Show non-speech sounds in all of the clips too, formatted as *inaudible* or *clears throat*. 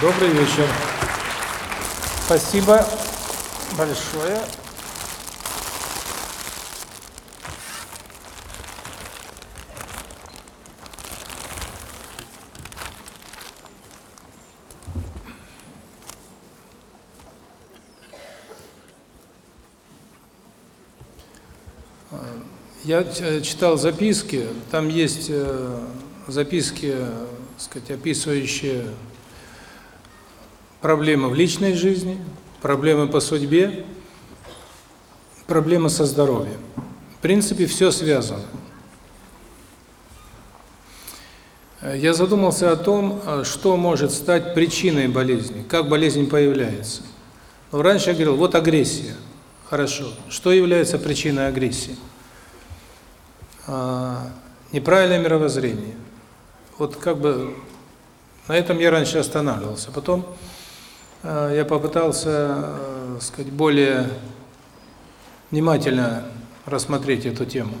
Добрый вечер. Спасибо большое. Я читал записки, там есть э, записки, так сказать, описывающие проблемы в личной жизни, проблемы по судьбе, проблемы со здоровьем. В принципе, все связано. Я задумался о том, что может стать причиной болезни, как болезнь появляется. Но раньше я говорил, вот агрессия. Хорошо. Что является причиной агрессии? А, неправильное мировоззрение. Вот как бы на этом я раньше останавливался. Потом а, я попытался, э, сказать, более внимательно рассмотреть эту тему.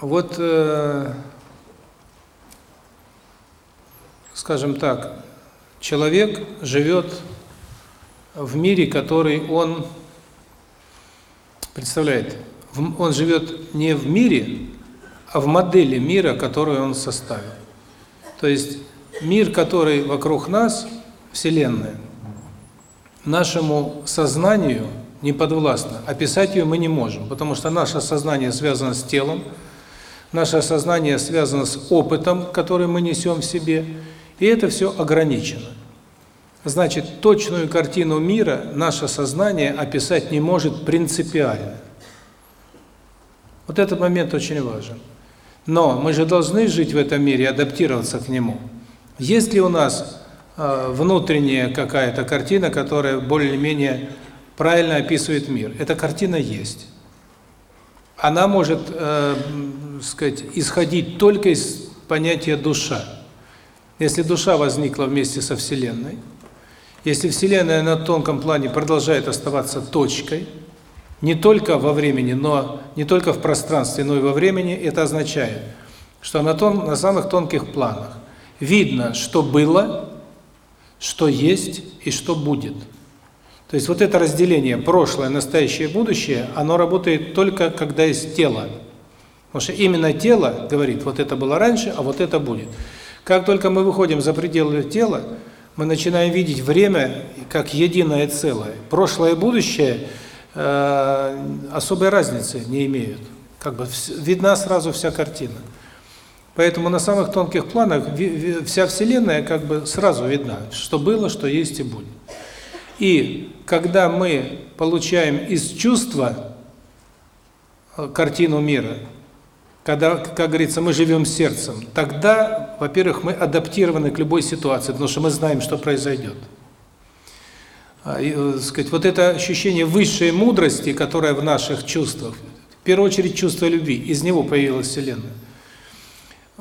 Вот, э, скажем так, человек живет в мире, который он представляет. Он живет не в мире, а в модели мира, которую он составил. То есть мир, который вокруг нас, Вселенная, нашему сознанию не подвластна. Описать ее мы не можем, потому что наше сознание связано с телом, наше сознание связано с опытом, который мы несем в себе, и это все ограничено. Значит, точную картину мира наше сознание описать не может принципиально. Вот этот момент очень важен. Но мы же должны жить в этом мире, адаптироваться к нему. Есть ли у нас э, внутренняя какая-то картина, которая более-менее правильно описывает мир? Эта картина есть. Она может, э, сказать, исходить только из понятия душа. Если душа возникла вместе со Вселенной, если Вселенная на тонком плане продолжает оставаться точкой, не только во времени, но не только в пространстве, но и во времени, это означает, что на тон, на самых тонких планах видно, что было, что есть и что будет. То есть вот это разделение прошлое, настоящее, будущее, оно работает только когда есть тело. Потому что именно тело говорит, вот это было раньше, а вот это будет. Как только мы выходим за пределы тела, мы начинаем видеть время как единое целое. Прошлое и будущее э, особой разницы не имеют. Как бы видна сразу вся картина. Поэтому на самых тонких планах вся Вселенная как бы сразу видна, что было, что есть и будет. И когда мы получаем из чувства э, картину мира, когда, как говорится, мы живем сердцем, тогда, во-первых, мы адаптированы к любой ситуации, потому что мы знаем, что произойдет. А, и, э, сказать, вот это ощущение высшей мудрости, которое в наших чувствах, в первую очередь чувство любви, из него появилась Вселенная.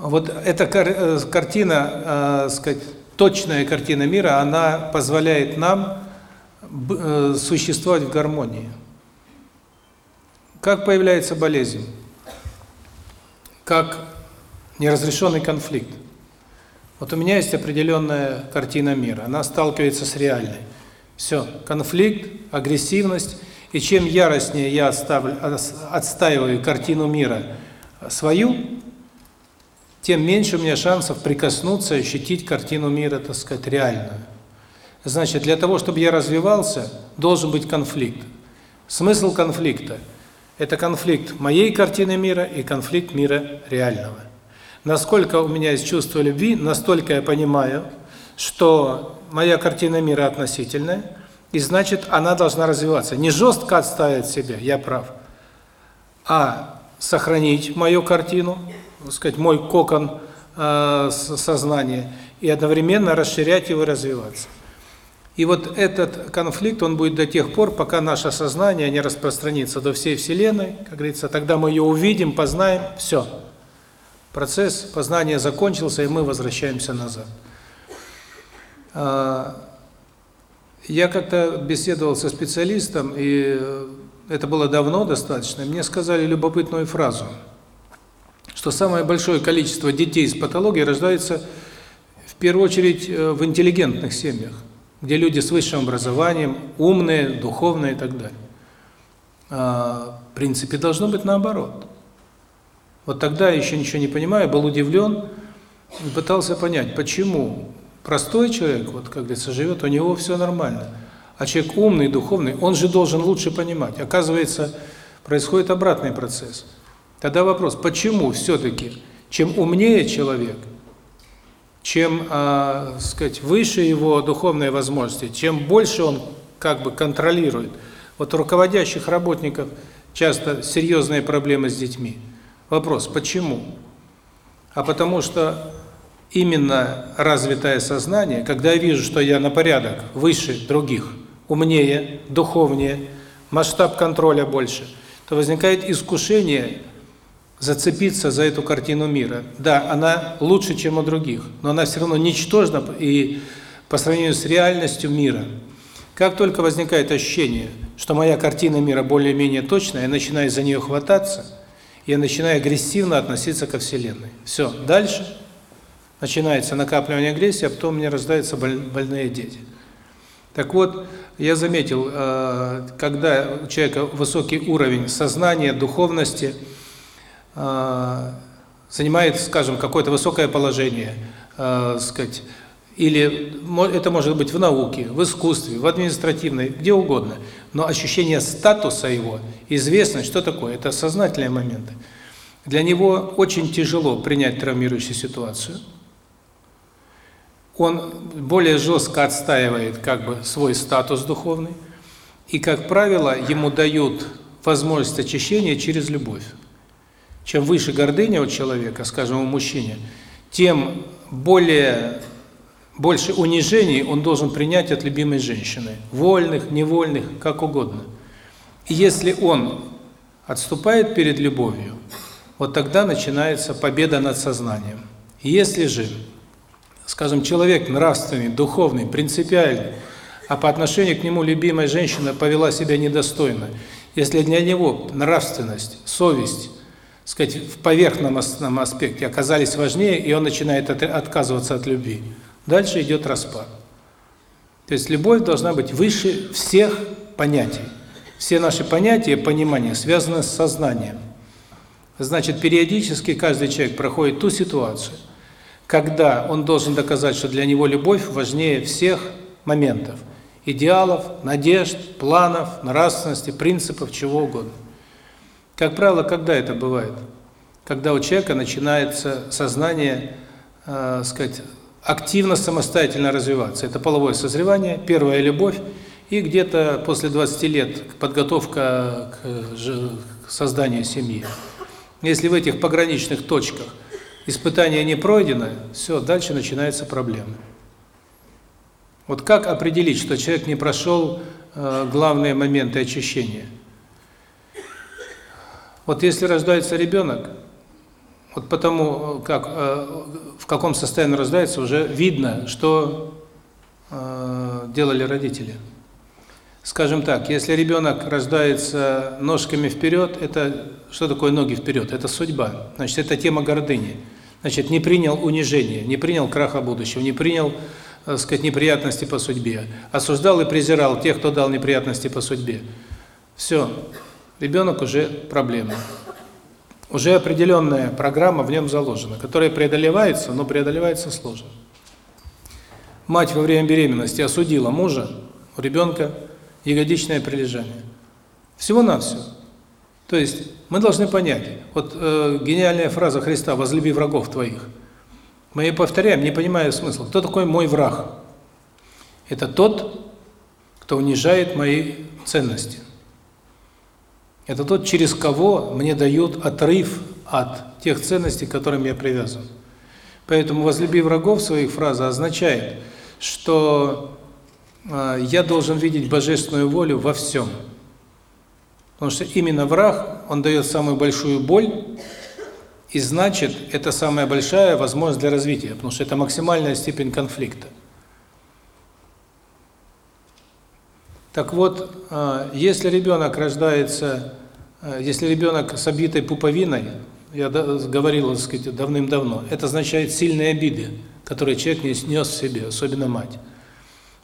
Вот эта э, картина, э, сказать, точная картина мира, она позволяет нам э, существовать в гармонии. Как появляется болезнь? Как неразрешенный конфликт. Вот у меня есть определенная картина мира, она сталкивается с реальной. Все, конфликт, агрессивность, и чем яростнее я отстаиваю картину мира свою, тем меньше у меня шансов прикоснуться ощутить картину мира, так сказать, реальную. Значит, для того, чтобы я развивался, должен быть конфликт. Смысл конфликта – это конфликт моей картины мира и конфликт мира реального. Насколько у меня есть чувство любви, настолько я понимаю, что моя картина мира относительная, и значит, она должна развиваться. Не жестко отставить себя, я прав, а сохранить мою картину, так сказать, мой кокон э, сознания и одновременно расширять его развиваться. И вот этот конфликт, он будет до тех пор, пока наше сознание не распространится до всей Вселенной, как говорится, тогда мы ее увидим, познаем, все. Процесс познания закончился, и мы возвращаемся назад. А, я как-то беседовал со специалистом, и это было давно достаточно, мне сказали любопытную фразу – что самое большое количество детей с патологией рождается в первую очередь в интеллигентных семьях, где люди с высшим образованием, умные, духовные и так далее. А, в принципе, должно быть наоборот. Вот тогда, еще ничего не понимая, был удивлен пытался понять, почему простой человек, вот как говорится, живет, у него все нормально, а человек умный, духовный, он же должен лучше понимать. Оказывается, происходит обратный процесс. Тогда вопрос, почему все-таки, чем умнее человек, чем, э, сказать, выше его духовные возможности, чем больше он как бы контролирует. Вот руководящих работников часто серьезные проблемы с детьми. Вопрос, почему? А потому что именно развитое сознание, когда я вижу, что я на порядок выше других, умнее, духовнее, масштаб контроля больше, то возникает искушение зацепиться за эту картину мира. Да, она лучше, чем у других, но она все равно ничтожна и по сравнению с реальностью мира. Как только возникает ощущение, что моя картина мира более-менее точная, я начинаю за нее хвататься, я начинаю агрессивно относиться ко Вселенной. Все, дальше начинается накапливание агрессии, а потом мне рождаются больные дети. Так вот, я заметил, э, когда у человека высокий уровень сознания, духовности – занимает, скажем, какое-то высокое положение, э, сказать, или это может быть в науке, в искусстве, в административной, где угодно, но ощущение статуса его, известность, что такое, это сознательные моменты. Для него очень тяжело принять травмирующую ситуацию. Он более жестко отстаивает как бы свой статус духовный, и, как правило, ему дают возможность очищения через любовь. Чем выше гордыня у человека, скажем, у мужчины, тем более больше унижений он должен принять от любимой женщины, вольных, невольных, как угодно. И если он отступает перед любовью, вот тогда начинается победа над сознанием. Если же, скажем, человек нравственный, духовный, принципиальный, а по отношению к нему любимая женщина повела себя недостойно, если для него нравственность, совесть, сказать, в поверхностном аспекте оказались важнее, и он начинает от, отказываться от любви. Дальше идет распад. То есть любовь должна быть выше всех понятий. Все наши понятия, понимания связаны с сознанием. Значит, периодически каждый человек проходит ту ситуацию, когда он должен доказать, что для него любовь важнее всех моментов, идеалов, надежд, планов, нравственности, принципов, чего угодно. Как правило, когда это бывает? Когда у человека начинается сознание, э, сказать, активно самостоятельно развиваться. Это половое созревание, первая любовь, и где-то после 20 лет подготовка к созданию семьи. Если в этих пограничных точках испытание не пройдено, все, дальше начинаются проблемы. Вот как определить, что человек не прошел э, главные моменты очищения – вот если рождается ребенок, вот потому как э, в каком состоянии рождается, уже видно, что э, делали родители. Скажем так, если ребенок рождается ножками вперед, это что такое ноги вперед? Это судьба. Значит, это тема гордыни. Значит, не принял унижение, не принял краха будущего, не принял, так э, сказать, неприятности по судьбе. Осуждал и презирал тех, кто дал неприятности по судьбе. Все ребенок уже проблема. Уже определенная программа в нем заложена, которая преодолевается, но преодолевается сложно. Мать во время беременности осудила мужа, у ребенка ягодичное прилежание. Всего-навсего. То есть мы должны понять, вот э, гениальная фраза Христа «возлюби врагов твоих». Мы ее повторяем, не понимая смысла. Кто такой мой враг? Это тот, кто унижает мои ценности. Это тот, через кого мне дают отрыв от тех ценностей, к которым я привязан. Поэтому «возлюби врагов» своих фраза означает, что э, я должен видеть божественную волю во всем. Потому что именно враг, он дает самую большую боль, и значит, это самая большая возможность для развития, потому что это максимальная степень конфликта. Так вот, э, если ребенок рождается Э, если ребенок с обитой пуповиной, я говорил, так сказать, давным-давно, это означает сильные обиды которые человек не снес в себе, особенно мать.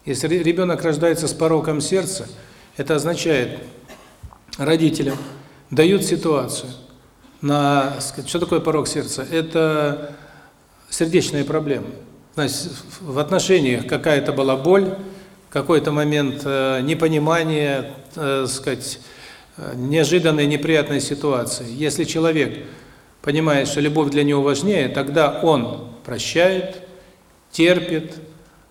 Если ребенок рождается с пороком сердца, это означает, родителям дают ситуацию на, что такое порок сердца? Это сердечные проблемы. Значит, в отношениях какая-то была боль, какой-то момент э, непонимания, э, сказать, э, неожиданной неприятной ситуации. Если человек понимает, что любовь для него важнее, тогда он прощает, терпит,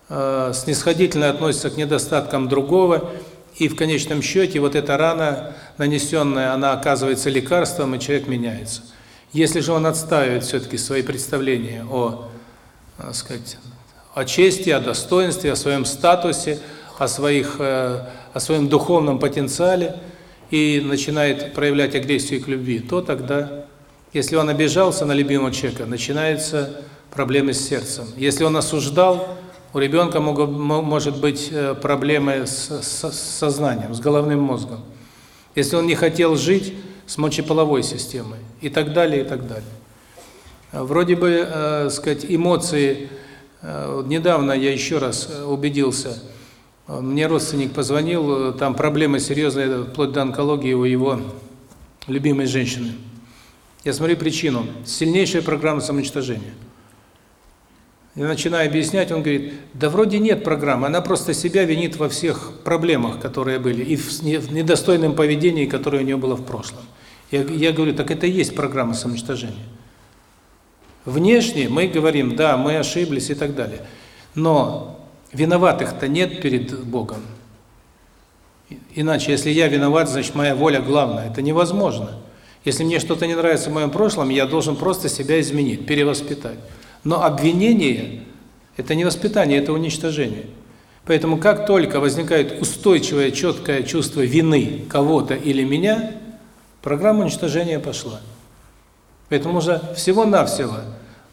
э, снисходительно относится к недостаткам другого, и в конечном счете вот эта рана, нанесенная, она оказывается лекарством, и человек меняется. Если же он отстаивает все-таки свои представления о, так сказать, о чести, о достоинстве, о своем статусе, о своих э, о своем духовном потенциале и начинает проявлять агрессию к любви, то тогда, если он обижался на любимого человека, начинаются проблемы с сердцем. Если он осуждал, у ребенка могут, может быть э, проблемы с, с, с сознанием, с головным мозгом. Если он не хотел жить, с мочеполовой системой и так далее, и так далее. Вроде бы, э, сказать, эмоции, э, недавно я еще раз убедился, мне родственник позвонил, там проблемы серьезные, вплоть до онкологии у его любимой женщины. Я смотрю причину. Сильнейшая программа самоуничтожения. Я начинаю объяснять, он говорит, да вроде нет программы, она просто себя винит во всех проблемах, которые были, и в недостойном поведении, которое у нее было в прошлом. Я, я говорю, так это и есть программа самоуничтожения. Внешне мы говорим, да, мы ошиблись и так далее. Но виноватых-то нет перед Богом. Иначе, если я виноват, значит, моя воля главная. Это невозможно. Если мне что-то не нравится в моем прошлом, я должен просто себя изменить, перевоспитать. Но обвинение – это не воспитание, это уничтожение. Поэтому как только возникает устойчивое, четкое чувство вины кого-то или меня, программа уничтожения пошла. Поэтому нужно всего-навсего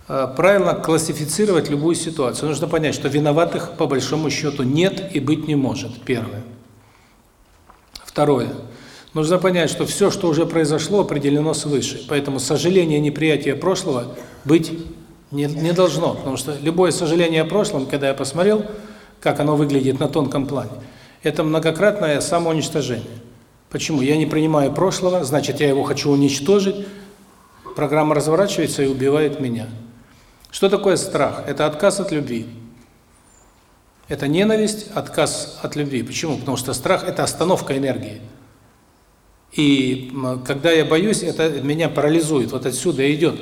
правильно классифицировать любую ситуацию. Нужно понять, что виноватых по большому счету нет и быть не может. Первое. Второе. Нужно понять, что все, что уже произошло, определено свыше. Поэтому сожаление, неприятие прошлого быть не, не должно, потому что любое сожаление о прошлом, когда я посмотрел, как оно выглядит на тонком плане, это многократное самоуничтожение. Почему? Я не принимаю прошлого, значит, я его хочу уничтожить. Программа разворачивается и убивает меня. Что такое страх? Это отказ от любви. Это ненависть, отказ от любви. Почему? Потому что страх – это остановка энергии. И когда я боюсь, это меня парализует. Вот отсюда идет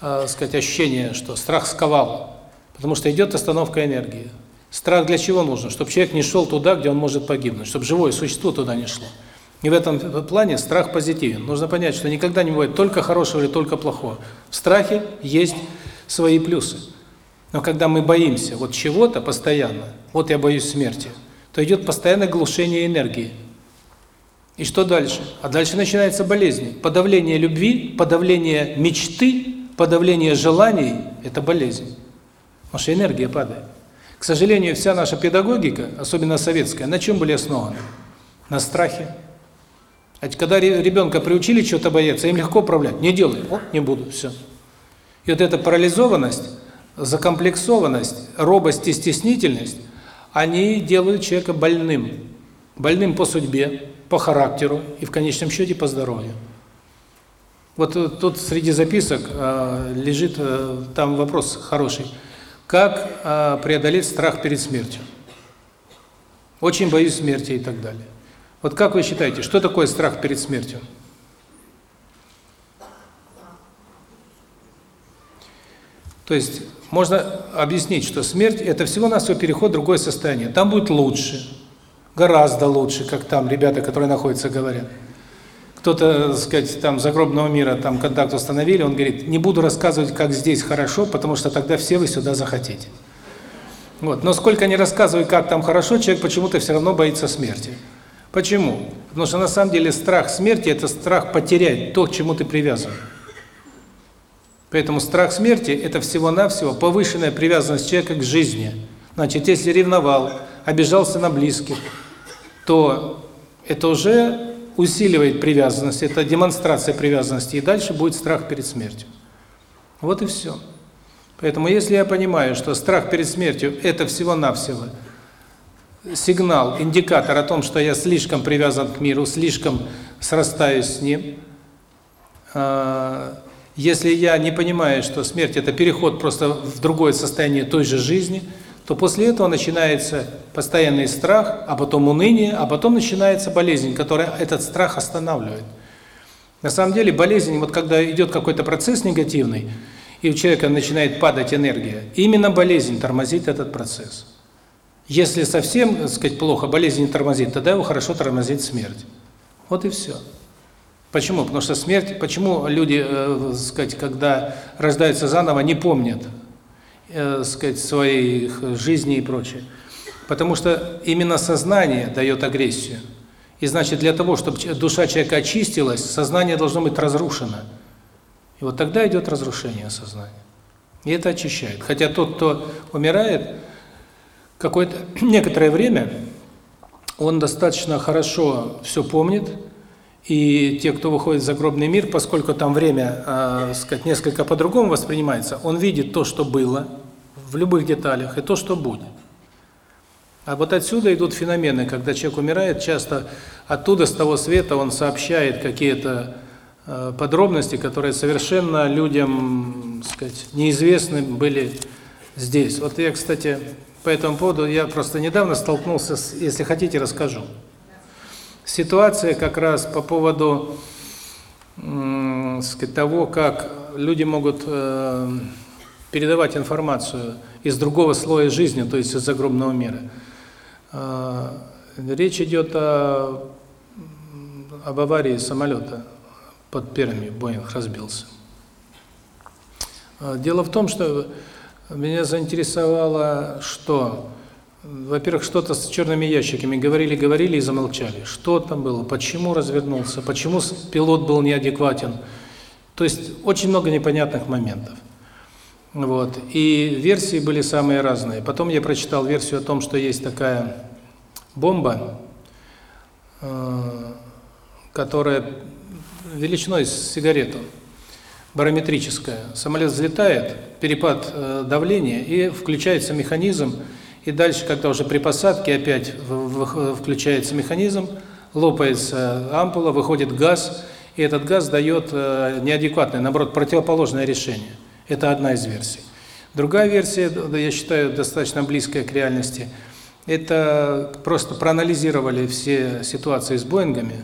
э, сказать, ощущение, что страх сковал, потому что идет остановка энергии. Страх для чего нужен? Чтобы человек не шел туда, где он может погибнуть, чтобы живое существо туда не шло. И в этом плане страх позитивен. Нужно понять, что никогда не бывает только хорошего или только плохого. В страхе есть свои плюсы. Но когда мы боимся вот чего-то постоянно, вот я боюсь смерти, то идет постоянное глушение энергии. И что дальше? А дальше начинается болезнь. Подавление любви, подавление мечты, подавление желаний – это болезнь. Потому что энергия падает. К сожалению, вся наша педагогика, особенно советская, на чем были основаны? На страхе. А когда ребенка приучили что-то бояться, им легко управлять. Не делай, о, не буду, все. И вот эта парализованность, закомплексованность, робость и стеснительность, они делают человека больным. Больным по судьбе, по характеру и в конечном счете по здоровью. Вот э, тут среди записок э, лежит э, там вопрос хороший. Как э, преодолеть страх перед смертью? Очень боюсь смерти и так далее. Вот как вы считаете, что такое страх перед смертью? То есть можно объяснить, что смерть – это всего-навсего переход в другое состояние. Там будет лучше, гораздо лучше, как там ребята, которые находятся, говорят кто-то, так сказать, там загробного мира там контакт установили, он говорит: "Не буду рассказывать, как здесь хорошо, потому что тогда все вы сюда захотите". Вот. Но сколько не рассказываю, как там хорошо, человек почему-то все равно боится смерти. Почему? Потому что на самом деле страх смерти это страх потерять то, к чему ты привязан. Поэтому страх смерти это всего-навсего повышенная привязанность человека к жизни. Значит, если ревновал, обижался на близких, то это уже усиливает привязанность, это демонстрация привязанности, и дальше будет страх перед смертью. Вот и все. Поэтому если я понимаю, что страх перед смертью – это всего-навсего сигнал, индикатор о том, что я слишком привязан к миру, слишком срастаюсь с ним, а, если я не понимаю, что смерть – это переход просто в другое состояние той же жизни, то после этого начинается постоянный страх, а потом уныние, а потом начинается болезнь, которая этот страх останавливает. На самом деле болезнь, вот когда идет какой-то процесс негативный, и у человека начинает падать энергия, именно болезнь тормозит этот процесс. Если совсем, так сказать, плохо, болезнь не тормозит, тогда его хорошо тормозит смерть. Вот и все. Почему? Потому что смерть, почему люди, э, сказать, когда рождаются заново, не помнят, э, сказать, своих жизней и прочее? Потому что именно сознание дает агрессию. И значит, для того, чтобы душа человека очистилась, сознание должно быть разрушено. И вот тогда идет разрушение сознания. И это очищает. Хотя тот, кто умирает, какое-то *clears throat* некоторое время он достаточно хорошо все помнит, и те, кто выходит в загробный мир, поскольку там время, э, сказать, несколько по-другому воспринимается, он видит то, что было в любых деталях, и то, что будет. А вот отсюда идут феномены, когда человек умирает, часто оттуда, с того света, он сообщает какие-то э, подробности, которые совершенно людям, сказать, неизвестны были здесь. Вот я, кстати, по этому поводу, я просто недавно столкнулся с, если хотите, расскажу ситуация как раз по поводу сказать, того, как люди могут э, передавать информацию из другого слоя жизни, то есть из загробного мира. Э, речь идет о, об аварии самолета под Перми, Боинг разбился. Э, дело в том, что меня заинтересовало, что во-первых, что-то с черными ящиками говорили, говорили и замолчали. Что там было, почему развернулся, почему пилот был неадекватен. То есть очень много непонятных моментов. Вот. И версии были самые разные. Потом я прочитал версию о том, что есть такая бомба, э, которая величиной с сигарету, барометрическая. Самолет взлетает, перепад э, давления, и включается механизм, и дальше, когда уже при посадке опять включается механизм, лопается ампула, выходит газ, и этот газ дает э, неадекватное, наоборот, противоположное решение. Это одна из версий. Другая версия, я считаю, достаточно близкая к реальности, это просто проанализировали все ситуации с Боингами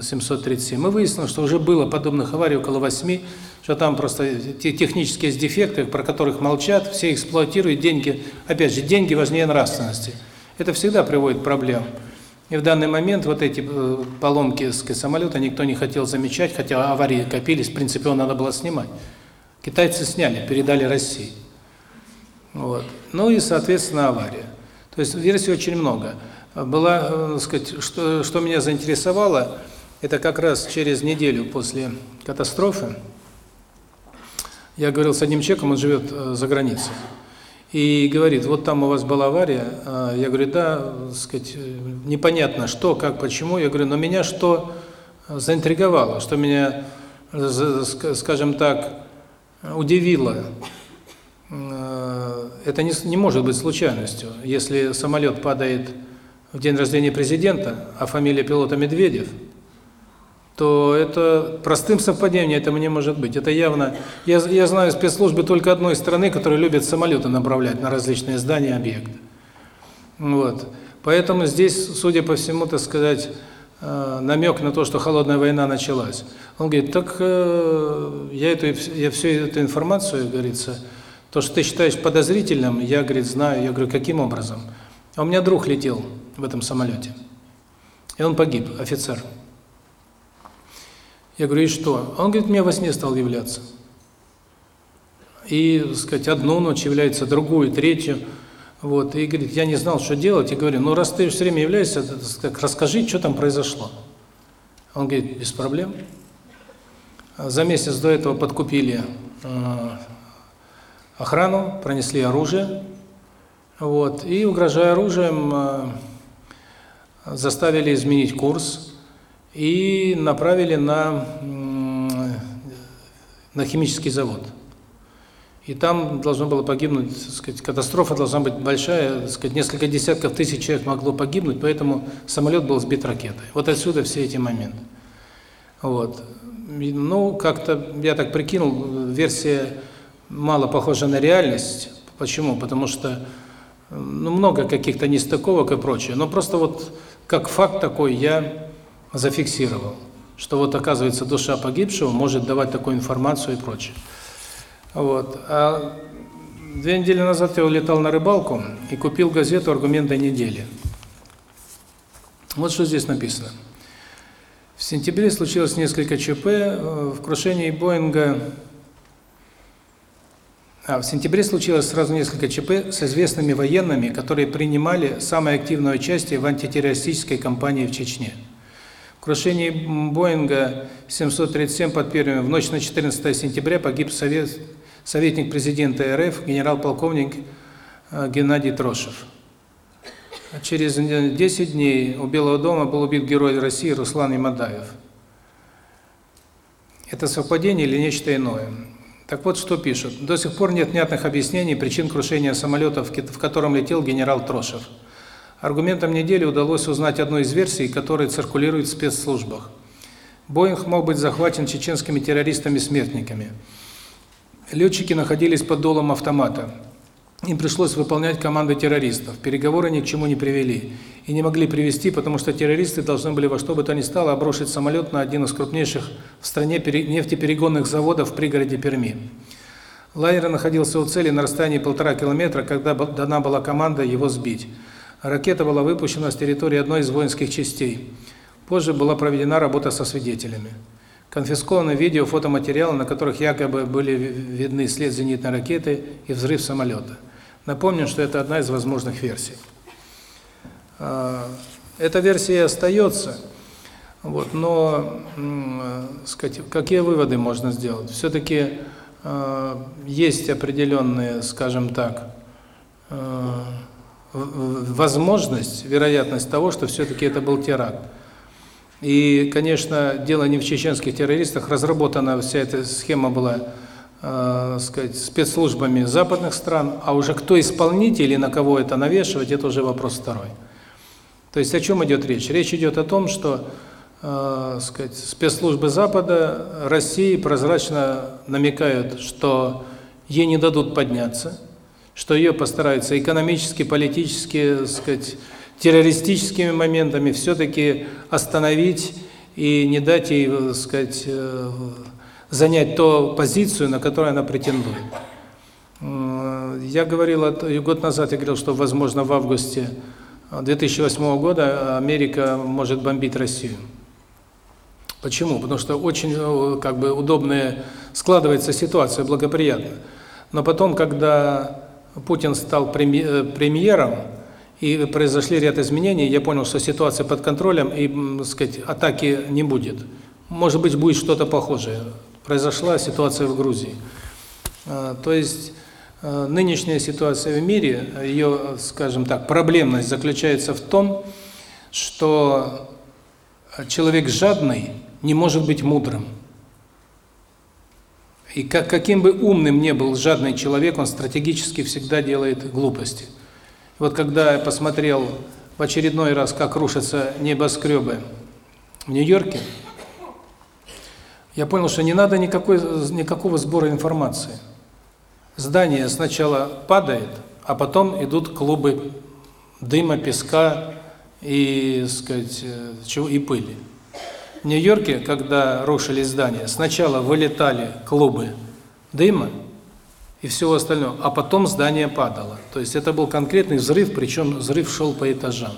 737. Мы выяснили, что уже было подобных аварий около восьми что там просто те технические дефекты, про которых молчат, все эксплуатируют деньги. Опять же, деньги важнее нравственности. Это всегда приводит к проблемам. И в данный момент вот эти э, поломки сказать, самолета никто не хотел замечать, хотя аварии копились, в принципе, его надо было снимать. Китайцы сняли, передали России. Вот. Ну и, соответственно, авария. То есть версий очень много. Была, э, сказать, что, что меня заинтересовало, это как раз через неделю после катастрофы, я говорил с одним человеком, он живет э, за границей. И говорит, вот там у вас была авария. А я говорю, да, сказать, непонятно что, как, почему. Я говорю, но меня что заинтриговало, что меня, скажем так, удивило. Э, это не, не может быть случайностью. Если самолет падает в день рождения президента, а фамилия пилота Медведев – то это простым совпадением этого не может быть. Это явно... Я, я знаю спецслужбы только одной страны, которые любят самолеты направлять на различные здания, объекты. Вот. Поэтому здесь, судя по всему, так сказать, э, намек на то, что холодная война началась. Он говорит, так э, я эту я всю эту информацию, говорится, то, что ты считаешь подозрительным, я, говорит, знаю. Я говорю, каким образом? А у меня друг летел в этом самолете. И он погиб, офицер. Я говорю, и что? Он говорит, мне во сне стал являться. И, так сказать, одну ночь является, другую, третью. Вот, и говорит, я не знал, что делать. И говорю, ну раз ты все время являешься, так расскажи, что там произошло. Он говорит, без проблем. За месяц до этого подкупили э, охрану, пронесли оружие. Вот, и, угрожая оружием, э, заставили изменить курс и направили на, на химический завод. И там должно было погибнуть, так сказать, катастрофа должна быть большая, так сказать, несколько десятков тысяч человек могло погибнуть, поэтому самолет был сбит ракетой. Вот отсюда все эти моменты. Вот. Ну, как-то, я так прикинул, версия мало похожа на реальность. Почему? Потому что ну, много каких-то нестыковок и прочее. Но просто вот как факт такой я зафиксировал, что вот оказывается душа погибшего может давать такую информацию и прочее. Вот. А две недели назад я улетал на рыбалку и купил газету «Аргументы недели». Вот что здесь написано. В сентябре случилось несколько ЧП. В крушении Боинга... А, в сентябре случилось сразу несколько ЧП с известными военными, которые принимали самое активное участие в антитеррористической кампании в Чечне. Крушении Боинга 737 под Пермью в ночь на 14 сентября погиб совет, советник президента РФ, генерал-полковник э, Геннадий Трошев. Через 10 дней у Белого дома был убит герой России Руслан Имадаев. Это совпадение или нечто иное? Так вот, что пишут. До сих пор нет внятных объяснений причин крушения самолета, в котором летел генерал Трошев. Аргументом недели удалось узнать одну из версий, которая циркулирует в спецслужбах. Боинг мог быть захвачен чеченскими террористами-смертниками. Летчики находились под долом автомата. Им пришлось выполнять команды террористов. Переговоры ни к чему не привели. И не могли привести, потому что террористы должны были во что бы то ни стало обрушить самолет на один из крупнейших в стране нефтеперегонных заводов в пригороде Перми. Лайнер находился у цели на расстоянии полтора километра, когда дана была команда его сбить. Ракета была выпущена с территории одной из воинских частей. Позже была проведена работа со свидетелями. Конфискованы видео, фотоматериалы, на которых якобы были видны след зенитной ракеты и взрыв самолета. Напомню, что это одна из возможных версий. А, эта версия остается, вот, но, сказать, какие выводы можно сделать? Все-таки а, есть определенные, скажем так, а, возможность, вероятность того, что все-таки это был теракт. И, конечно, дело не в чеченских террористах, разработана вся эта схема была, э, сказать, спецслужбами западных стран, а уже кто исполнитель и на кого это навешивать, это уже вопрос второй. То есть о чем идет речь? Речь идет о том, что, э, сказать, спецслужбы Запада России прозрачно намекают, что ей не дадут подняться, что ее постараются экономически, политически, сказать, террористическими моментами все-таки остановить и не дать ей, так э, сказать, э, занять ту позицию, на которую она претендует. Я говорил, год назад я говорил, что, возможно, в августе 2008 года Америка может бомбить Россию. Почему? Потому что очень э, как бы удобная складывается ситуация, благоприятно. Но потом, когда Путин стал премьером, и произошли ряд изменений, я понял, что ситуация под контролем, и, так сказать, атаки не будет. Может быть, будет что-то похожее. Произошла ситуация в Грузии. А, то есть а, нынешняя ситуация в мире, ее, скажем так, проблемность заключается в том, что человек жадный не может быть мудрым. И как, каким бы умным ни был жадный человек, он стратегически всегда делает глупости. Вот когда я посмотрел в очередной раз, как рушатся небоскребы в Нью-Йорке, я понял, что не надо никакой никакого сбора информации. Здание сначала падает, а потом идут клубы дыма, песка и, сказать, чего и пыли. В Нью-Йорке, когда рушились здания, сначала вылетали клубы дыма, и всего остального, а потом здание падало. То есть это был конкретный взрыв, причем взрыв шел по этажам.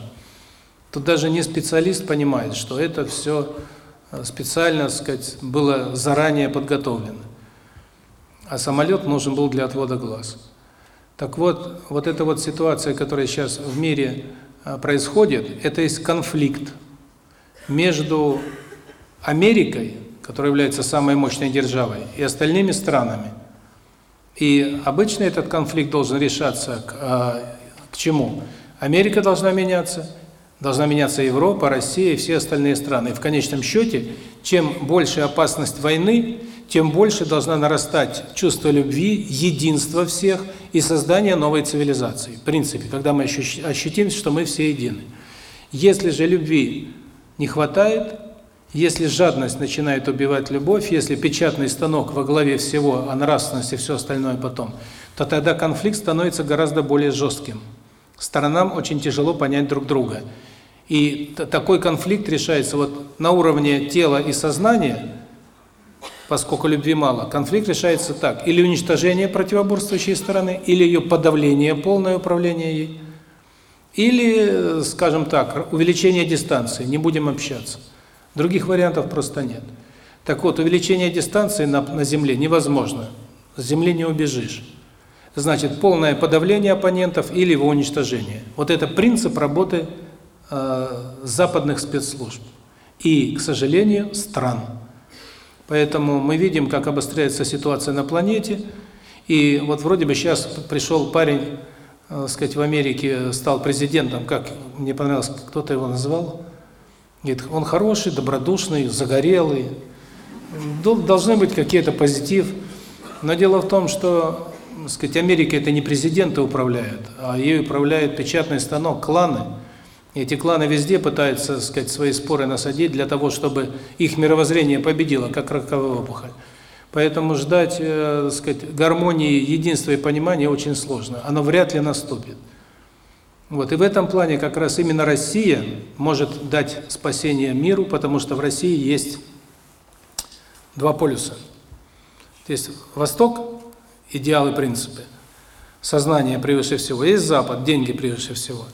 Тут даже не специалист понимает, что это все э, специально, сказать, было заранее подготовлено. А самолет нужен был для отвода глаз. Так вот, вот эта вот ситуация, которая сейчас в мире э, происходит, это есть конфликт между Америкой, которая является самой мощной державой, и остальными странами – и обычно этот конфликт должен решаться к, э, к чему? Америка должна меняться, должна меняться Европа, Россия и все остальные страны. И в конечном счете, чем больше опасность войны, тем больше должна нарастать чувство любви, единства всех и создание новой цивилизации. В принципе, когда мы ощутим, что мы все едины. Если же любви не хватает, если жадность начинает убивать любовь, если печатный станок во главе всего, а нравственность и все остальное потом, то тогда конфликт становится гораздо более жестким. Сторонам очень тяжело понять друг друга. И такой конфликт решается вот на уровне тела и сознания, поскольку любви мало. Конфликт решается так: или уничтожение противоборствующей стороны, или ее подавление, полное управление ей, или, скажем так, увеличение дистанции, не будем общаться. Других вариантов просто нет. Так вот, увеличение дистанции на, на Земле невозможно. С Земли не убежишь. Значит, полное подавление оппонентов или его уничтожение. Вот это принцип работы э, западных спецслужб. И, к сожалению, стран. Поэтому мы видим, как обостряется ситуация на планете. И вот вроде бы сейчас пришел парень, э, сказать, в Америке стал президентом, как мне понравилось, кто-то его назвал, Говорит, он хороший, добродушный, загорелый. Должны быть какие-то позитив. Но дело в том, что, так сказать, Америка это не президенты управляют, а ей управляет печатный станок, кланы. И эти кланы везде пытаются, так сказать, свои споры насадить для того, чтобы их мировоззрение победило, как раковая опухоль. Поэтому ждать, э, так сказать, гармонии, единства и понимания очень сложно. Оно вряд ли наступит. Вот и в этом плане как раз именно Россия может дать спасение миру, потому что в России есть два полюса. То есть Восток идеалы, принципы. Сознание превыше всего, есть Запад, деньги превыше всего.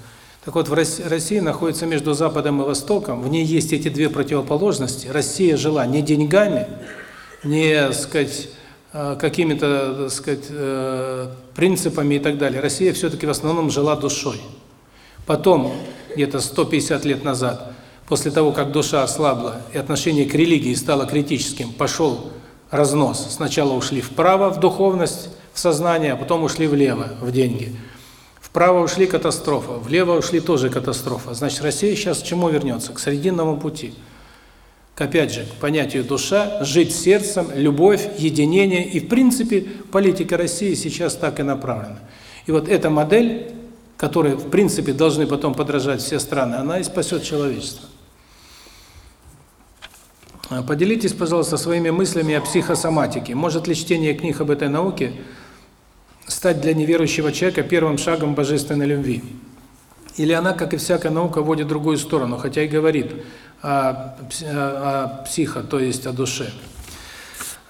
Так вот, в России, находится между Западом и Востоком, в ней есть эти две противоположности. Россия жила не деньгами, не, сказать, э, какими-то, сказать, э, принципами и так далее. Россия все таки в основном жила душой. Потом, где-то 150 лет назад, после того, как душа ослабла и отношение к религии стало критическим, пошел разнос. Сначала ушли вправо в духовность, в сознание, а потом ушли влево в деньги. Вправо ушли катастрофа, влево ушли тоже катастрофа. Значит, Россия сейчас к чему вернется? К срединному пути. Опять же, к понятию душа, жить сердцем, любовь, единение. И, в принципе, политика России сейчас так и направлена. И вот эта модель которой, в принципе, должны потом подражать все страны, она и спасет человечество. Поделитесь, пожалуйста, своими мыслями о психосоматике. Может ли чтение книг об этой науке стать для неверующего человека первым шагом божественной любви? Или она, как и всякая наука, вводит другую сторону, хотя и говорит о, психо, то есть о душе?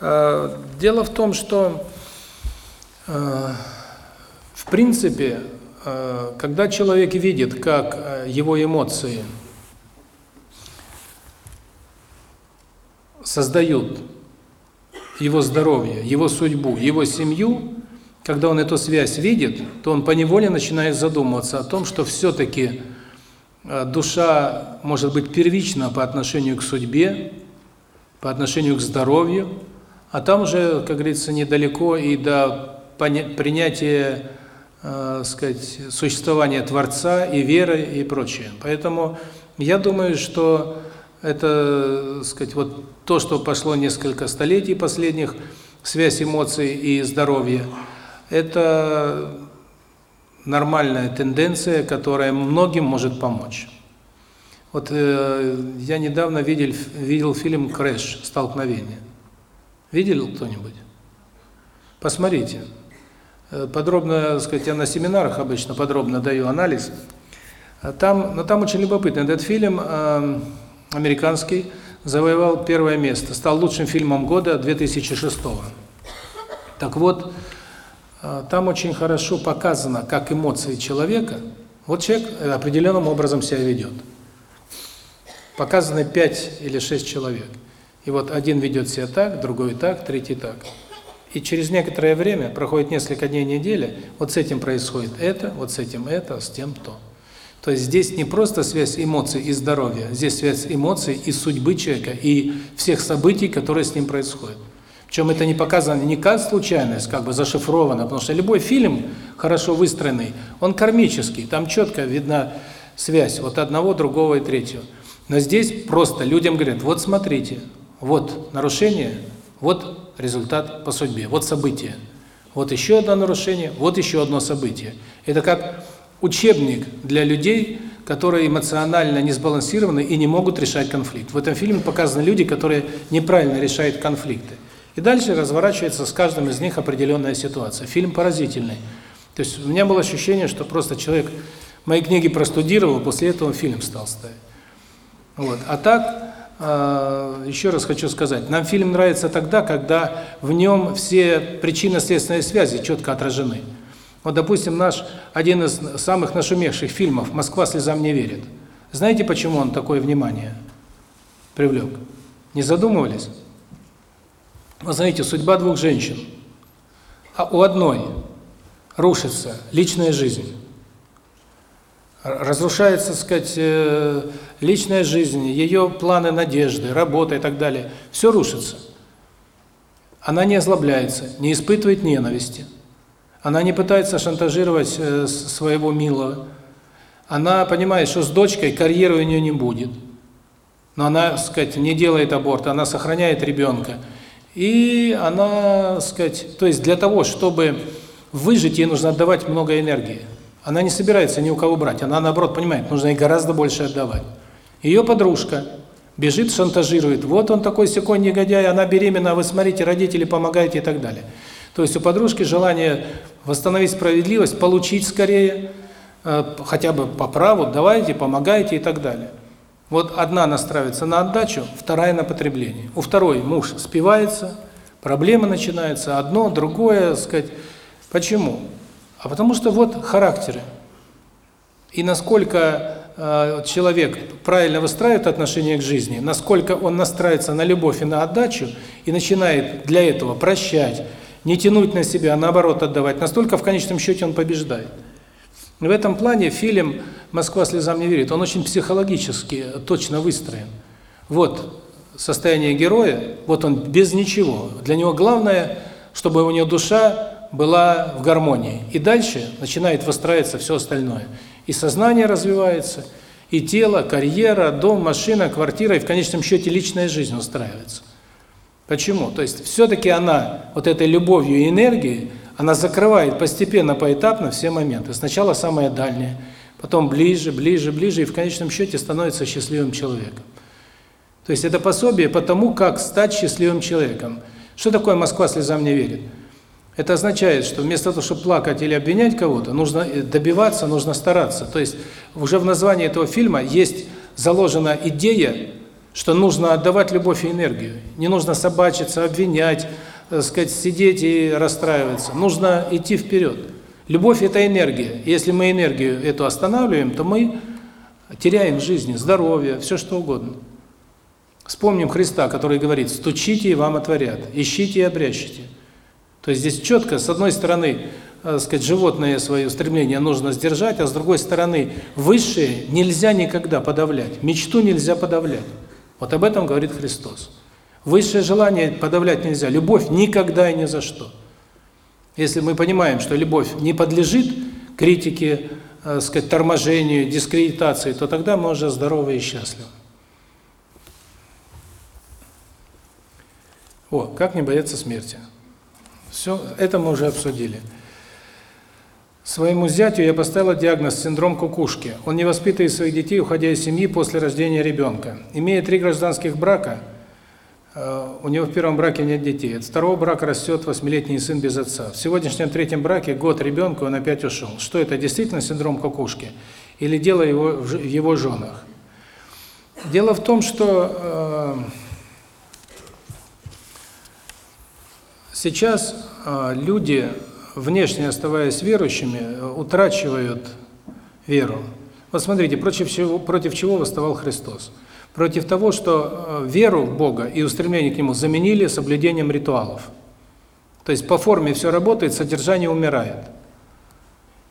А, дело в том, что, а, в принципе, Э, когда человек видит, как э, его эмоции создают его здоровье, его судьбу, его семью, когда он эту связь видит, то он поневоле начинает задумываться о том, что все-таки э, душа может быть первична по отношению к судьбе, по отношению к здоровью, а там уже, как говорится, недалеко и до принятия э, сказать, существования Творца и веры и прочее. Поэтому я думаю, что это, сказать, вот то, что пошло несколько столетий последних, связь эмоций и здоровья, это нормальная тенденция, которая многим может помочь. Вот э, я недавно видел видел фильм Crash Столкновение. Видел кто-нибудь? Посмотрите. Э, подробно, так сказать, я на семинарах обычно подробно даю анализ. Там, но там очень любопытно. Этот фильм э, американский завоевал первое место, стал лучшим фильмом года 2006 Так вот, там очень хорошо показано, как эмоции человека, вот человек определенным образом себя ведет. Показаны пять или шесть человек. И вот один ведет себя так, другой так, третий так. И через некоторое время, проходит несколько дней, недели, вот с этим происходит это, вот с этим это, с тем то. То есть здесь не просто связь эмоций и здоровья, здесь связь эмоций и судьбы человека, и всех событий, которые с ним происходят. Причем это не показано не как случайность, как бы зашифровано, потому что любой фильм, хорошо выстроенный, он кармический, там четко видна связь от одного, другого и третьего. Но здесь просто людям говорят, вот смотрите, вот нарушение, вот результат по судьбе. Вот событие. Вот еще одно нарушение, вот еще одно событие. Это как учебник для людей, которые эмоционально не сбалансированы и не могут решать конфликт. В этом фильме показаны люди, которые неправильно решают конфликты. И дальше разворачивается с каждым из них определенная ситуация. Фильм поразительный. То есть у меня было ощущение, что просто человек мои книги простудировал, после этого фильм стал ставить. Вот. А так, э, еще раз хочу сказать, нам фильм нравится тогда, когда в нем все причинно-следственные связи четко отражены. Вот, допустим, наш один из самых нашумевших фильмов «Москва слезам не верит». Знаете, почему он такое внимание привлек? Не задумывались? Вы знаете, судьба двух женщин. А у одной рушится личная жизнь. Разрушается, так сказать, э, личная жизнь, ее планы, надежды, работа и так далее. Все рушится. Она не озлобляется, не испытывает ненависти. Она не пытается шантажировать э, своего милого. Она понимает, что с дочкой карьеры у нее не будет. Но она, сказать, не делает аборт, она сохраняет ребенка. И она, сказать, то есть для того, чтобы выжить, ей нужно отдавать много энергии. Она не собирается ни у кого брать, она наоборот понимает, нужно ей гораздо больше отдавать. Ее подружка бежит, шантажирует. Вот он такой секой негодяй, она беременна, вы смотрите, родители помогаете и так далее. То есть у подружки желание восстановить справедливость, получить скорее, э, хотя бы по праву, давайте, помогайте и так далее. Вот одна настраивается на отдачу, вторая на потребление. У второй муж спивается, проблемы начинаются, одно, другое, сказать. Почему? А потому что вот характеры. И насколько э, человек правильно выстраивает отношение к жизни, насколько он настраивается на любовь и на отдачу, и начинает для этого прощать, не тянуть на себя, а наоборот отдавать, настолько в конечном счете он побеждает. В этом плане фильм «Москва слезам не верит», он очень психологически точно выстроен. Вот состояние героя, вот он без ничего. Для него главное, чтобы у него душа была в гармонии. И дальше начинает выстраиваться все остальное. И сознание развивается, и тело, карьера, дом, машина, квартира, и в конечном счете личная жизнь устраивается. Почему? То есть все-таки она вот этой любовью и энергией, она закрывает постепенно, поэтапно все моменты. Сначала самое дальнее, потом ближе, ближе, ближе, и в конечном счете становится счастливым человеком. То есть это пособие по тому, как стать счастливым человеком. Что такое «Москва слезам не верит»? Это означает, что вместо того, чтобы плакать или обвинять кого-то, нужно добиваться, нужно стараться. То есть уже в названии этого фильма есть заложена идея что нужно отдавать любовь и энергию. Не нужно собачиться, обвинять, так сказать, сидеть и расстраиваться. Нужно идти вперед. Любовь – это энергия. Если мы энергию эту останавливаем, то мы теряем в жизни здоровье, все что угодно. Вспомним Христа, который говорит, стучите и вам отворят, ищите и обрящите. То есть здесь четко, с одной стороны, так сказать, животное свое стремление нужно сдержать, а с другой стороны, высшее нельзя никогда подавлять, мечту нельзя подавлять. Вот об этом говорит Христос. Высшее желание подавлять нельзя, любовь никогда и ни за что. Если мы понимаем, что любовь не подлежит критике, э, сказать, торможению, дискредитации, то тогда мы уже здоровы и счастливы. О, как не бояться смерти. Все, это мы уже обсудили. Своему зятю я поставила диагноз синдром кукушки. Он не воспитывает своих детей, уходя из семьи после рождения ребенка. Имея три гражданских брака, у него в первом браке нет детей. От второго брака растет восьмилетний сын без отца. В сегодняшнем третьем браке год ребенку, он опять ушел. Что это, действительно синдром кукушки? Или дело его в его женах? Дело в том, что э, сейчас э, люди внешне оставаясь верующими, утрачивают веру. Вот смотрите, против чего, против чего восставал Христос? Против того, что э, веру в Бога и устремление к Нему заменили соблюдением ритуалов. То есть по форме все работает, содержание умирает.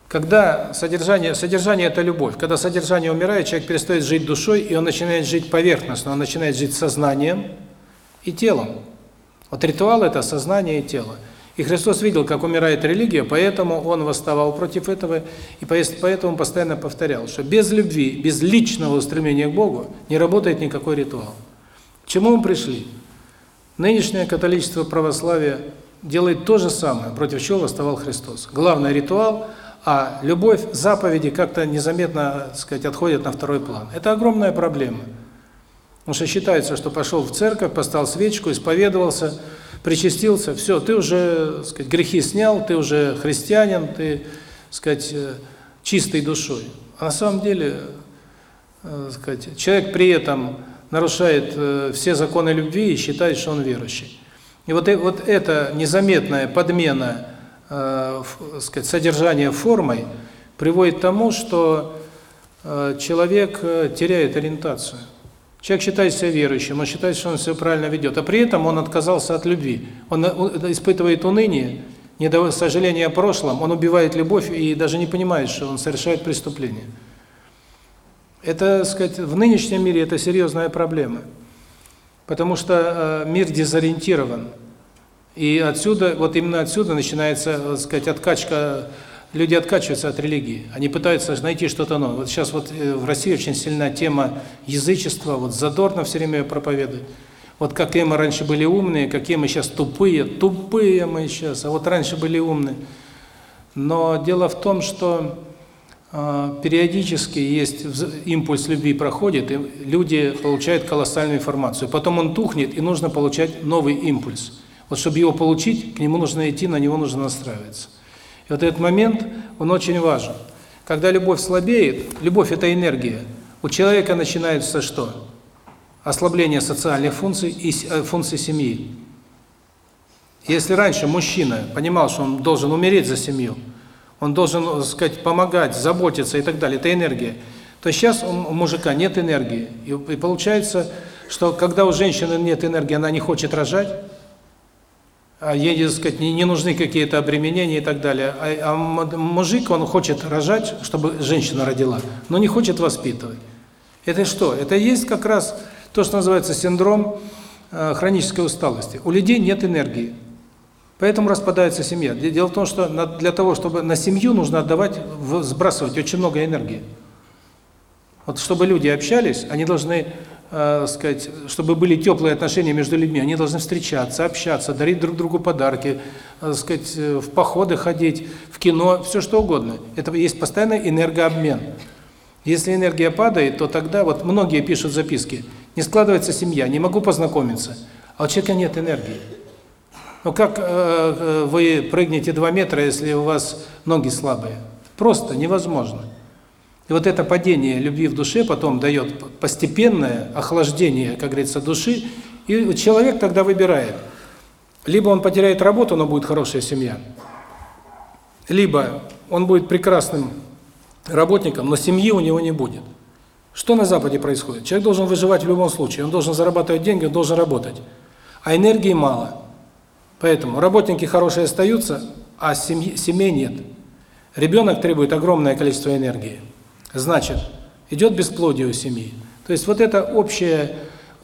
Когда содержание, содержание – это любовь. Когда содержание умирает, человек перестает жить душой, и он начинает жить поверхностно, он начинает жить сознанием и телом. Вот ритуал – это сознание и тело. И Христос видел, как умирает религия, поэтому Он восставал против этого, и поэтому постоянно повторял, что без любви, без личного устремления к Богу не работает никакой ритуал. К чему мы пришли? Нынешнее католичество православие делает то же самое, против чего восставал Христос. Главный ритуал, а любовь, заповеди как-то незаметно, сказать, отходят на второй план. Это огромная проблема. Потому что считается, что пошел в церковь, поставил свечку, исповедовался, причастился, все, ты уже, так сказать, грехи снял, ты уже христианин, ты, так сказать, э, чистой душой. А на самом деле, э, так сказать, человек при этом нарушает э, все законы любви и считает, что он верующий. И вот, вот эта незаметная подмена э, сказать, содержания формой приводит к тому, что человек теряет ориентацию. Человек считает себя верующим, он считает, что он все правильно ведет, а при этом он отказался от любви. Он испытывает уныние, сожаление о прошлом, он убивает любовь и даже не понимает, что он совершает преступление. Это, сказать, в нынешнем мире это серьезная проблема. Потому что э, мир дезориентирован. И отсюда, вот именно отсюда начинается, так сказать, откачка, люди откачиваются от религии. Они пытаются найти что-то новое. Вот сейчас вот э, в России очень сильна тема язычества, вот Задорно все время проповедует. Вот какие мы раньше были умные, какие мы сейчас тупые, тупые мы сейчас, а вот раньше были умные. Но дело в том, что а, периодически есть импульс любви проходит, и люди получают колоссальную информацию. Потом он тухнет, и нужно получать новый импульс. Вот чтобы его получить, к нему нужно идти, на него нужно настраиваться. И вот этот момент, он очень важен. Когда любовь слабеет, любовь – это энергия, у человека начинается что? Ослабление социальных функций и э, функций семьи. Если раньше мужчина понимал, что он должен умереть за семью, он должен, так сказать, помогать, заботиться и так далее, это энергия, то сейчас у мужика нет энергии. И, и получается, что когда у женщины нет энергии, она не хочет рожать, ей, так сказать, не, не нужны какие-то обременения и так далее. А, а мужик, он хочет рожать, чтобы женщина родила, но не хочет воспитывать. Это что? Это есть как раз то, что называется синдром э, хронической усталости. У людей нет энергии. Поэтому распадается семья. Дело в том, что для того, чтобы на семью нужно отдавать, сбрасывать очень много энергии. Вот чтобы люди общались, они должны, э, сказать, чтобы были теплые отношения между людьми, они должны встречаться, общаться, дарить друг другу подарки, э, сказать, э, в походы ходить, в кино, все что угодно. Это есть постоянный энергообмен. Если энергия падает, то тогда, вот многие пишут записки, не складывается семья, не могу познакомиться, а у человека нет энергии. Ну как э, э, вы прыгнете 2 метра, если у вас ноги слабые? Просто невозможно. И вот это падение любви в душе потом дает постепенное охлаждение, как говорится, души, и человек тогда выбирает. Либо он потеряет работу, но будет хорошая семья, либо он будет прекрасным работником, но семьи у него не будет. Что на Западе происходит? Человек должен выживать в любом случае, он должен зарабатывать деньги, он должен работать. А энергии мало. Поэтому работники хорошие остаются, а семьи, семей нет. Ребенок требует огромное количество энергии. Значит, идет бесплодие у семьи. То есть вот это общее...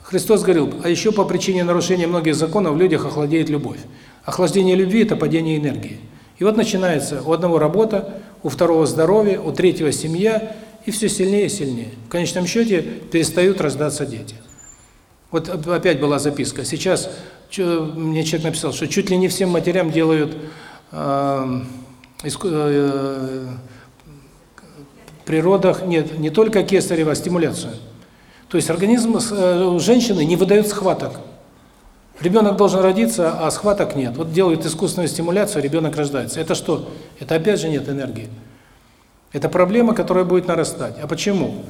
Христос говорил, а еще по причине нарушения многих законов в людях охладеет любовь. Охлаждение любви – это падение энергии. И вот начинается у одного работа, у второго здоровье, у третьего семья, и все сильнее и сильнее. В конечном счете перестают рождаться дети. Вот опять была записка. Сейчас мне человек написал, что чуть ли не всем матерям делают э, э, при родах, нет, не только кесарево, а стимуляцию. То есть организм э, у женщины не выдает схваток. Ребенок должен родиться, а схваток нет. Вот делают искусственную стимуляцию, ребенок рождается. Это что? Это опять же нет энергии. Это проблема, которая будет нарастать. А почему?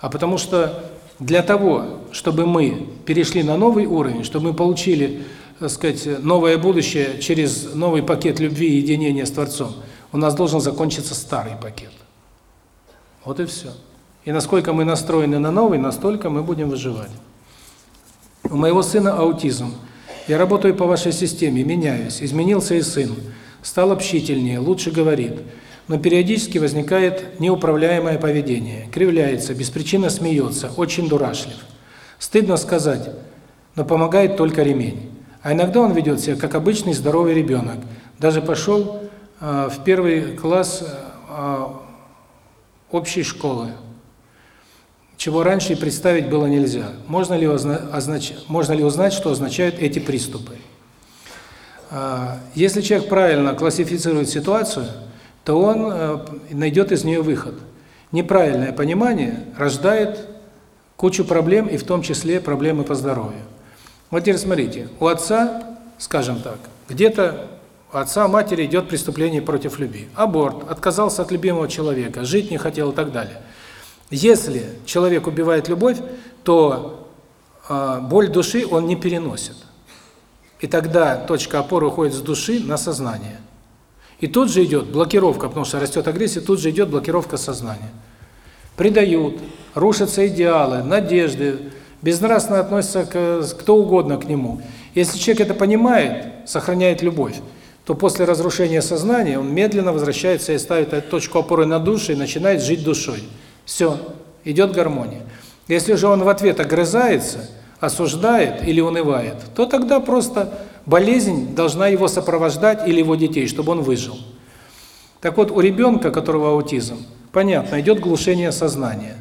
А потому что для того, чтобы мы перешли на новый уровень, чтобы мы получили, так сказать, новое будущее через новый пакет любви и единения с Творцом, у нас должен закончиться старый пакет. Вот и все. И насколько мы настроены на новый, настолько мы будем выживать. У моего сына аутизм. Я работаю по вашей системе, меняюсь. Изменился и сын. Стал общительнее, лучше говорит но периодически возникает неуправляемое поведение. Кривляется, беспричинно смеется, очень дурашлив. Стыдно сказать, но помогает только ремень. А иногда он ведет себя как обычный здоровый ребенок. Даже пошел э, в первый класс э, общей школы. чего раньше представить было нельзя. Можно ли, означ... Можно ли узнать, что означают эти приступы? А, если человек правильно классифицирует ситуацию, то он э, найдет из нее выход. Неправильное понимание рождает кучу проблем, и в том числе проблемы по здоровью. Вот теперь смотрите, у отца, скажем так, где-то отца, матери идет преступление против любви. Аборт, отказался от любимого человека, жить не хотел и так далее. Если человек убивает любовь, то э, боль души он не переносит. И тогда точка опоры уходит с души на сознание. И тут же идет блокировка, потому что растет агрессия, тут же идет блокировка сознания. Предают, рушатся идеалы, надежды, безнравственно относятся к кто угодно к нему. Если человек это понимает, сохраняет любовь, то после разрушения сознания он медленно возвращается и ставит точку опоры на душу и начинает жить душой. Все, идет гармония. Если же он в ответ огрызается, осуждает или унывает, то тогда просто болезнь должна его сопровождать или его детей, чтобы он выжил. Так вот, у ребенка, которого аутизм, понятно, идет глушение сознания,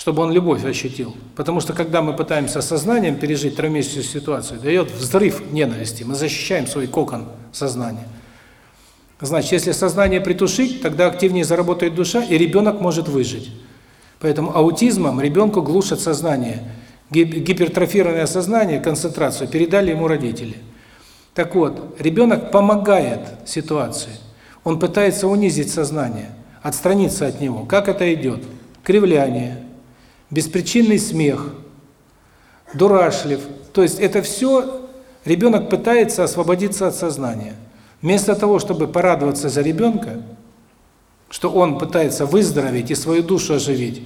чтобы он любовь ощутил. Потому что когда мы пытаемся сознанием пережить травмическую ситуацию, дает взрыв ненависти, мы защищаем свой кокон сознания. Значит, если сознание притушить, тогда активнее заработает душа, и ребенок может выжить. Поэтому аутизмом ребенку глушат сознание. Гипертрофированное сознание, концентрацию передали ему родители. Так вот, ребенок помогает ситуации. Он пытается унизить сознание, отстраниться от него. Как это идет? Кривляние, беспричинный смех, дурашлив. То есть это все ребенок пытается освободиться от сознания. Вместо того, чтобы порадоваться за ребенка, что он пытается выздороветь и свою душу оживить,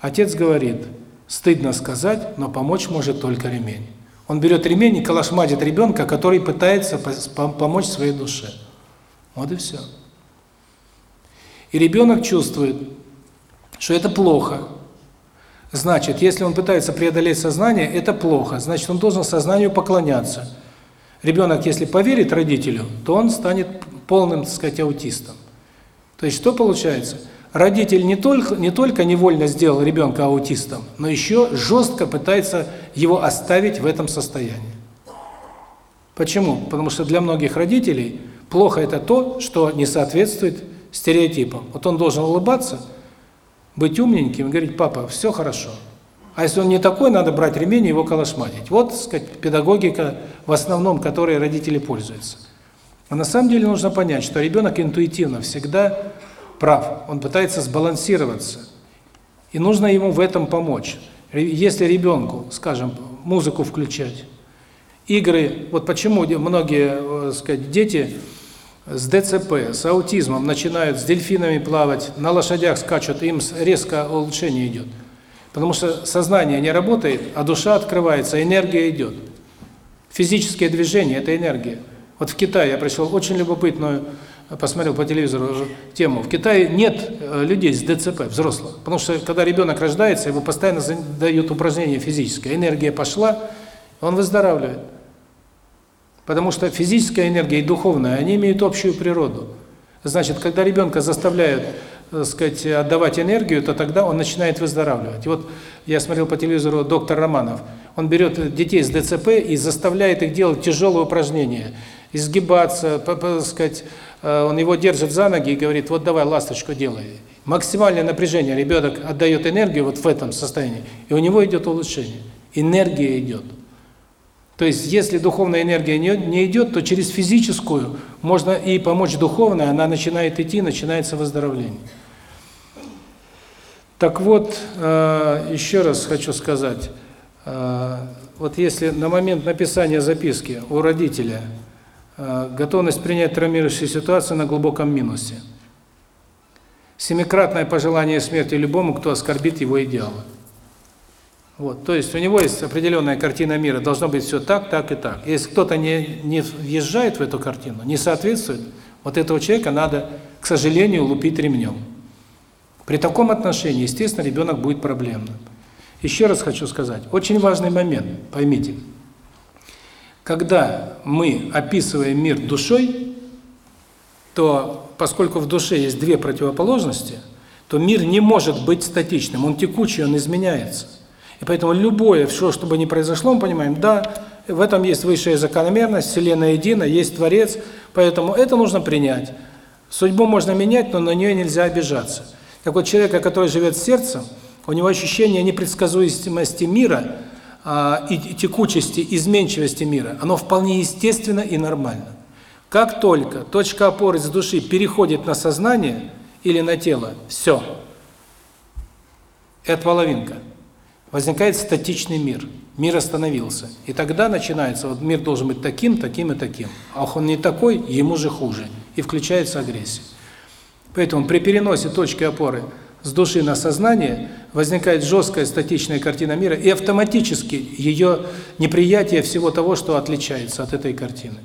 отец говорит, стыдно сказать, но помочь может только ремень. Он берет ремень и калашматит ребенка, который пытается помочь своей душе. Вот и все. И ребенок чувствует, что это плохо. Значит, если он пытается преодолеть сознание, это плохо. Значит, он должен сознанию поклоняться. Ребенок, если поверит родителю, то он станет полным, так сказать, аутистом. То есть что получается? Родитель не только не только невольно сделал ребенка аутистом, но еще жестко пытается его оставить в этом состоянии. Почему? Потому что для многих родителей плохо это то, что не соответствует стереотипам. Вот он должен улыбаться, быть умненьким и говорить: "Папа, все хорошо". А если он не такой, надо брать ремень и его колошматить. Вот, так сказать, педагогика в основном, которой родители пользуются. А на самом деле нужно понять, что ребенок интуитивно всегда прав. Он пытается сбалансироваться. И нужно ему в этом помочь. Если ребенку, скажем, музыку включать, игры, вот почему многие, э, сказать, дети с ДЦП, с аутизмом начинают с дельфинами плавать, на лошадях скачут, им резко улучшение идет. Потому что сознание не работает, а душа открывается, энергия идет. Физическое движение – это энергия. Вот в Китае я пришел очень любопытную, посмотрел по телевизору тему. В Китае нет э, людей с ДЦП, взрослых. Потому что когда ребенок рождается, его постоянно дают упражнение физическое. Энергия пошла, он выздоравливает. Потому что физическая энергия и духовная, они имеют общую природу. Значит, когда ребенка заставляют так сказать, отдавать энергию, то тогда он начинает выздоравливать. Вот я смотрел по телевизору доктор Романов. Он берет детей с ДЦП и заставляет их делать тяжелые упражнения, изгибаться, так сказать, э, он его держит за ноги и говорит: "Вот давай ласточку делай". Максимальное напряжение ребенок отдает энергию вот в этом состоянии, и у него идет улучшение. Энергия идет. То есть, если духовная энергия не, не идет, то через физическую можно и помочь духовной, она начинает идти, начинается выздоровление. Так вот, э, еще раз хочу сказать, э, вот если на момент написания записки у родителя э, готовность принять травмирующую ситуацию на глубоком минусе, семикратное пожелание смерти любому, кто оскорбит его идеалы. Вот, то есть у него есть определенная картина мира, должно быть все так, так и так. Если кто-то не не въезжает в эту картину, не соответствует, вот этого человека надо, к сожалению, лупить ремнем. При таком отношении, естественно, ребенок будет проблемным. Еще раз хочу сказать, очень важный момент, поймите. Когда мы описываем мир душой, то поскольку в душе есть две противоположности, то мир не может быть статичным, он текучий, он изменяется. И поэтому любое, все, что бы ни произошло, мы понимаем, да, в этом есть высшая закономерность, Вселенная едина, есть Творец, поэтому это нужно принять. Судьбу можно менять, но на нее нельзя обижаться. Так вот, человека, который живет сердцем, у него ощущение непредсказуемости мира а, и текучести, изменчивости мира, оно вполне естественно и нормально. Как только точка опоры с души переходит на сознание или на тело, все. Это половинка. Возникает статичный мир. Мир остановился. И тогда начинается, вот мир должен быть таким, таким и таким. А он не такой, ему же хуже. И включается агрессия. Поэтому при переносе точки опоры с души на сознание возникает жесткая статичная картина мира, и автоматически ее неприятие всего того, что отличается от этой картины.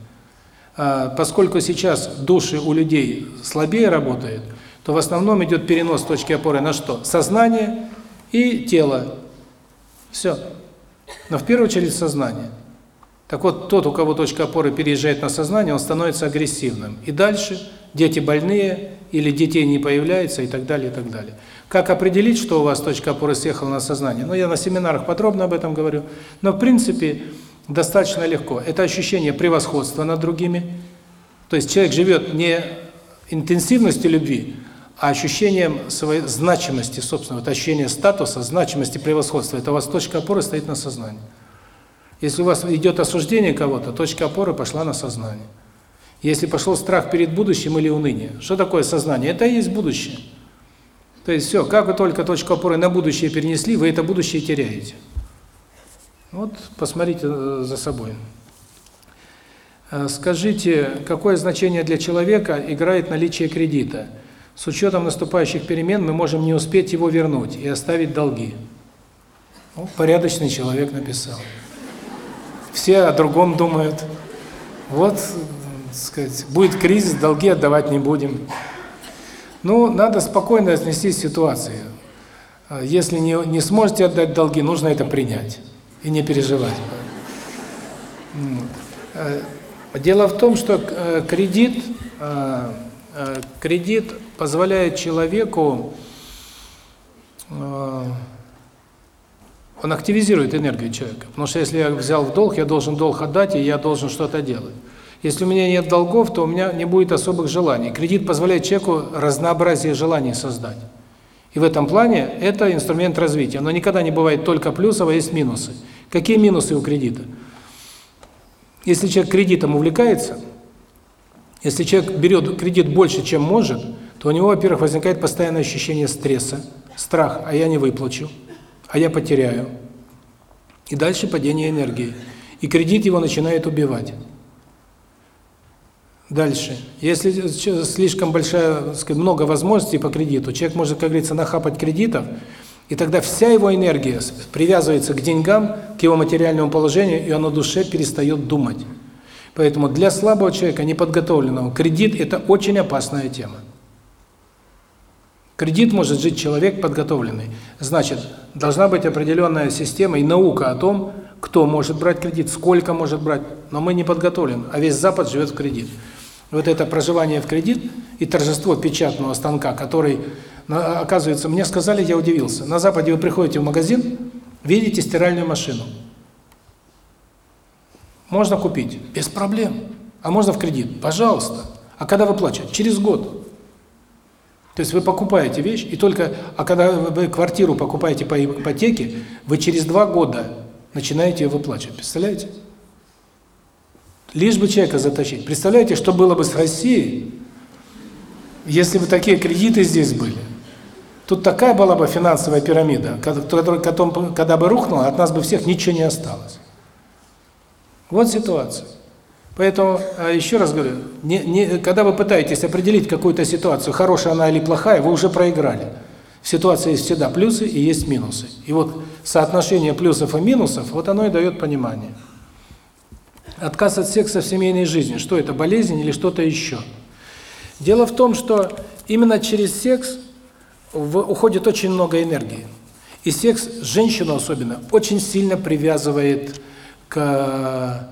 А, поскольку сейчас души у людей слабее работают, то в основном идет перенос точки опоры на что? Сознание и тело. Все. Но в первую очередь сознание. Так вот, тот, у кого точка опоры переезжает на сознание, он становится агрессивным. И дальше дети больные, или детей не появляется, и так далее, и так далее. Как определить, что у вас точка опоры съехала на сознание? Ну, я на семинарах подробно об этом говорю. Но, в принципе, достаточно легко. Это ощущение превосходства над другими. То есть человек живет не интенсивностью любви, а ощущением своей значимости, собственно, вот ощущение статуса, значимости, превосходства. Это у вас точка опоры стоит на сознании. Если у вас идет осуждение кого-то, точка опоры пошла на сознание. Если пошел страх перед будущим или уныние. Что такое сознание? Это и есть будущее. То есть все, как вы только точку опоры на будущее перенесли, вы это будущее теряете. Вот посмотрите э, за собой. Э, скажите, какое значение для человека играет наличие кредита? С учетом наступающих перемен мы можем не успеть его вернуть и оставить долги. Ну, порядочный человек написал. Все о другом думают. Вот, сказать, будет кризис, долги отдавать не будем. Ну, надо спокойно отнестись к ситуации. Если не, не сможете отдать долги, нужно это принять и не переживать. Э, дело в том, что э, кредит, э, кредит позволяет человеку, он активизирует энергию человека. Потому что если я взял в долг, я должен долг отдать, и я должен что-то делать. Если у меня нет долгов, то у меня не будет особых желаний. Кредит позволяет человеку разнообразие желаний создать. И в этом плане это инструмент развития. Но никогда не бывает только плюсов, а есть минусы. Какие минусы у кредита? Если человек кредитом увлекается, если человек берет кредит больше, чем может, то у него, во-первых, возникает постоянное ощущение стресса, страх, а я не выплачу, а я потеряю. И дальше падение энергии. И кредит его начинает убивать. Дальше. Если слишком большая, сказать, много возможностей по кредиту, человек может, как говорится, нахапать кредитов, и тогда вся его энергия привязывается к деньгам, к его материальному положению, и он на душе перестает думать. Поэтому для слабого человека, неподготовленного, кредит – это очень опасная тема. Кредит может жить человек подготовленный. Значит, должна быть определенная система и наука о том, кто может брать кредит, сколько может брать. Но мы не подготовлены, а весь Запад живет в кредит. Вот это проживание в кредит и торжество печатного станка, который оказывается, мне сказали, я удивился. На Западе вы приходите в магазин, видите стиральную машину. Можно купить, без проблем. А можно в кредит? Пожалуйста. А когда выплачивать? Через год. То есть вы покупаете вещь, и только, а когда вы квартиру покупаете по ипотеке, вы через два года начинаете ее выплачивать. Представляете? Лишь бы человека затащить. Представляете, что было бы с Россией, если бы такие кредиты здесь были? Тут такая была бы финансовая пирамида, которая, когда бы рухнула, от нас бы всех ничего не осталось. Вот ситуация. Поэтому, а, еще раз говорю, не, не, когда вы пытаетесь определить какую-то ситуацию, хорошая она или плохая, вы уже проиграли. В ситуации есть всегда плюсы и есть минусы. И вот соотношение плюсов и минусов, вот оно и дает понимание. Отказ от секса в семейной жизни, что это, болезнь или что-то еще? Дело в том, что именно через секс уходит очень много энергии. И секс, женщину особенно, очень сильно привязывает к, к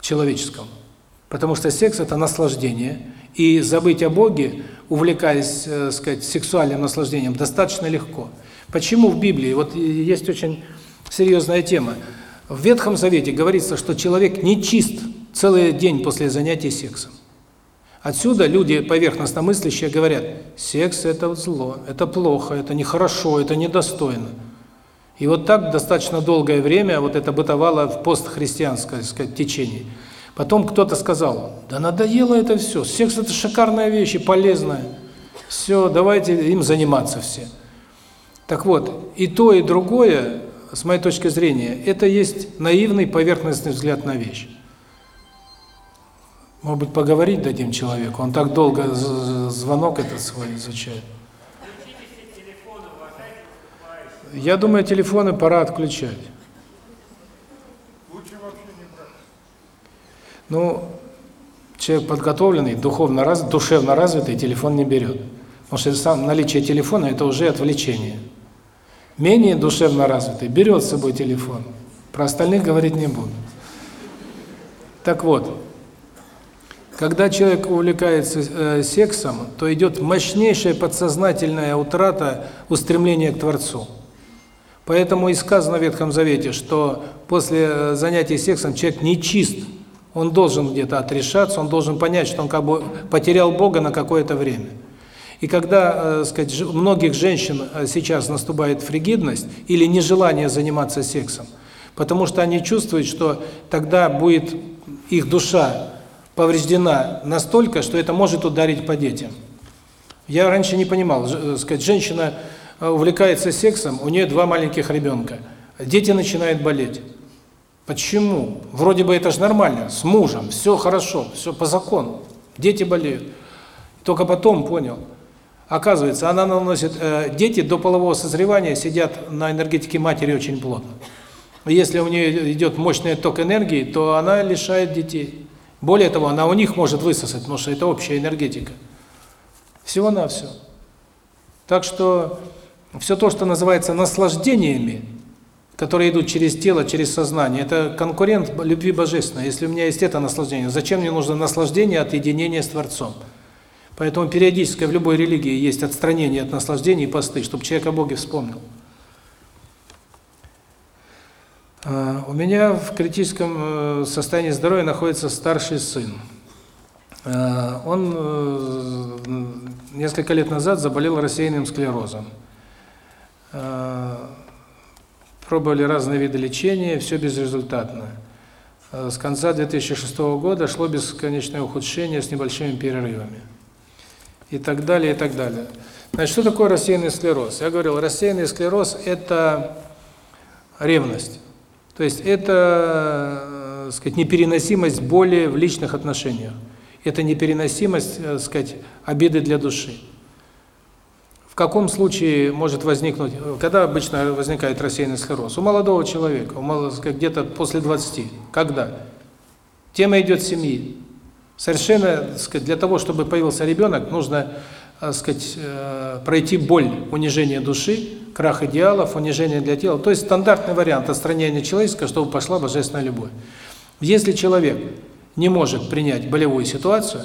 человеческому. Потому что секс – это наслаждение, и забыть о Боге, увлекаясь, э, сказать, сексуальным наслаждением, достаточно легко. Почему в Библии, вот есть очень серьезная тема, в Ветхом Завете говорится, что человек не чист целый день после занятий сексом. Отсюда люди поверхностно мыслящие говорят, секс – это зло, это плохо, это нехорошо, это недостойно. И вот так достаточно долгое время вот это бытовало в постхристианском сказать, течении. Потом кто-то сказал, да надоело это все, секс – это шикарная вещь и полезная. Все, давайте им заниматься все. Так вот, и то, и другое, с моей точки зрения, это есть наивный поверхностный взгляд на вещь. Может быть, поговорить дадим человеку? Он так долго звонок этот свой изучает. Я думаю, телефоны пора отключать. Лучше вообще не брать. Ну, человек подготовленный, духовно раз, душевно развитый, телефон не берет. Потому что сам наличие телефона – это уже отвлечение. Менее душевно развитый берет с собой телефон. Про остальных говорить не буду. Так вот, когда человек увлекается э, сексом, то идет мощнейшая подсознательная утрата устремления к Творцу. Поэтому и сказано в Ветхом Завете, что после э, занятий сексом человек не чист. Он должен где-то отрешаться, он должен понять, что он как бы потерял Бога на какое-то время. И когда, э, сказать, многих женщин э, сейчас наступает фригидность или нежелание заниматься сексом, потому что они чувствуют, что тогда будет их душа повреждена настолько, что это может ударить по детям. Я раньше не понимал, э, сказать, женщина увлекается сексом, у нее два маленьких ребенка. Дети начинают болеть. Почему? Вроде бы это же нормально, с мужем, все хорошо, все по закону. Дети болеют. Только потом понял. Оказывается, она наносит э, дети до полового созревания сидят на энергетике матери очень плотно. Если у нее идет мощный ток энергии, то она лишает детей. Более того, она у них может высосать, потому что это общая энергетика. Всего-навсего. Так что все то, что называется наслаждениями, которые идут через тело, через сознание, это конкурент любви божественной. Если у меня есть это наслаждение, зачем мне нужно наслаждение от единения с Творцом? Поэтому периодически в любой религии есть отстранение от наслаждений и посты, чтобы человек о Боге вспомнил. А, у меня в критическом э, состоянии здоровья находится старший сын. А, он э, несколько лет назад заболел рассеянным склерозом. А, пробовали разные виды лечения, все безрезультатно. С конца 2006 года шло бесконечное ухудшение с небольшими перерывами. И так далее, и так далее. Значит, что такое рассеянный склероз? Я говорил, рассеянный склероз – это ревность. То есть это, э, сказать, непереносимость боли в личных отношениях. Это непереносимость, э, сказать, обиды для души. Каком случае может возникнуть, когда обычно возникает рассеянный склероз? У молодого человека, у где-то после 20. Когда? Тема идет семьи. Совершенно, сказать, для того, чтобы появился ребенок, нужно так сказать, э, пройти боль унижения души, крах идеалов, унижение для тела. То есть стандартный вариант отстранения человеческого, чтобы пошла божественная любовь. Если человек не может принять болевую ситуацию,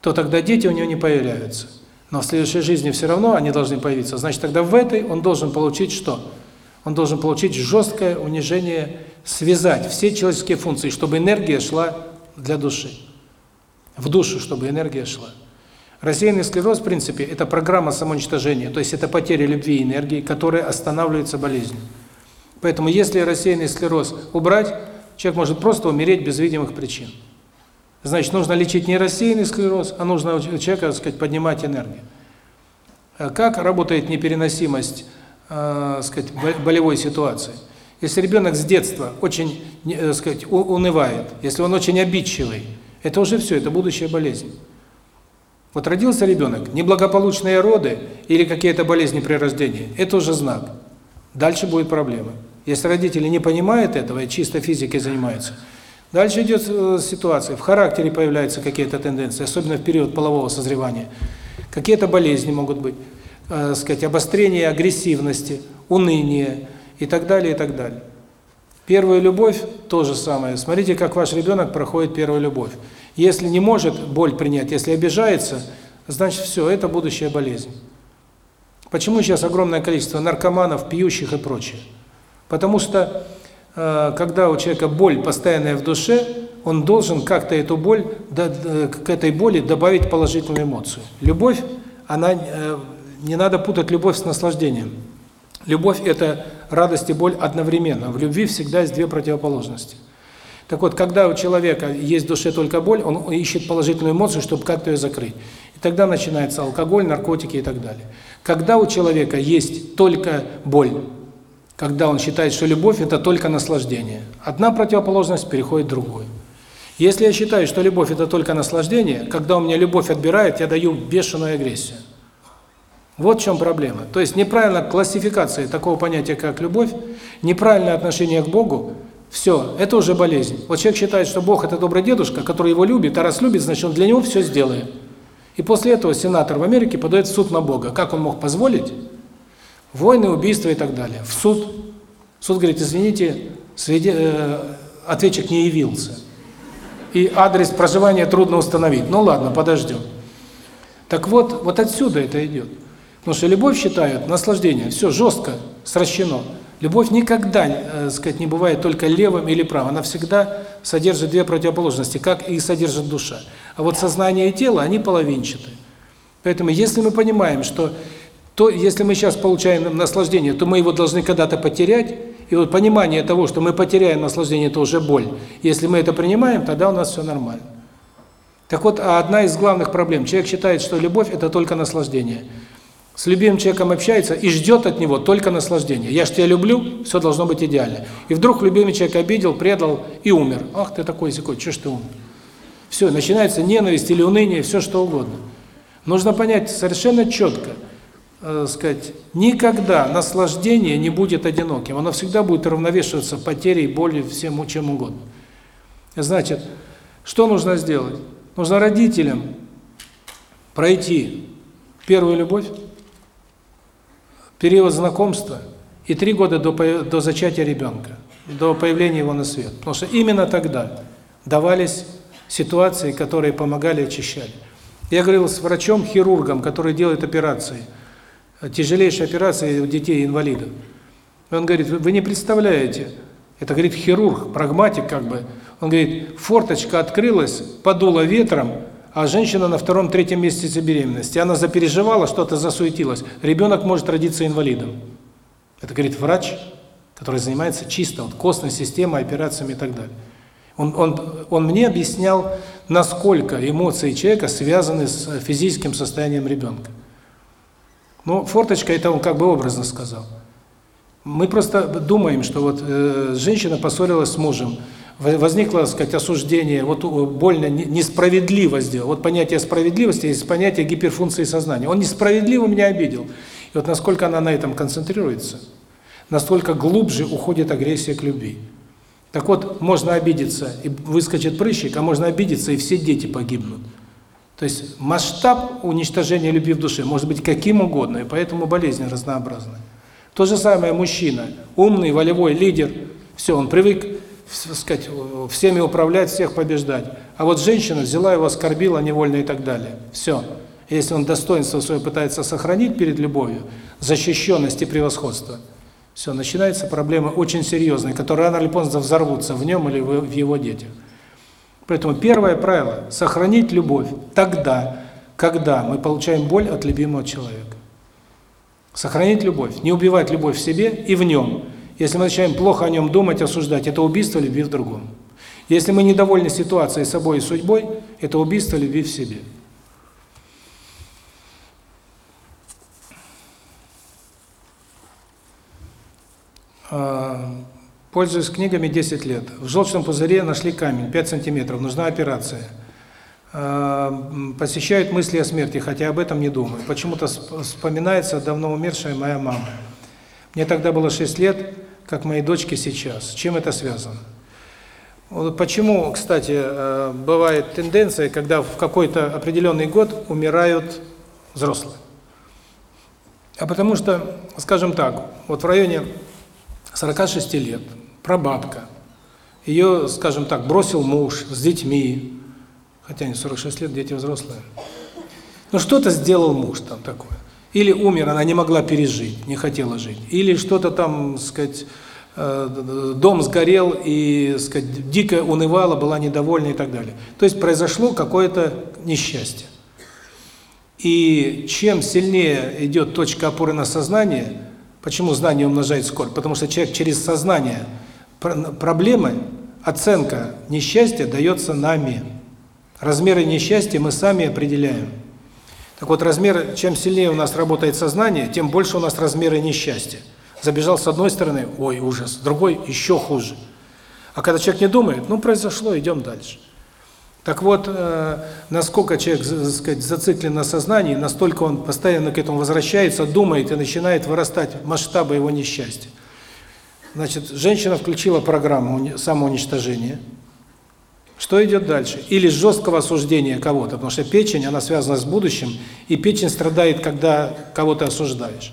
то тогда дети у него не появляются. Но в следующей жизни все равно они должны появиться. Значит, тогда в этой он должен получить что? Он должен получить жесткое унижение, связать все человеческие функции, чтобы энергия шла для души. В душу, чтобы энергия шла. Рассеянный склероз, в принципе, это программа самоуничтожения, то есть это потеря любви и энергии, которая останавливается болезнью. Поэтому если рассеянный склероз убрать, человек может просто умереть без видимых причин. Значит, нужно лечить не рассеянный склероз, а нужно у человека, так сказать, поднимать энергию. А как работает непереносимость, э, сказать, болевой ситуации? Если ребенок с детства очень, так сказать, унывает, если он очень обидчивый, это уже все, это будущая болезнь. Вот родился ребенок, неблагополучные роды или какие-то болезни при рождении – это уже знак. Дальше будет проблема. Если родители не понимают этого и чисто физикой занимаются, дальше идет э, ситуация, в характере появляются какие-то тенденции, особенно в период полового созревания. Какие-то болезни могут быть, э, сказать, обострение агрессивности, уныние и так далее, и так далее. Первую любовь – то же самое. Смотрите, как ваш ребенок проходит первую любовь. Если не может боль принять, если обижается, значит все, это будущая болезнь. Почему сейчас огромное количество наркоманов, пьющих и прочее? Потому что, когда у человека боль постоянная в душе, он должен как-то эту боль, к этой боли добавить положительную эмоцию. Любовь, она, э, не надо путать любовь с наслаждением. Любовь – это радость и боль одновременно. В любви всегда есть две противоположности. Так вот, когда у человека есть в душе только боль, он ищет положительную эмоцию, чтобы как-то ее закрыть. И тогда начинается алкоголь, наркотики и так далее. Когда у человека есть только боль, когда он считает, что любовь – это только наслаждение, одна противоположность переходит в другую. Если я считаю, что любовь – это только наслаждение, когда у меня любовь отбирает, я даю бешеную агрессию. Вот в чем проблема. То есть неправильная классификация такого понятия, как любовь, неправильное отношение к Богу, все, это уже болезнь. Вот человек считает, что Бог – это добрый дедушка, который его любит, а раз любит, значит, он для него все сделает. И после этого сенатор в Америке подает в суд на Бога. Как он мог позволить? Войны, убийства и так далее. В суд. Суд говорит, извините, свиде... э, ответчик не явился. И адрес проживания трудно установить. Ну ладно, подождем. Так вот, вот отсюда это идет. Потому что любовь считают наслаждение. Все жестко сращено. Любовь никогда, э, сказать, не бывает только левым или правым. Она всегда содержит две противоположности, как и содержит душа. А вот сознание и тело, они половинчаты. Поэтому если мы понимаем, что то, если мы сейчас получаем наслаждение, то мы его должны когда-то потерять, и вот понимание того, что мы потеряем наслаждение, это уже боль. Если мы это принимаем, тогда у нас все нормально. Так вот, одна из главных проблем. Человек считает, что любовь – это только наслаждение – с любимым человеком общается и ждет от него только наслаждения. Я ж тебя люблю, все должно быть идеально. И вдруг любимый человек обидел, предал и умер. Ах ты такой секой, что ж ты умер? Все, начинается ненависть или уныние, все что угодно. Нужно понять совершенно четко, э, сказать, никогда наслаждение не будет одиноким. Оно всегда будет равновешиваться потерей, болью, всем чем угодно. Значит, что нужно сделать? Нужно родителям пройти первую любовь, период знакомства и три года до, до зачатия ребенка, до появления его на свет. Потому что именно тогда давались ситуации, которые помогали, очищали. Я говорил с врачом-хирургом, который делает операции, тяжелейшие операции у детей-инвалидов. Он говорит, вы не представляете, это, говорит, хирург, прагматик как бы, он говорит, форточка открылась, подуло ветром, а женщина на втором-третьем месяце беременности, она запереживала, что-то засуетилась, ребенок может родиться инвалидом. Это говорит врач, который занимается чисто вот костной системой, операциями и так далее. Он, он, он мне объяснял, насколько эмоции человека связаны с физическим состоянием ребенка. Ну, форточка, это он как бы образно сказал. Мы просто думаем, что вот э, женщина поссорилась с мужем, возникло, так сказать, осуждение, вот больно, несправедливо сделал. Вот понятие справедливости есть понятие гиперфункции сознания. Он несправедливо меня обидел. И вот насколько она на этом концентрируется, настолько глубже уходит агрессия к любви. Так вот, можно обидеться и выскочит прыщик, а можно обидеться и все дети погибнут. То есть масштаб уничтожения любви в душе может быть каким угодно, и поэтому болезни разнообразны. То же самое мужчина, умный, волевой лидер, все, он привык сказать, всеми управлять, всех побеждать. А вот женщина взяла его, оскорбила невольно и так далее. Все. Если он достоинство свое пытается сохранить перед любовью, защищенность и превосходство, все, начинается проблема очень серьезная, которая рано или поздно взорвутся в нем или в его детях. Поэтому первое правило – сохранить любовь тогда, когда мы получаем боль от любимого человека. Сохранить любовь, не убивать любовь в себе и в нем – если мы начинаем плохо о нем думать, осуждать, это убийство любви в другом. Если мы недовольны ситуацией, собой и судьбой, это убийство любви в себе. Пользуюсь книгами 10 лет. В желчном пузыре нашли камень, 5 сантиметров, нужна операция. А, посещают мысли о смерти, хотя об этом не думаю. Почему-то вспоминается давно умершая моя мама. Мне тогда было 6 лет, как моей дочке сейчас. Чем это связано? Почему, кстати, э, бывает тенденция, когда в какой-то определенный год умирают взрослые? А потому что, скажем так, вот в районе 46 лет, прабабка. Ее, скажем так, бросил муж с детьми, хотя не 46 лет, дети взрослые. Ну что-то сделал муж там такое. Или умер, она не могла пережить, не хотела жить. Или что-то там, сказать, э, дом сгорел и, сказать, дико унывала, была недовольна и так далее. То есть произошло какое-то несчастье. И чем сильнее идет точка опоры на сознание, почему знание умножает скорость? Потому что человек через сознание проблемы, оценка несчастья дается нами. Размеры несчастья мы сами определяем. Так вот, размер, чем сильнее у нас работает сознание, тем больше у нас размеры несчастья. Забежал с одной стороны, ой, ужас, с другой еще хуже. А когда человек не думает, ну, произошло, идем дальше. Так вот, э, насколько человек, так сказать, зациклен на сознании, настолько он постоянно к этому возвращается, думает и начинает вырастать масштабы его несчастья. Значит, женщина включила программу самоуничтожения – что идет дальше? Или жесткого осуждения кого-то, потому что печень, она связана с будущим, и печень страдает, когда кого-то осуждаешь.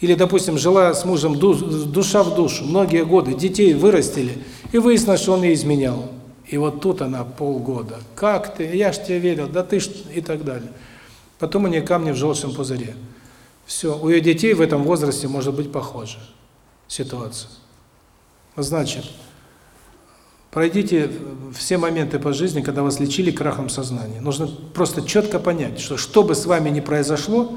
Или, допустим, жила с мужем душа в душу, многие годы, детей вырастили, и выяснилось, что он ей изменял. И вот тут она полгода. Как ты? Я ж тебе верил, да ты ж... и так далее. Потом у нее камни в желчном пузыре. Все, у ее детей в этом возрасте может быть похожа ситуация. Значит, Пройдите все моменты по жизни, когда вас лечили крахом сознания. Нужно просто четко понять, что что бы с вами ни произошло,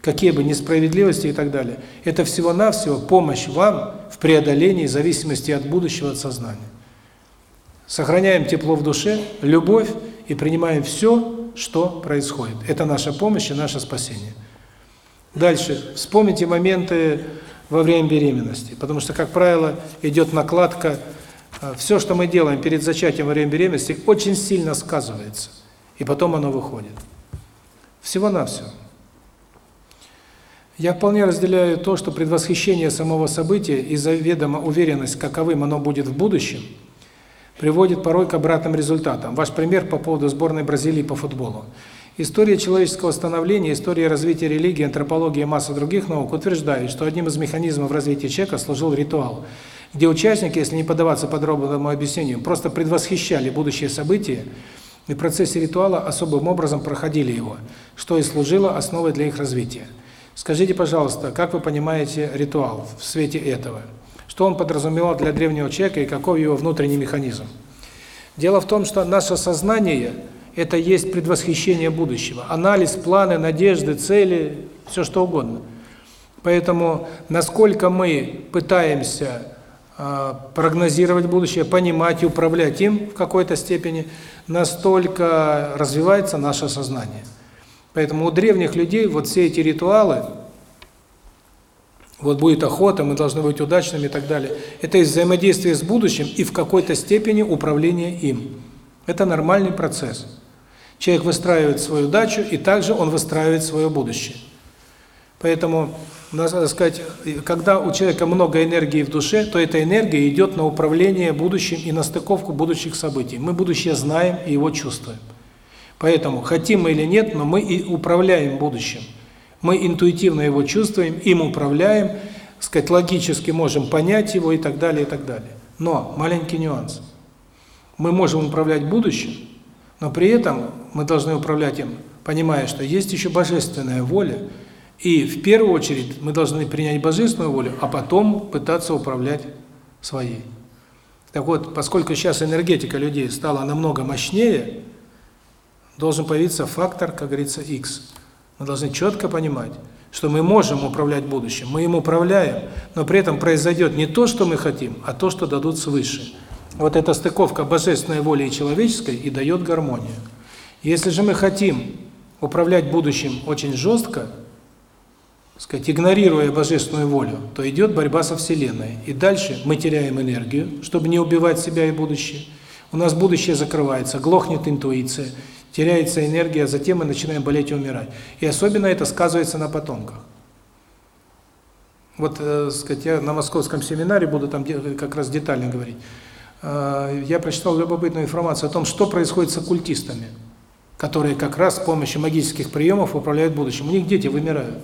какие бы несправедливости и так далее, это всего-навсего помощь вам в преодолении зависимости от будущего, от сознания. Сохраняем тепло в душе, любовь и принимаем все, что происходит. Это наша помощь и наше спасение. Дальше. Вспомните моменты во время беременности, потому что, как правило, идет накладка а, все, что мы делаем перед зачатием во время беременности, очень сильно сказывается. И потом оно выходит. Всего-навсего. Я вполне разделяю то, что предвосхищение самого события и заведомо уверенность, каковым оно будет в будущем, приводит порой к обратным результатам. Ваш пример по поводу сборной Бразилии по футболу. История человеческого становления, история развития религии, антропологии и масса других наук утверждают, что одним из механизмов развития человека служил ритуал – где участники, если не поддаваться подробному объяснению, просто предвосхищали будущее события и в процессе ритуала особым образом проходили его, что и служило основой для их развития. Скажите, пожалуйста, как вы понимаете ритуал в свете этого? Что он подразумевал для древнего человека и каков его внутренний механизм? Дело в том, что наше сознание – это есть предвосхищение будущего. Анализ, планы, надежды, цели, все что угодно. Поэтому, насколько мы пытаемся а, прогнозировать будущее, понимать и управлять им в какой-то степени, настолько развивается наше сознание. Поэтому у древних людей вот все эти ритуалы, вот будет охота, мы должны быть удачными и так далее, это из взаимодействия с будущим и в какой-то степени управление им. Это нормальный процесс. Человек выстраивает свою дачу, и также он выстраивает свое будущее. Поэтому надо сказать, когда у человека много энергии в душе, то эта энергия идет на управление будущим и на стыковку будущих событий. Мы будущее знаем и его чувствуем. Поэтому, хотим мы или нет, но мы и управляем будущим. Мы интуитивно его чувствуем, им управляем, сказать, логически можем понять его и так далее, и так далее. Но маленький нюанс. Мы можем управлять будущим, но при этом мы должны управлять им, понимая, что есть еще божественная воля, и в первую очередь мы должны принять божественную волю, а потом пытаться управлять своей. Так вот, поскольку сейчас энергетика людей стала намного мощнее, должен появиться фактор, как говорится, X. Мы должны четко понимать, что мы можем управлять будущим, мы им управляем, но при этом произойдет не то, что мы хотим, а то, что дадут свыше. Вот эта стыковка божественной воли и человеческой и дает гармонию. Если же мы хотим управлять будущим очень жестко, сказать, игнорируя божественную волю, то идет борьба со Вселенной. И дальше мы теряем энергию, чтобы не убивать себя и будущее. У нас будущее закрывается, глохнет интуиция, теряется энергия, а затем мы начинаем болеть и умирать. И особенно это сказывается на потомках. Вот, э, сказать, я на московском семинаре буду там как раз детально говорить. Э, я прочитал любопытную информацию о том, что происходит с оккультистами, которые как раз с помощью магических приемов управляют будущим. У них дети вымирают.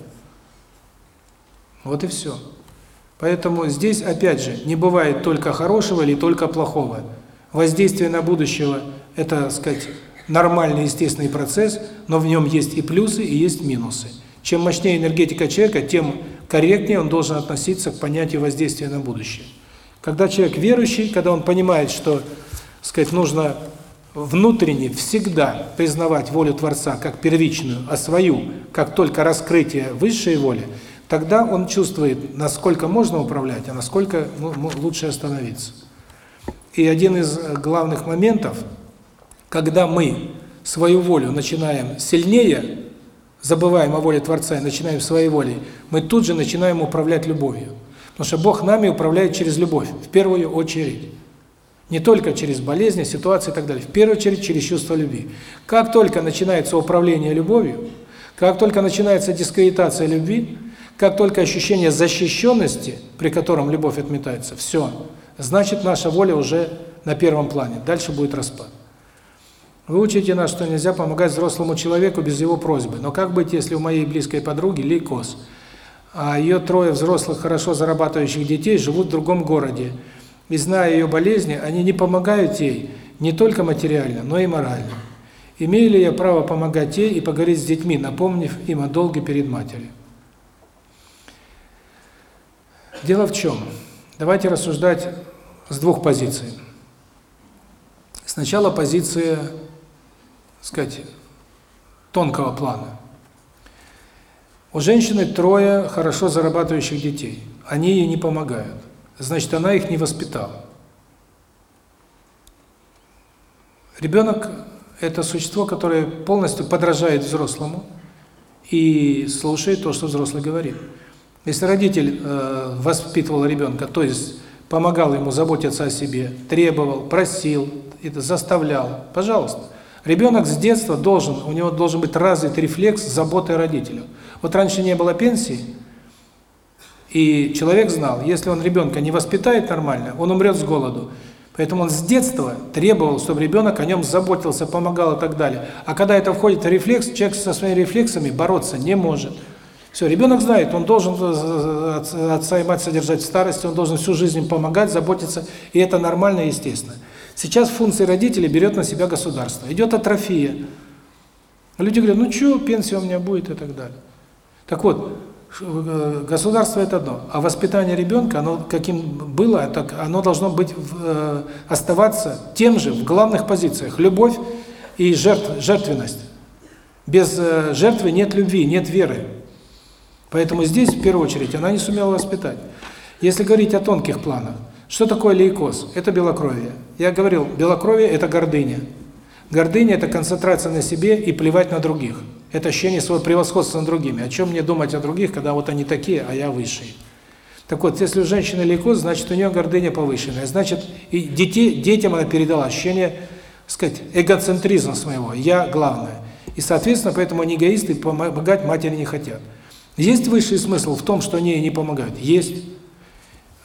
Вот и все. Поэтому здесь, опять же, не бывает только хорошего или только плохого. Воздействие на будущего – это, так сказать, нормальный, естественный процесс, но в нем есть и плюсы, и есть минусы. Чем мощнее энергетика человека, тем корректнее он должен относиться к понятию воздействия на будущее. Когда человек верующий, когда он понимает, что, сказать, нужно внутренне всегда признавать волю Творца как первичную, а свою как только раскрытие высшей воли, тогда он чувствует, насколько можно управлять, а насколько ну, лучше остановиться. И один из главных моментов, когда мы свою волю начинаем сильнее, забываем о воле Творца и начинаем своей волей, мы тут же начинаем управлять любовью. Потому что Бог нами управляет через любовь, в первую очередь. Не только через болезни, ситуации и так далее. В первую очередь через чувство любви. Как только начинается управление любовью, как только начинается дискредитация любви, как только ощущение защищенности, при котором любовь отметается, все, значит наша воля уже на первом плане. Дальше будет распад. Вы учите нас, что нельзя помогать взрослому человеку без его просьбы. Но как быть, если у моей близкой подруги лейкоз, а ее трое взрослых, хорошо зарабатывающих детей живут в другом городе, и зная ее болезни, они не помогают ей не только материально, но и морально. Имею ли я право помогать ей и поговорить с детьми, напомнив им о долге перед матерью? Дело в чем? Давайте рассуждать с двух позиций. Сначала позиция сказать, тонкого плана. У женщины трое хорошо зарабатывающих детей. Они ей не помогают. Значит, она их не воспитала. Ребенок – это существо, которое полностью подражает взрослому и слушает то, что взрослый говорит. Если родитель э, воспитывал ребенка, то есть помогал ему заботиться о себе, требовал, просил, это заставлял, пожалуйста – Ребенок с детства должен, у него должен быть развит рефлекс заботы о родителях. Вот раньше не было пенсии, и человек знал, если он ребенка не воспитает нормально, он умрет с голоду. Поэтому он с детства требовал, чтобы ребенок о нем заботился, помогал и так далее. А когда это входит в рефлекс, человек со своими рефлексами бороться не может. Все, ребенок знает, он должен отца и мать содержать в старости, он должен всю жизнь помогать, заботиться, и это нормально и естественно. Сейчас функции родителей берет на себя государство. Идет атрофия. Люди говорят, ну что, пенсия у меня будет и так далее. Так вот, э, государство это одно, а воспитание ребенка, оно каким было, так оно должно быть э, оставаться тем же в главных позициях. Любовь и жертв, жертвенность. Без э, жертвы нет любви, нет веры. Поэтому здесь, в первую очередь, она не сумела воспитать. Если говорить о тонких планах, что такое лейкоз? Это белокровие. Я говорил, белокровие – это гордыня. Гордыня – это концентрация на себе и плевать на других. Это ощущение своего превосходства над другими. О чем мне думать о других, когда вот они такие, а я высший? Так вот, если у женщины лейкоз, значит, у нее гордыня повышенная. Значит, и детей, детям она передала ощущение, сказать, эгоцентризма своего. Я главное. И, соответственно, поэтому они эгоисты помогать матери не хотят. Есть высший смысл в том, что они ей не помогают? Есть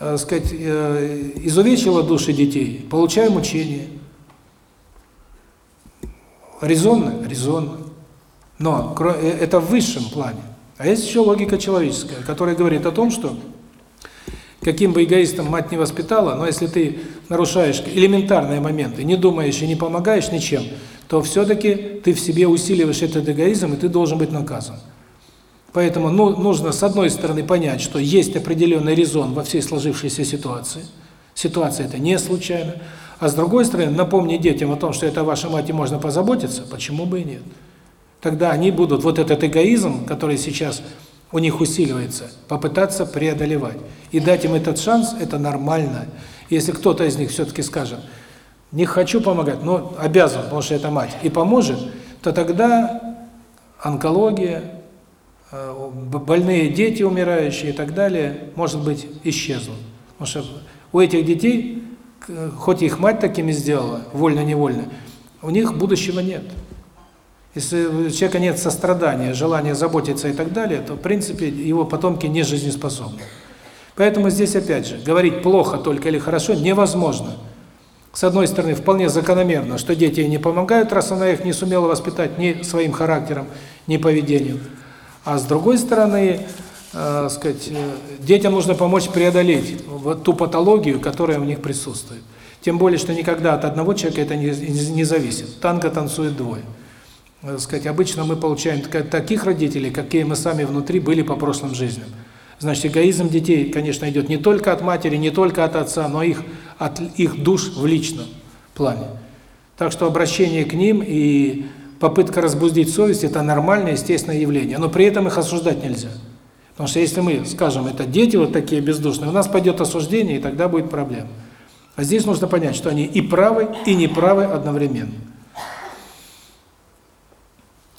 э, сказать, э, изувечила души детей, получаем мучения. Резонно? Резонно. Но э, это в высшем плане. А есть еще логика человеческая, которая говорит о том, что каким бы эгоистом мать не воспитала, но если ты нарушаешь элементарные моменты, не думаешь и не помогаешь ничем, то все-таки ты в себе усиливаешь этот эгоизм, и ты должен быть наказан. Поэтому ну, нужно, с одной стороны, понять, что есть определенный резон во всей сложившейся ситуации. Ситуация это не случайно. А с другой стороны, напомнить детям о том, что это ваша мать и можно позаботиться, почему бы и нет. Тогда они будут вот этот эгоизм, который сейчас у них усиливается, попытаться преодолевать. И дать им этот шанс – это нормально. Если кто-то из них все-таки скажет, не хочу помогать, но обязан, потому что это мать, и поможет, то тогда онкология, больные дети, умирающие и так далее, может быть, исчезнут. Потому что у этих детей, хоть их мать такими сделала, вольно-невольно, у них будущего нет. Если у человека нет сострадания, желания заботиться и так далее, то, в принципе, его потомки не жизнеспособны. Поэтому здесь, опять же, говорить плохо только или хорошо невозможно. С одной стороны, вполне закономерно, что дети не помогают, раз она их не сумела воспитать ни своим характером, ни поведением. А с другой стороны, э, сказать, э, детям нужно помочь преодолеть вот ту патологию, которая у них присутствует. Тем более, что никогда от одного человека это не, не зависит. Танго танцует двое. Так сказать, обычно мы получаем таких родителей, какие мы сами внутри были по прошлым жизням. Значит, эгоизм детей, конечно, идет не только от матери, не только от отца, но их от их душ в личном плане. Так что обращение к ним и попытка разбудить совесть – это нормальное, естественное явление. Но при этом их осуждать нельзя. Потому что если мы скажем, это дети вот такие бездушные, у нас пойдет осуждение, и тогда будет проблема. А здесь нужно понять, что они и правы, и неправы одновременно.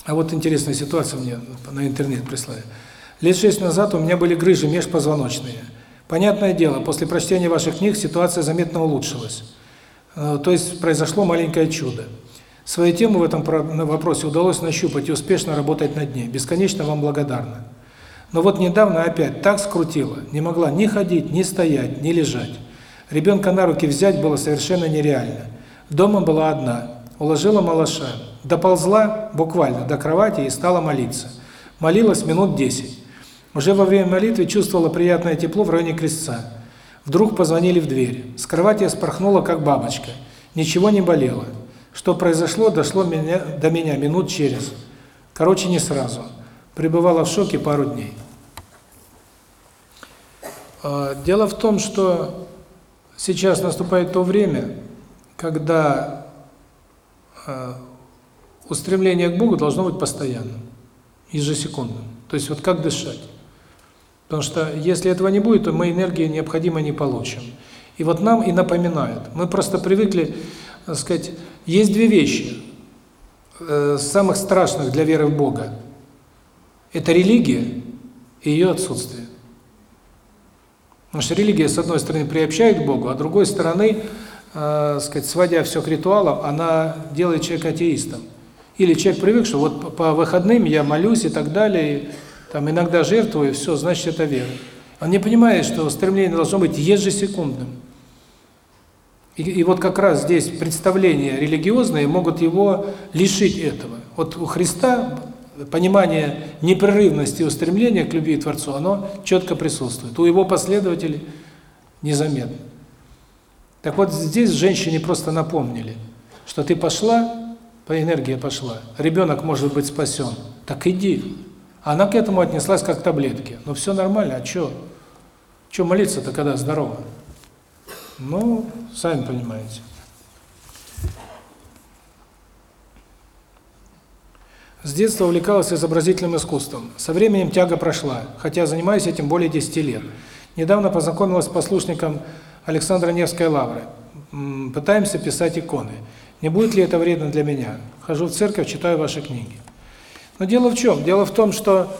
А вот интересная ситуация мне на интернет прислали. Лет шесть назад у меня были грыжи межпозвоночные. Понятное дело, после прочтения ваших книг ситуация заметно улучшилась. Э, то есть произошло маленькое чудо. Свою тему в этом вопросе удалось нащупать и успешно работать над ней. Бесконечно вам благодарна. Но вот недавно опять так скрутило, не могла ни ходить, ни стоять, ни лежать. Ребенка на руки взять было совершенно нереально. Дома была одна, уложила малыша, доползла буквально до кровати и стала молиться. Молилась минут десять. Уже во время молитвы чувствовала приятное тепло в районе крестца. Вдруг позвонили в дверь. С кровати я спорхнула, как бабочка. Ничего не болело. Что произошло, дошло меня, до меня минут через. Короче, не сразу. Пребывала в шоке пару дней. А, дело в том, что сейчас наступает то время, когда а, устремление к Богу должно быть постоянным, ежесекундным. То есть вот как дышать. Потому что если этого не будет, то мы энергии необходимо не получим. И вот нам и напоминают. Мы просто привыкли, так сказать, есть две вещи, э, самых страшных для веры в Бога. Это религия и ее отсутствие. Потому что религия, с одной стороны, приобщает к Богу, а с другой стороны, э, сказать, сводя все к ритуалам, она делает человека атеистом. Или человек привык, что вот по выходным я молюсь и так далее, там иногда жертвую, все, значит это вера. Он не понимает, что стремление должно быть ежесекундным. И, и вот как раз здесь представления религиозные могут его лишить этого. Вот у Христа понимание непрерывности устремления к любви Творцу, оно четко присутствует. У его последователей незаметно. Так вот здесь женщине просто напомнили, что ты пошла, по энергии пошла, ребенок может быть спасен, так иди. Она к этому отнеслась как к таблетке. Ну все нормально, а что? Что молиться-то, когда здорово? Ну, сами понимаете. С детства увлекалась изобразительным искусством. Со временем тяга прошла, хотя занимаюсь этим более 10 лет. Недавно познакомилась с послушником Александра Невской лавры. Пытаемся писать иконы. Не будет ли это вредно для меня? Хожу в церковь, читаю ваши книги. Но дело в чем? Дело в том, что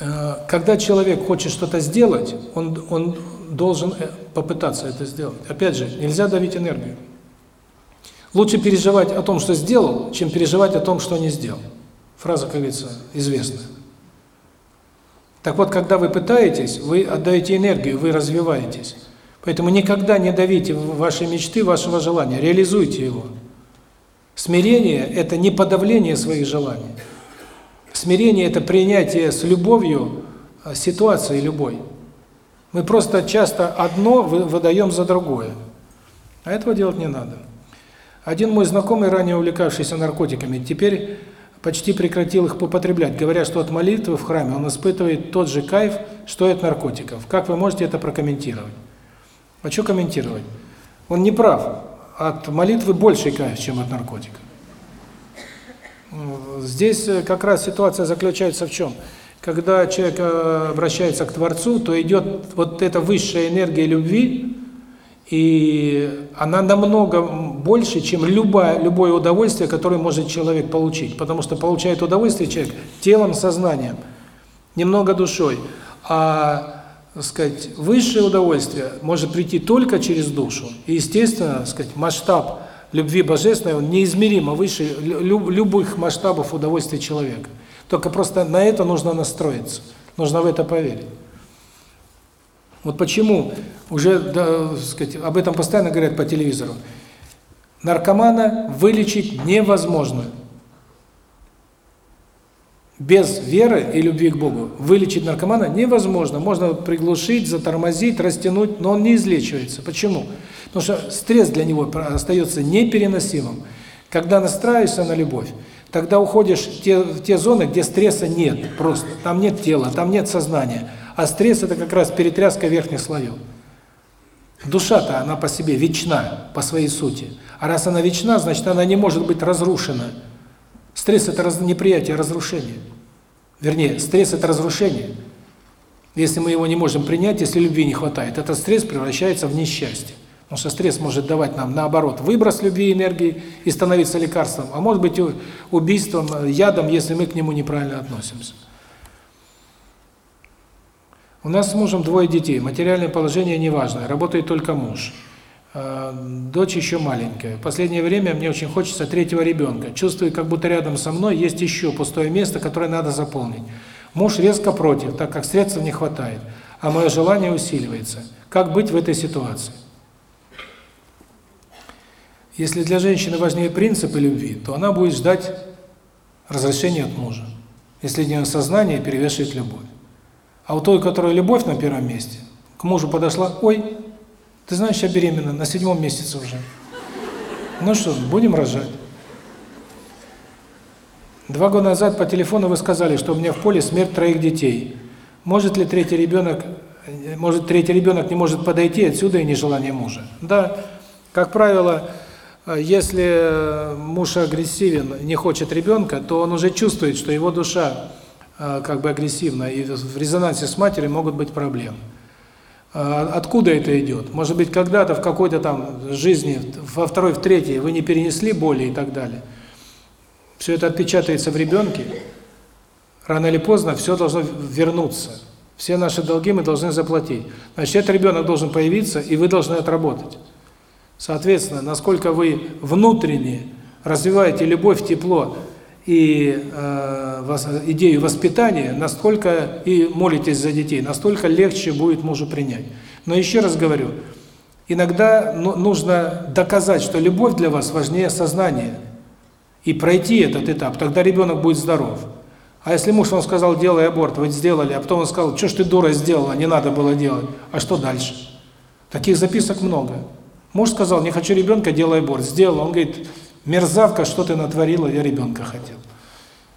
э, когда человек хочет что-то сделать, он он должен э, попытаться это сделать. Опять же, нельзя давить энергию. Лучше переживать о том, что сделал, чем переживать о том, что не сделал. Фраза, как говорится, известная. Так вот, когда вы пытаетесь, вы отдаете энергию, вы развиваетесь. Поэтому никогда не давите ваши мечты, вашего желания, реализуйте его. Смирение – это не подавление своих желаний. Смирение – это принятие с любовью а, ситуации любой. Мы просто часто одно выдаем за другое. А этого делать не надо. Один мой знакомый, ранее увлекавшийся наркотиками, теперь почти прекратил их употреблять, говоря, что от молитвы в храме он испытывает тот же кайф, что и от наркотиков. Как вы можете это прокомментировать? А что комментировать? Он не прав от молитвы больший кайф, чем от наркотика. Здесь э, как раз ситуация заключается в чем? Когда человек э, обращается к Творцу, то идет вот эта высшая энергия любви, и она намного больше, чем любое, любое удовольствие, которое может человек получить. Потому что получает удовольствие человек телом, сознанием, немного душой. А сказать, высшее удовольствие может прийти только через душу. И, естественно, сказать, масштаб любви божественной, он неизмеримо выше любых масштабов удовольствия человека. Только просто на это нужно настроиться, нужно в это поверить. Вот почему уже, да, сказать, об этом постоянно говорят по телевизору. Наркомана вылечить невозможно. Без веры и любви к Богу вылечить наркомана невозможно. Можно приглушить, затормозить, растянуть, но он не излечивается. Почему? Потому что стресс для него остается непереносимым. Когда настраиваешься на любовь, тогда уходишь в те, в те зоны, где стресса нет просто. Там нет тела, там нет сознания. А стресс – это как раз перетряска верхних слоев. Душа-то, она по себе вечна, по своей сути. А раз она вечна, значит, она не может быть разрушена. Стресс – это раз, неприятие разрушения. Вернее, стресс – это разрушение. Если мы его не можем принять, если любви не хватает, этот стресс превращается в несчастье. Потому что стресс может давать нам, наоборот, выброс любви и энергии и становиться лекарством, а может быть убийством, ядом, если мы к нему неправильно относимся. У нас с мужем двое детей, материальное положение неважное, работает только муж. А, дочь еще маленькая. В последнее время мне очень хочется третьего ребенка. Чувствую, как будто рядом со мной есть еще пустое место, которое надо заполнить. Муж резко против, так как средств не хватает, а мое желание усиливается. Как быть в этой ситуации? Если для женщины важнее принципы любви, то она будет ждать разрешения от мужа. Если нее сознание перевешивает любовь. А у той, которая любовь на первом месте, к мужу подошла, ой, ты знаешь, я беременна, на седьмом месяце уже. Ну что, будем рожать. Два года назад по телефону вы сказали, что у меня в поле смерть троих детей. Может ли третий ребенок, может третий ребенок не может подойти, отсюда и нежелание мужа? Да, как правило, если муж агрессивен, не хочет ребенка, то он уже чувствует, что его душа а, как бы агрессивно, и в резонансе с матерью могут быть проблемы. А, откуда это идет? Может быть, когда-то в какой-то там жизни, во второй, в третьей, вы не перенесли боли и так далее. Все это отпечатается в ребенке. Рано или поздно все должно вернуться. Все наши долги мы должны заплатить. Значит, этот ребенок должен появиться, и вы должны отработать. Соответственно, насколько вы внутренне развиваете любовь, тепло, и э, идею воспитания, настолько и молитесь за детей, настолько легче будет мужу принять. Но еще раз говорю, иногда ну, нужно доказать, что любовь для вас важнее сознания, и пройти этот этап, тогда ребенок будет здоров. А если муж вам сказал, делай аборт, вы сделали, а потом он сказал, что ж ты дура сделала, не надо было делать, а что дальше? Таких записок много. Муж сказал, не хочу ребенка, делай аборт, сделал, он говорит, мерзавка, что ты натворила, я ребенка хотел.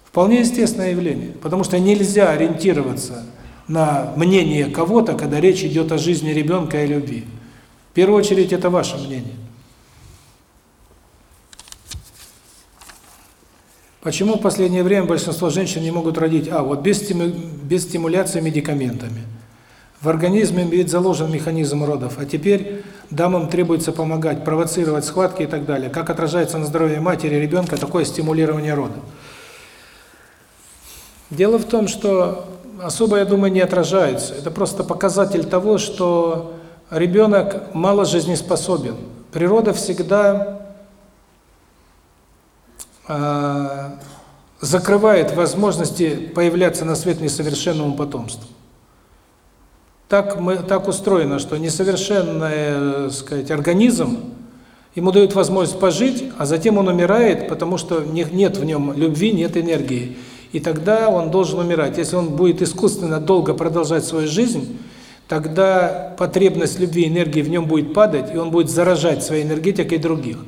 Вполне естественное явление, потому что нельзя ориентироваться на мнение кого-то, когда речь идет о жизни ребенка и любви. В первую очередь это ваше мнение. Почему в последнее время большинство женщин не могут родить? А, вот без, стиму... без стимуляции медикаментами. В организме ведь заложен механизм родов, а теперь дамам требуется помогать, провоцировать схватки и так далее. Как отражается на здоровье матери и ребенка такое стимулирование родов? Дело в том, что особо, я думаю, не отражается. Это просто показатель того, что ребенок мало жизнеспособен. Природа всегда э, закрывает возможности появляться на свет несовершенному потомству так мы так устроено, что несовершенный, сказать, организм ему дают возможность пожить, а затем он умирает, потому что нет в нем любви, нет энергии. И тогда он должен умирать. Если он будет искусственно долго продолжать свою жизнь, тогда потребность любви и энергии в нем будет падать, и он будет заражать своей энергетикой других.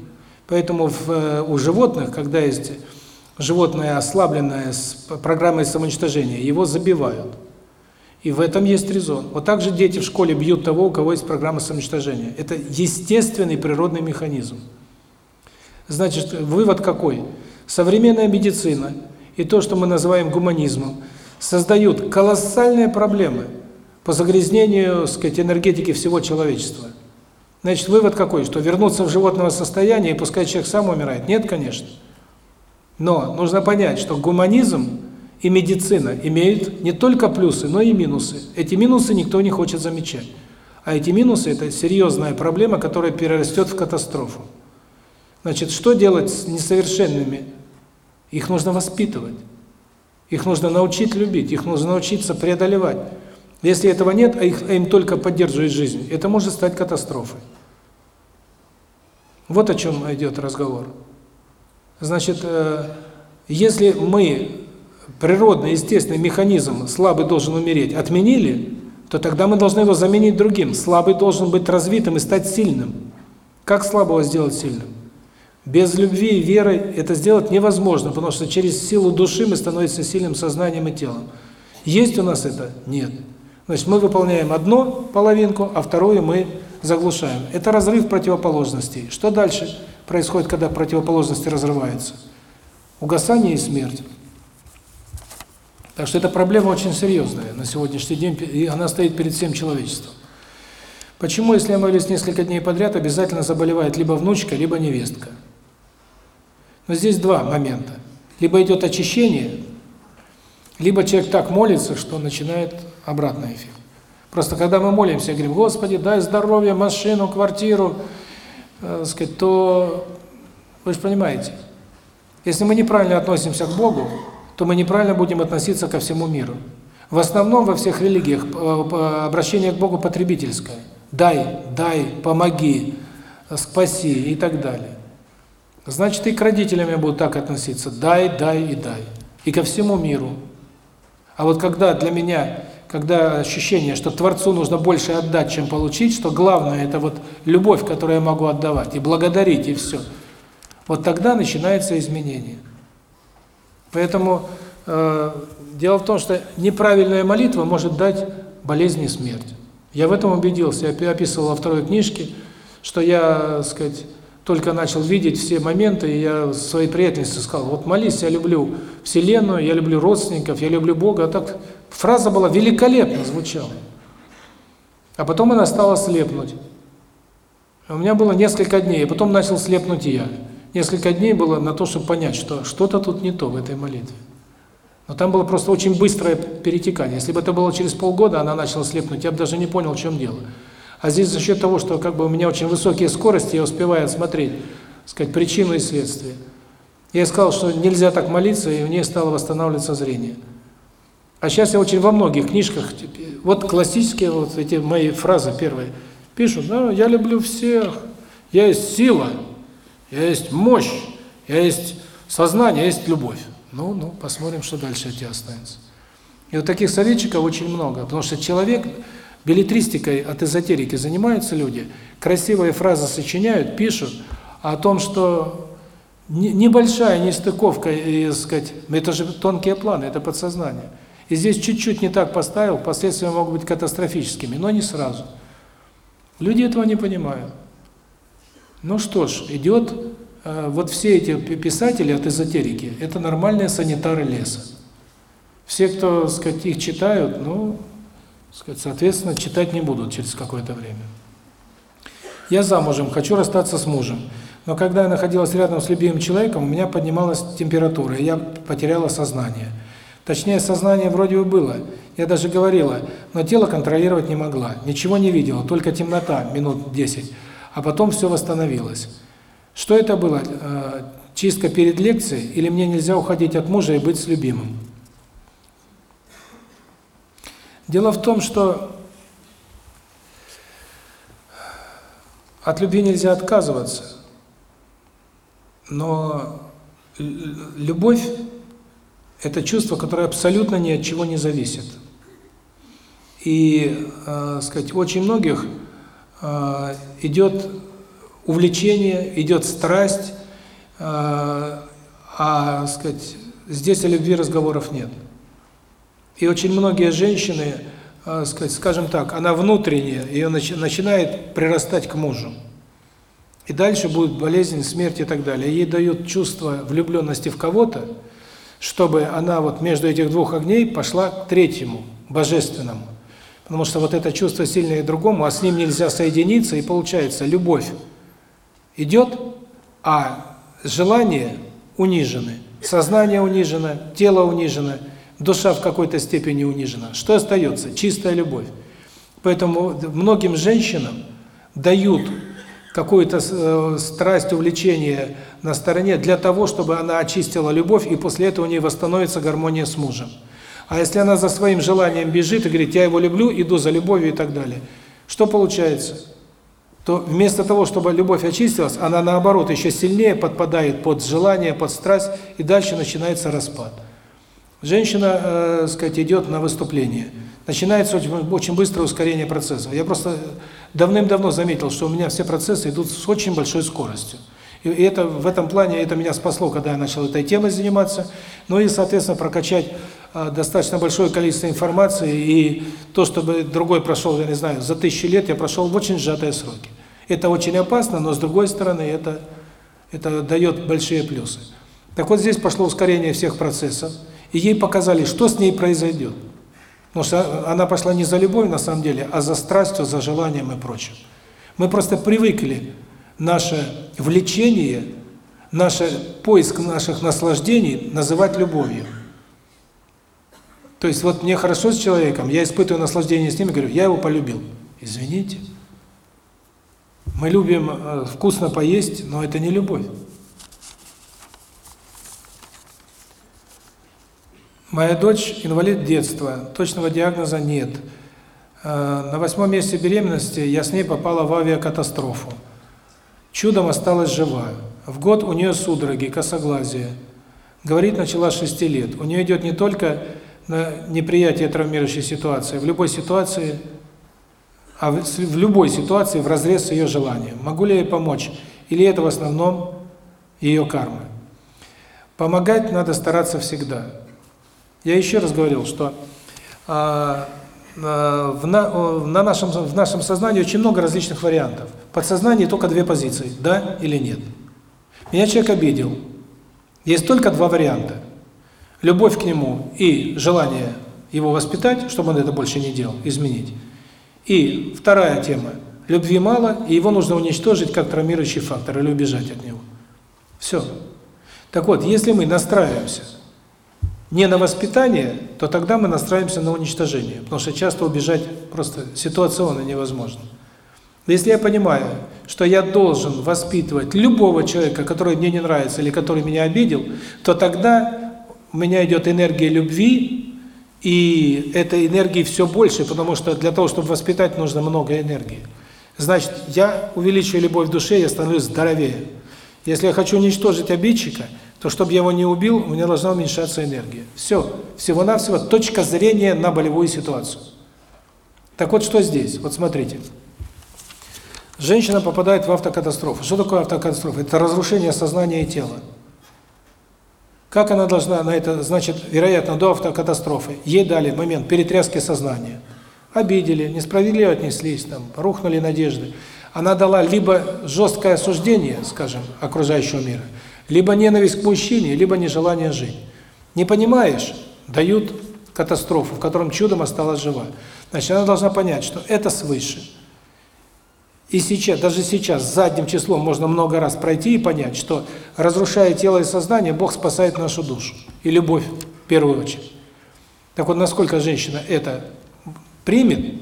Поэтому в, э, у животных, когда есть животное ослабленное с программой самоуничтожения, его забивают. И в этом есть резон. Вот так же дети в школе бьют того, у кого есть программа самоуничтожения. Это естественный природный механизм. Значит, вывод какой? Современная медицина и то, что мы называем гуманизмом, создают колоссальные проблемы по загрязнению, сказать, энергетики всего человечества. Значит, вывод какой? Что вернуться в животное состояние и пускай человек сам умирает? Нет, конечно. Но нужно понять, что гуманизм и медицина имеют не только плюсы, но и минусы. Эти минусы никто не хочет замечать. А эти минусы – это серьезная проблема, которая перерастет в катастрофу. Значит, что делать с несовершенными? Их нужно воспитывать. Их нужно научить любить, их нужно научиться преодолевать. Если этого нет, а, их, а им только поддерживает жизнь, это может стать катастрофой. Вот о чем идет разговор. Значит, э, если мы природный, естественный механизм «слабый должен умереть» отменили, то тогда мы должны его заменить другим. Слабый должен быть развитым и стать сильным. Как слабого сделать сильным? Без любви и веры это сделать невозможно, потому что через силу души мы становимся сильным сознанием и телом. Есть у нас это? Нет. Значит, мы выполняем одну половинку, а вторую мы заглушаем. Это разрыв противоположностей. Что дальше происходит, когда противоположности разрываются? Угасание и смерть. Так что эта проблема очень серьезная на сегодняшний день, и она стоит перед всем человечеством. Почему, если молюсь несколько дней подряд, обязательно заболевает либо внучка, либо невестка? Но здесь два момента. Либо идет очищение, либо человек так молится, что начинает обратный эффект. Просто когда мы молимся, говорим, Господи, дай здоровье, машину, квартиру, э, сказать, то вы же понимаете, если мы неправильно относимся к Богу, то мы неправильно будем относиться ко всему миру. В основном во всех религиях э, обращение к Богу потребительское. Дай, дай, помоги, спаси и так далее. Значит, и к родителям я буду так относиться. Дай, дай и дай. И ко всему миру. А вот когда для меня, когда ощущение, что Творцу нужно больше отдать, чем получить, что главное это вот любовь, которую я могу отдавать, и благодарить, и все. Вот тогда начинается изменение. Поэтому э, дело в том, что неправильная молитва может дать болезнь и смерть. Я в этом убедился. Я описывал во второй книжке, что я, сказать, только начал видеть все моменты, и я своей приятельнице сказал, вот молись, я люблю Вселенную, я люблю родственников, я люблю Бога. А так фраза была великолепно звучала. А потом она стала слепнуть. У меня было несколько дней, и потом начал слепнуть и я. Несколько дней было на то, чтобы понять, что что-то тут не то в этой молитве. Но там было просто очень быстрое перетекание. Если бы это было через полгода, она начала слепнуть, я бы даже не понял, в чем дело. А здесь за счет того, что как бы у меня очень высокие скорости, я успеваю смотреть, сказать, причину и следствие. Я сказал, что нельзя так молиться, и у нее стало восстанавливаться зрение. А сейчас я очень во многих книжках, вот классические вот эти мои фразы первые, пишут, ну, я люблю всех, я есть сила, я есть мощь, я есть сознание, я есть любовь. Ну, ну, посмотрим, что дальше от тебя останется. И вот таких советчиков очень много, потому что человек Билетристикой от эзотерики занимаются люди, красивые фразы сочиняют, пишут о том, что небольшая нестыковка, и, сказать, это же тонкие планы, это подсознание. И здесь чуть-чуть не так поставил, последствия могут быть катастрофическими, но не сразу. Люди этого не понимают. Ну что ж, идет, э, вот все эти писатели от эзотерики, это нормальные санитары леса. Все, кто, сказать, их читают, ну, сказать, соответственно, читать не будут через какое-то время. Я замужем, хочу расстаться с мужем. Но когда я находилась рядом с любимым человеком, у меня поднималась температура, и я потеряла сознание. Точнее, сознание вроде бы было. Я даже говорила, но тело контролировать не могла. Ничего не видела, только темнота минут 10. А потом все восстановилось. Что это было? Э, чистка перед лекцией или мне нельзя уходить от мужа и быть с любимым? Дело в том, что от любви нельзя отказываться, но любовь – это чувство, которое абсолютно ни от чего не зависит. И, э, сказать, очень многих идет увлечение, идет страсть, э, а, сказать, здесь о любви разговоров нет. И очень многие женщины, э, сказать, скажем так, она внутренне, ее начинает прирастать к мужу. И дальше будет болезнь, смерть и так далее. Ей дают чувство влюбленности в кого-то, чтобы она вот между этих двух огней пошла к третьему, божественному. Потому что вот это чувство сильное другому, а с ним нельзя соединиться, и получается любовь идет, а желание унижены, сознание унижено, тело унижено – душа в какой-то степени унижена. Что остается? Чистая любовь. Поэтому многим женщинам дают какую-то э, страсть, увлечение на стороне для того, чтобы она очистила любовь, и после этого у нее восстановится гармония с мужем. А если она за своим желанием бежит и говорит, я его люблю, иду за любовью и так далее, что получается? То вместо того, чтобы любовь очистилась, она наоборот еще сильнее подпадает под желание, под страсть, и дальше начинается распад. Женщина, э, сказать, идет на выступление. Начинается очень, очень быстрое ускорение процесса. Я просто давным-давно заметил, что у меня все процессы идут с очень большой скоростью. И это в этом плане это меня спасло, когда я начал этой темой заниматься. Ну и, соответственно, прокачать э, достаточно большое количество информации и то, чтобы другой прошел, я не знаю, за тысячи лет я прошел в очень сжатые сроки. Это очень опасно, но с другой стороны это это дает большие плюсы. Так вот здесь пошло ускорение всех процессов, и ей показали, что с ней произойдет. Потому что она пошла не за любовь на самом деле, а за страстью, за желанием и прочим. Мы просто привыкли наше влечение, наш поиск наших наслаждений называть любовью. То есть вот мне хорошо с человеком, я испытываю наслаждение с ним говорю, я его полюбил. Извините. Мы любим э, вкусно поесть, но это не любовь. Моя дочь инвалид детства, точного диагноза нет. Э, на восьмом месяце беременности я с ней попала в авиакатастрофу. Чудом осталась жива. В год у нее судороги, косоглазие. Говорит, начала с 6 лет. У нее идет не только на неприятие травмирующей ситуации, в любой ситуации, а в, любой ситуации в разрез с ее желанием. Могу ли я ей помочь? Или это в основном ее карма? Помогать надо стараться всегда. Я еще раз говорил, что а, в, на, на нашем, в нашем сознании очень много различных вариантов. В подсознании только две позиции – да или нет. Меня человек обидел. Есть только два варианта. Любовь к нему и желание его воспитать, чтобы он это больше не делал, изменить. И вторая тема – любви мало, и его нужно уничтожить как травмирующий фактор или убежать от него. Все. Так вот, если мы настраиваемся не на воспитание, то тогда мы настраиваемся на уничтожение, потому что часто убежать просто ситуационно невозможно. Но если я понимаю, что я должен воспитывать любого человека, который мне не нравится или который меня обидел, то тогда у меня идет энергия любви, и этой энергии все больше, потому что для того, чтобы воспитать, нужно много энергии. Значит, я увеличиваю любовь в душе, я становлюсь здоровее. Если я хочу уничтожить обидчика – то чтобы я его не убил, у меня должна уменьшаться энергия. Все. Всего-навсего точка зрения на болевую ситуацию. Так вот, что здесь? Вот смотрите. Женщина попадает в автокатастрофу. Что такое автокатастрофа? Это разрушение сознания и тела. Как она должна на это, значит, вероятно, до автокатастрофы, ей дали момент перетряски сознания. Обидели, несправедливо отнеслись, там, рухнули надежды. Она дала либо жесткое осуждение, скажем, окружающего мира, либо ненависть к мужчине, либо нежелание жить. Не понимаешь, дают катастрофу, в котором чудом осталась жива. Значит, она должна понять, что это свыше. И сейчас, даже сейчас, задним числом можно много раз пройти и понять, что, разрушая тело и сознание, Бог спасает нашу душу. И любовь, в первую очередь. Так вот, насколько женщина это примет,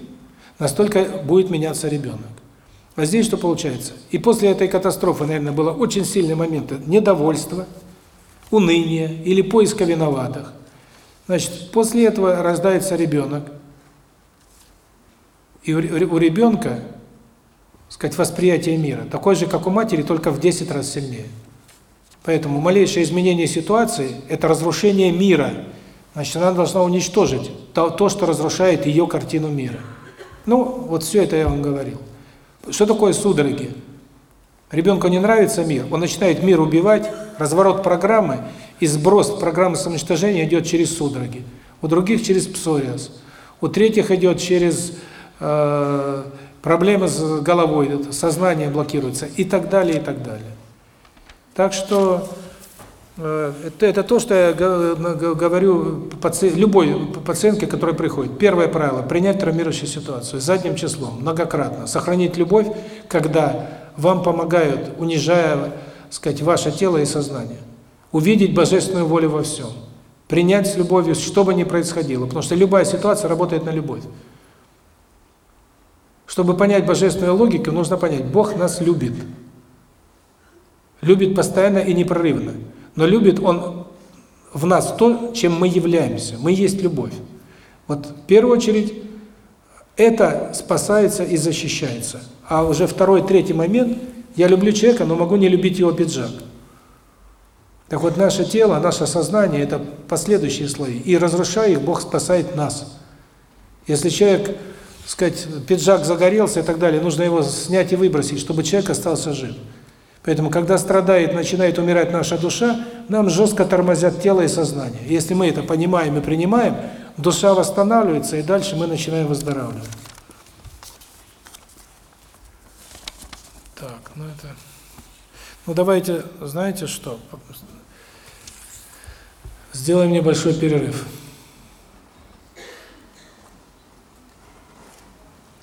настолько будет меняться ребенок. А здесь что получается? И после этой катастрофы, наверное, было очень сильный момент недовольства, уныния или поиска виноватых. Значит, после этого рождается ребенок. И у ребенка, сказать, восприятие мира такое же, как у матери, только в 10 раз сильнее. Поэтому малейшее изменение ситуации – это разрушение мира. Значит, она должна уничтожить то, то, что разрушает ее картину мира. Ну, вот все это я вам говорил. Что такое судороги? Ребенку не нравится мир, он начинает мир убивать, разворот программы, и сброс программы самоуничтожения идет через судороги. У других через псориаз. У третьих идет через э, проблемы с головой, сознание блокируется и так далее, и так далее. Так что это, это то, что я говорю паци, любой пациентке, которая приходит. Первое правило – принять травмирующую ситуацию задним числом, многократно. Сохранить любовь, когда вам помогают, унижая, сказать, ваше тело и сознание. Увидеть божественную волю во всем. Принять с любовью, что бы ни происходило. Потому что любая ситуация работает на любовь. Чтобы понять божественную логику, нужно понять, Бог нас любит. Любит постоянно и непрерывно. Но любит Он в нас то, чем мы являемся. Мы есть любовь. Вот в первую очередь это спасается и защищается. А уже второй, третий момент, я люблю человека, но могу не любить его пиджак. Так вот, наше тело, наше сознание – это последующие слои. И разрушая их, Бог спасает нас. Если человек, сказать, пиджак загорелся и так далее, нужно его снять и выбросить, чтобы человек остался жив. Поэтому, когда страдает, начинает умирать наша душа, нам жестко тормозят тело и сознание. Если мы это понимаем и принимаем, душа восстанавливается, и дальше мы начинаем выздоравливать. Так, ну это... Ну давайте, знаете что? Сделаем небольшой перерыв.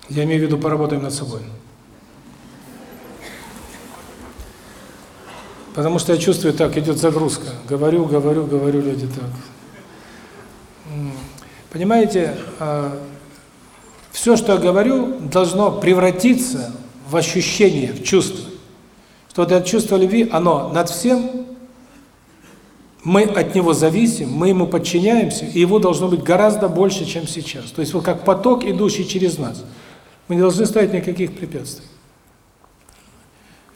Я имею в виду, поработаем над собой. Потому что я чувствую, так, идет загрузка. Говорю, говорю, говорю, люди так. Понимаете, а, все, что я говорю, должно превратиться в ощущение, в чувство. Что вот это чувство любви, оно над всем, мы от него зависим, мы ему подчиняемся, и его должно быть гораздо больше, чем сейчас. То есть вот как поток, идущий через нас. Мы не должны ставить никаких препятствий.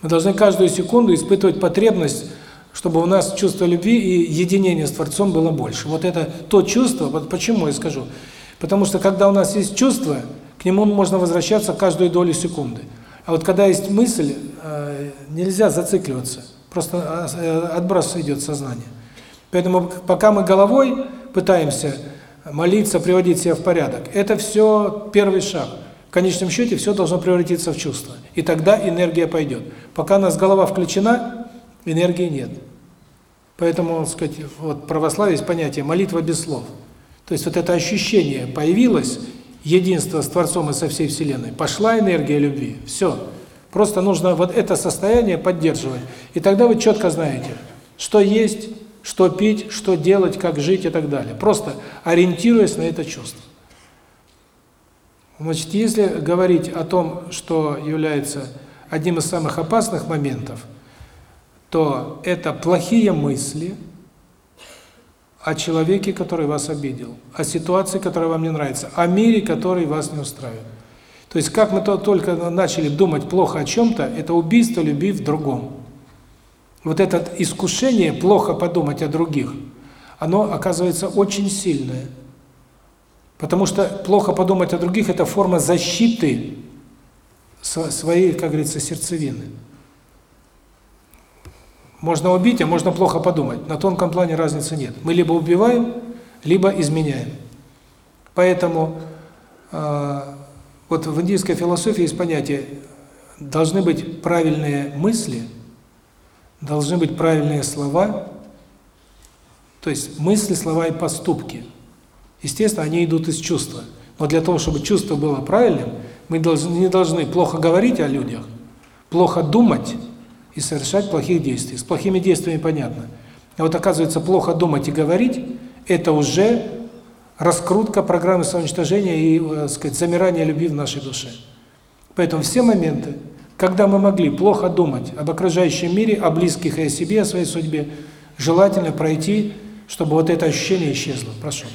Мы должны каждую секунду испытывать потребность, чтобы у нас чувство любви и единения с Творцом было больше. Вот это то чувство, вот почему я скажу. Потому что когда у нас есть чувство, к нему можно возвращаться каждую долю секунды. А вот когда есть мысль, э, нельзя зацикливаться. Просто э, отброс идет сознание. Поэтому пока мы головой пытаемся молиться, приводить себя в порядок, это все первый шаг – конечном счете все должно превратиться в чувство. И тогда энергия пойдет. Пока у нас голова включена, энергии нет. Поэтому, так сказать, вот православие есть понятие молитва без слов. То есть вот это ощущение появилось, единство с Творцом и со всей Вселенной, пошла энергия любви. Все. Просто нужно вот это состояние поддерживать. И тогда вы четко знаете, что есть, что пить, что делать, как жить и так далее. Просто ориентируясь на это чувство. Значит, если говорить о том, что является одним из самых опасных моментов, то это плохие мысли о человеке, который вас обидел, о ситуации, которая вам не нравится, о мире, который вас не устраивает. То есть как мы только начали думать плохо о чем-то, это убийство любви в другом. Вот это искушение плохо подумать о других, оно оказывается очень сильное. Потому что плохо подумать о других – это форма защиты своей, как говорится, сердцевины. Можно убить, а можно плохо подумать. На тонком плане разницы нет. Мы либо убиваем, либо изменяем. Поэтому э, вот в индийской философии есть понятие должны быть правильные мысли, должны быть правильные слова, то есть мысли, слова и поступки – Естественно, они идут из чувства. Но для того, чтобы чувство было правильным, мы не должны плохо говорить о людях, плохо думать и совершать плохих действий. С плохими действиями понятно. А вот оказывается, плохо думать и говорить – это уже раскрутка программы самоуничтожения и, так э, сказать, замирание любви в нашей душе. Поэтому все моменты, когда мы могли плохо думать об окружающем мире, о близких и о себе, о своей судьбе, желательно пройти, чтобы вот это ощущение исчезло. Прошу.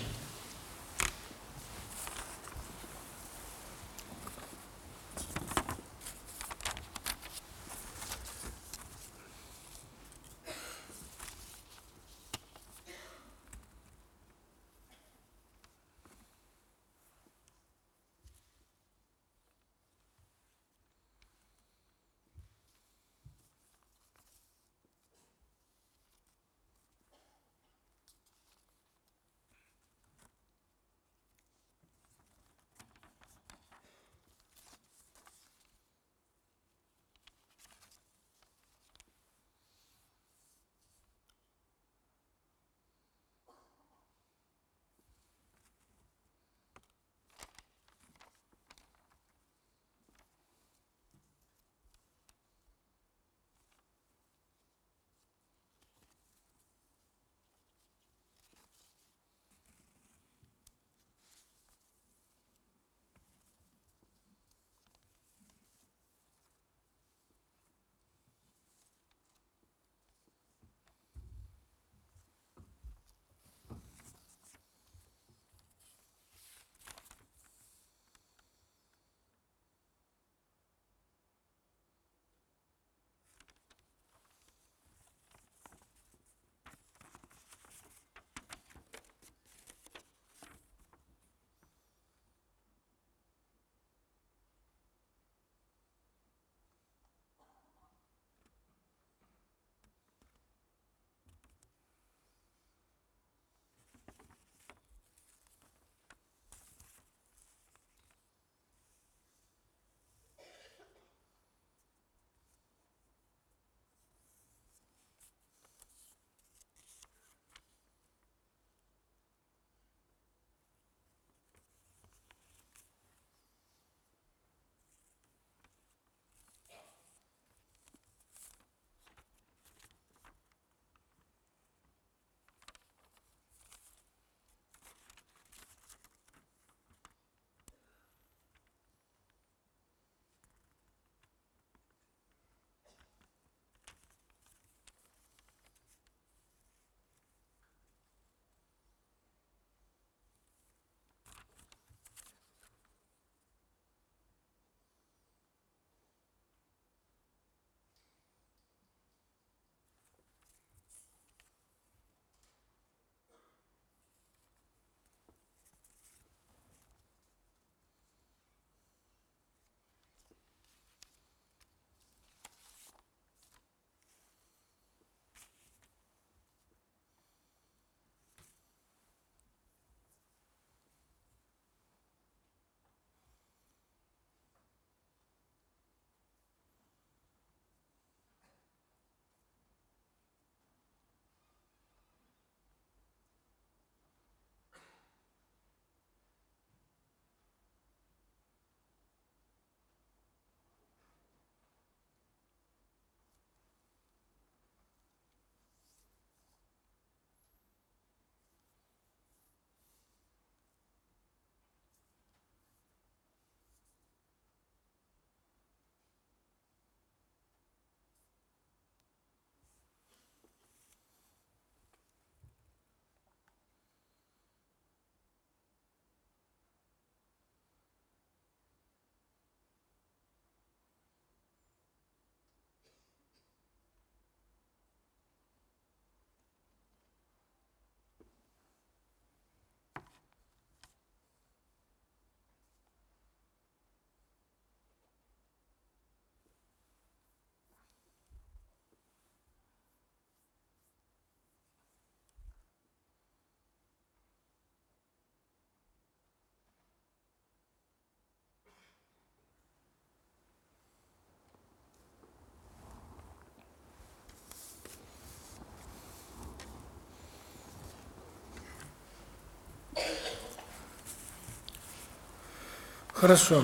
Хорошо.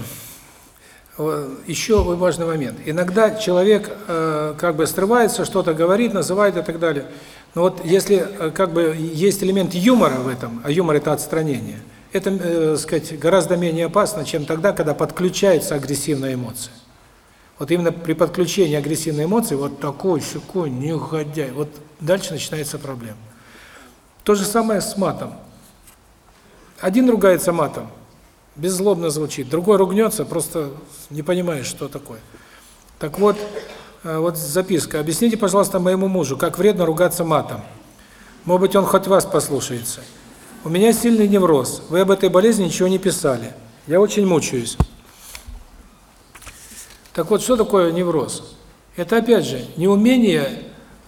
Еще важный момент. Иногда человек э, как бы срывается, что-то говорит, называет и так далее. Но вот если э, как бы есть элемент юмора в этом, а юмор это отстранение, это, э, сказать, гораздо менее опасно, чем тогда, когда подключается агрессивная эмоция. Вот именно при подключении агрессивной эмоции, вот такой, щекой, негодяй, вот дальше начинается проблема. То же самое с матом. Один ругается матом, беззлобно звучит, другой ругнется, просто не понимаешь, что такое. Так вот, э, вот записка. Объясните, пожалуйста, моему мужу, как вредно ругаться матом. Может быть, он хоть вас послушается. У меня сильный невроз. Вы об этой болезни ничего не писали. Я очень мучаюсь. Так вот, что такое невроз? Это, опять же, неумение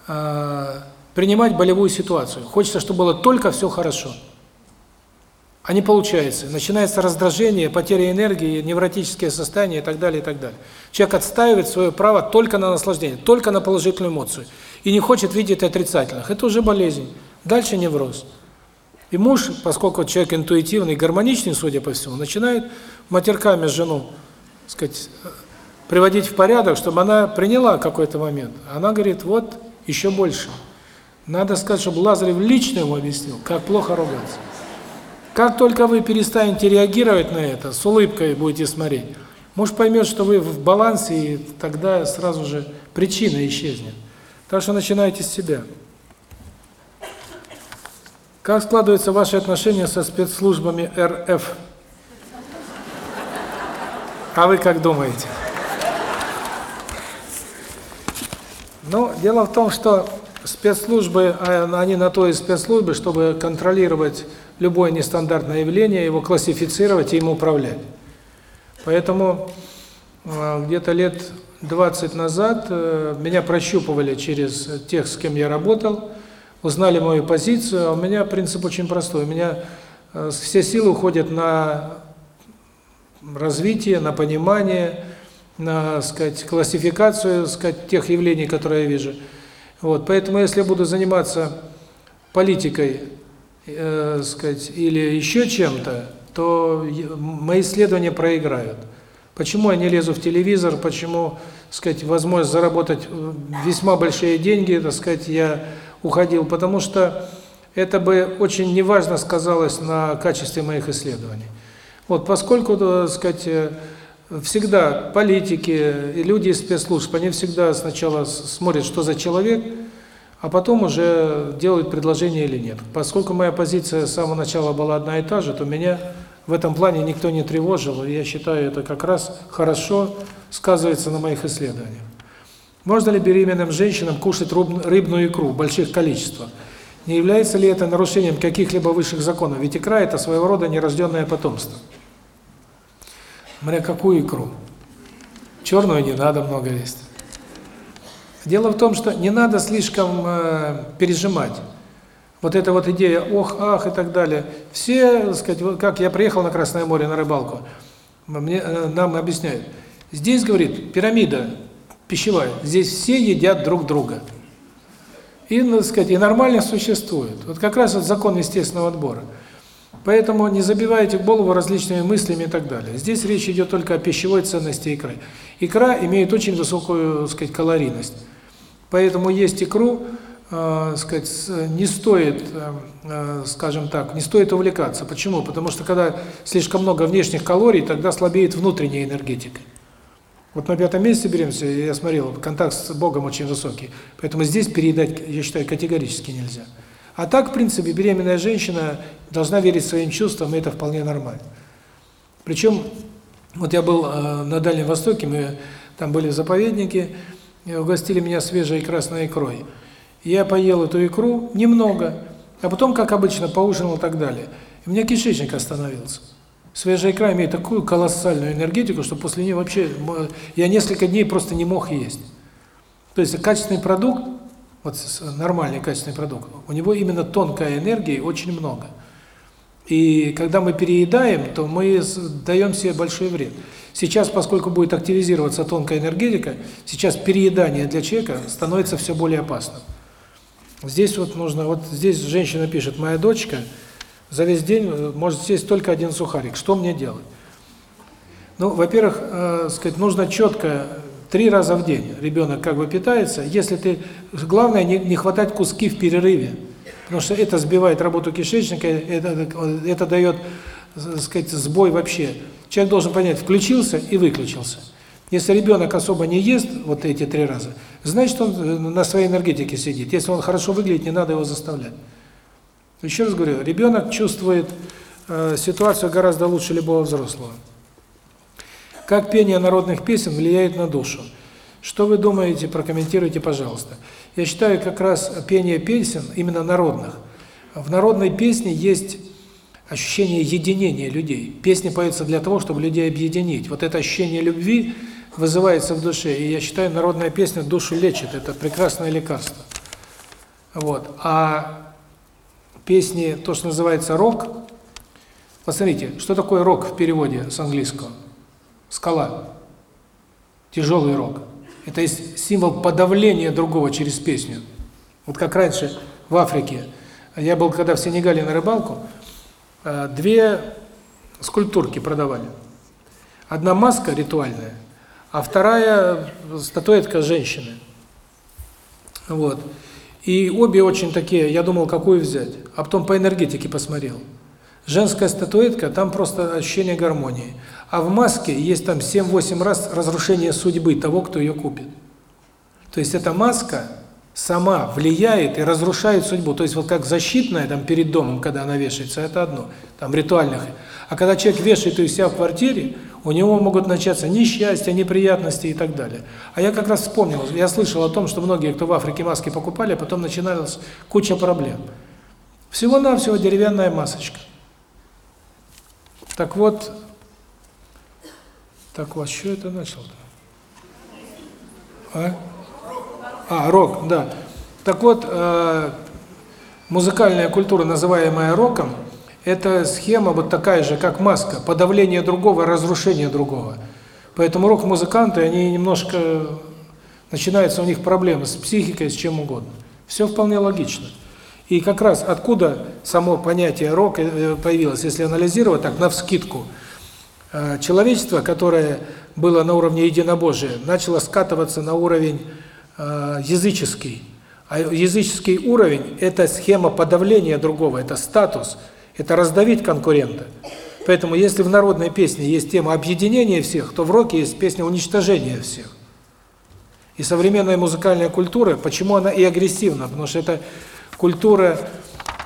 э, принимать болевую ситуацию. Хочется, чтобы было только все хорошо а не получается. Начинается раздражение, потеря энергии, невротические состояния и так далее, и так далее. Человек отстаивает свое право только на наслаждение, только на положительную эмоцию. И не хочет видеть отрицательных. Это уже болезнь. Дальше невроз. И муж, поскольку человек интуитивный, гармоничный, судя по всему, начинает матерками жену, сказать, приводить в порядок, чтобы она приняла какой-то момент. Она говорит, вот, еще больше. Надо сказать, чтобы Лазарев лично ему объяснил, как плохо ругаться. Как только вы перестанете реагировать на это, с улыбкой будете смотреть, муж поймет, что вы в балансе, и тогда сразу же причина исчезнет. Так что начинайте с себя. Как складываются ваши отношения со спецслужбами РФ? А вы как думаете? Ну, дело в том, что спецслужбы, а, они на то и спецслужбы, чтобы контролировать любое нестандартное явление, его классифицировать и им управлять. Поэтому а, где-то лет 20 назад э, меня прощупывали через тех, с кем я работал, узнали мою позицию, а у меня принцип очень простой. У меня э, все силы уходят на развитие, на понимание, на, сказать, классификацию, сказать, тех явлений, которые я вижу. Вот, поэтому если я буду заниматься политикой э, сказать, или еще чем-то, то мои исследования проиграют. Почему я не лезу в телевизор, почему, сказать, возможность заработать э, весьма большие деньги, так сказать, я уходил, потому что это бы очень неважно сказалось на качестве моих исследований. Вот, поскольку, так сказать, э, всегда политики и люди из спецслужб, они всегда сначала смотрят, что за человек, а потом уже делают предложение или нет. Поскольку моя позиция с самого начала была одна и та же, то меня в этом плане никто не тревожил, и я считаю, это как раз хорошо сказывается на моих исследованиях. Можно ли беременным женщинам кушать рыбную икру в больших количествах? Не является ли это нарушением каких-либо высших законов? Ведь икра – это своего рода нерожденное потомство. Мне какую икру? Черную не надо много есть. Дело в том, что не надо слишком э, пережимать. Вот эта вот идея ох, ах и так далее. Все, так сказать, вот как я приехал на Красное море на рыбалку, мне э, нам объясняют. Здесь, говорит, пирамида пищевая. Здесь все едят друг друга. И, так сказать, и нормально существует. Вот как раз вот закон естественного отбора. Поэтому не забивайте голову различными мыслями и так далее. Здесь речь идет только о пищевой ценности икры. Икра имеет очень высокую, так сказать, калорийность. Поэтому есть икру, э, сказать, не стоит, э, э, скажем так, не стоит увлекаться. Почему? Потому что когда слишком много внешних калорий, тогда слабеет внутренняя энергетика. Вот на пятом месте беремся, я смотрел, контакт с Богом очень высокий. Поэтому здесь переедать, я считаю, категорически нельзя. А так, в принципе, беременная женщина должна верить своим чувствам, и это вполне нормально. Причем, вот я был э, на Дальнем Востоке, мы там были в заповеднике, угостили меня свежей красной икрой. Я поел эту икру немного, а потом, как обычно, поужинал и так далее. И у меня кишечник остановился. Свежая икра имеет такую колоссальную энергетику, что после нее вообще я несколько дней просто не мог есть. То есть качественный продукт вот нормальный качественный продукт, у него именно тонкой энергии очень много. И когда мы переедаем, то мы даем себе большой вред. Сейчас, поскольку будет активизироваться тонкая энергетика, сейчас переедание для человека становится все более опасным. Здесь вот нужно, вот здесь женщина пишет, моя дочка за весь день э, может съесть только один сухарик, что мне делать? Ну, во-первых, э, сказать, нужно четко три раза в день ребенок как бы питается. Если ты главное не, не хватать куски в перерыве, потому что это сбивает работу кишечника, это это дает, так сказать, сбой вообще. Человек должен понять, включился и выключился. Если ребенок особо не ест вот эти три раза, значит он э, на своей энергетике сидит. Если он хорошо выглядит, не надо его заставлять. Еще раз говорю, ребенок чувствует э, ситуацию гораздо лучше любого взрослого. Как пение народных песен влияет на душу? Что вы думаете, прокомментируйте, пожалуйста. Я считаю, как раз пение песен, именно народных, в народной песне есть ощущение единения людей. Песни поются для того, чтобы людей объединить. Вот это ощущение любви вызывается в душе. И я считаю, народная песня душу лечит. Это прекрасное лекарство. Вот. А песни, то, что называется рок, посмотрите, что такое рок в переводе с английского? Скала. Тяжелый рок. Это есть символ подавления другого через песню. Вот как раньше в Африке. Я был когда в Сенегале на рыбалку, э, две скульптурки продавали. Одна маска ритуальная, а вторая статуэтка женщины. Вот. И обе очень такие, я думал, какую взять. А потом по энергетике посмотрел. Женская статуэтка, там просто ощущение гармонии. А в маске есть там 7-8 раз разрушение судьбы того, кто ее купит. То есть эта маска сама влияет и разрушает судьбу. То есть вот как защитная там перед домом, когда она вешается, это одно, там ритуальных. А когда человек вешает ее у себя в квартире, у него могут начаться несчастья, неприятности и так далее. А я как раз вспомнил, я слышал о том, что многие, кто в Африке маски покупали, а потом начиналась куча проблем. Всего-навсего деревянная масочка. Так вот, так вот, что это начал-то? А? А, рок, да. Так вот, э, музыкальная культура, называемая роком, это схема вот такая же, как маска, подавление другого, разрушение другого. Поэтому рок-музыканты, они немножко, начинаются у них проблемы с психикой, с чем угодно. Все вполне логично. И как раз откуда само понятие рок э, появилось, если анализировать так, навскидку, э, человечество, которое было на уровне единобожия, начало скатываться на уровень э, языческий. А языческий уровень – это схема подавления другого, это статус – это раздавить конкурента. Поэтому если в народной песне есть тема объединения всех, то в роке есть песня уничтожения всех. И современная музыкальная культура, почему она и агрессивна? Потому что это культура,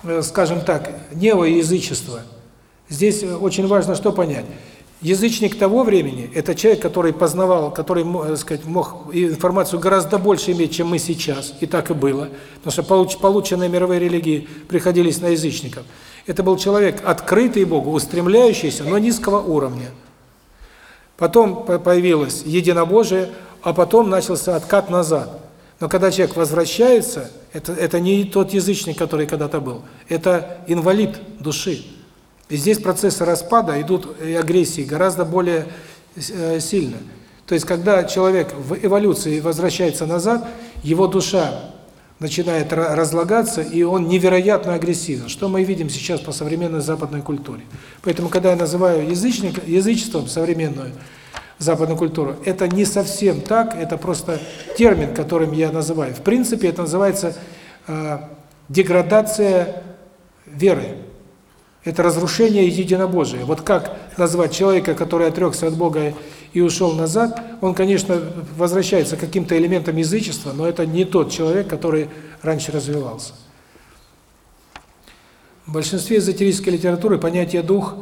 э, скажем так, неоязычества. Здесь очень важно что понять. Язычник того времени – это человек, который познавал, который, так сказать, мог информацию гораздо больше иметь, чем мы сейчас, и так и было, потому что полученные мировые религии приходились на язычников. Это был человек открытый Богу, устремляющийся, но низкого уровня. Потом появилось единобожие, а потом начался откат назад. Но когда человек возвращается, это это не тот язычник, который когда-то был. Это инвалид души. И здесь процессы распада идут и агрессии гораздо более э, сильно. То есть когда человек в эволюции возвращается назад, его душа начинает разлагаться, и он невероятно агрессивен, что мы видим сейчас по современной западной культуре. Поэтому, когда я называю язычник, язычеством современную западную культуру, это не совсем так, это просто термин, которым я называю. В принципе, это называется э, деградация веры. Это разрушение единобожия. Вот как назвать человека, который отрекся от Бога и ушел назад, он, конечно, возвращается к каким-то элементам язычества, но это не тот человек, который раньше развивался. В большинстве эзотерической литературы понятие «дух»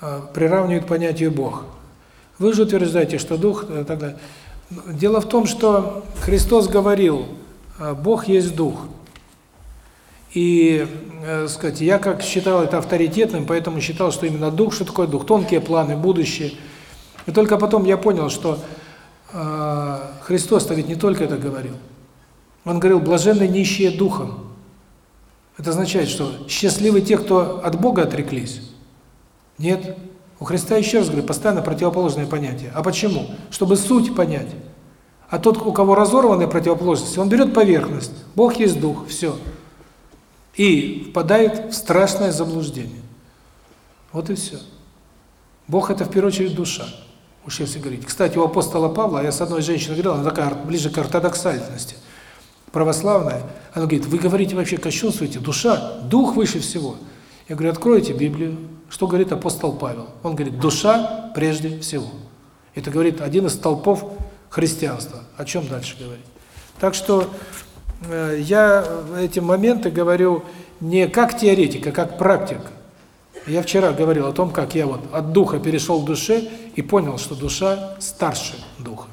э, приравнивают к понятию «бог». Вы же утверждаете, что дух... Э, Дело в том, что Христос говорил, Бог есть дух. И, э, сказать, я как считал это авторитетным, поэтому считал, что именно дух, что такое дух, тонкие планы, будущее – и только потом я понял, что э, Христос-то ведь не только это говорил. Он говорил, блаженны нищие духом. Это означает, что счастливы те, кто от Бога отреклись? Нет. У Христа, еще раз говорю, постоянно противоположное понятие. А почему? Чтобы суть понять. А тот, у кого разорваны противоположности, он берет поверхность. Бог есть дух, все. И впадает в страшное заблуждение. Вот и все. Бог – это в первую очередь душа. Уж если говорить. Кстати, у апостола Павла, я с одной женщиной говорил, она такая ближе к ортодоксальности, православная. Она говорит, вы говорите вообще, кощунствуете, душа, дух выше всего. Я говорю, откройте Библию. Что говорит апостол Павел? Он говорит, душа прежде всего. Это говорит один из столпов христианства. О чем дальше говорить? Так что я эти моменты говорю не как теоретика, как практик. Я вчера говорил о том, как я вот от духа перешел к душе и понял, что душа старше духа.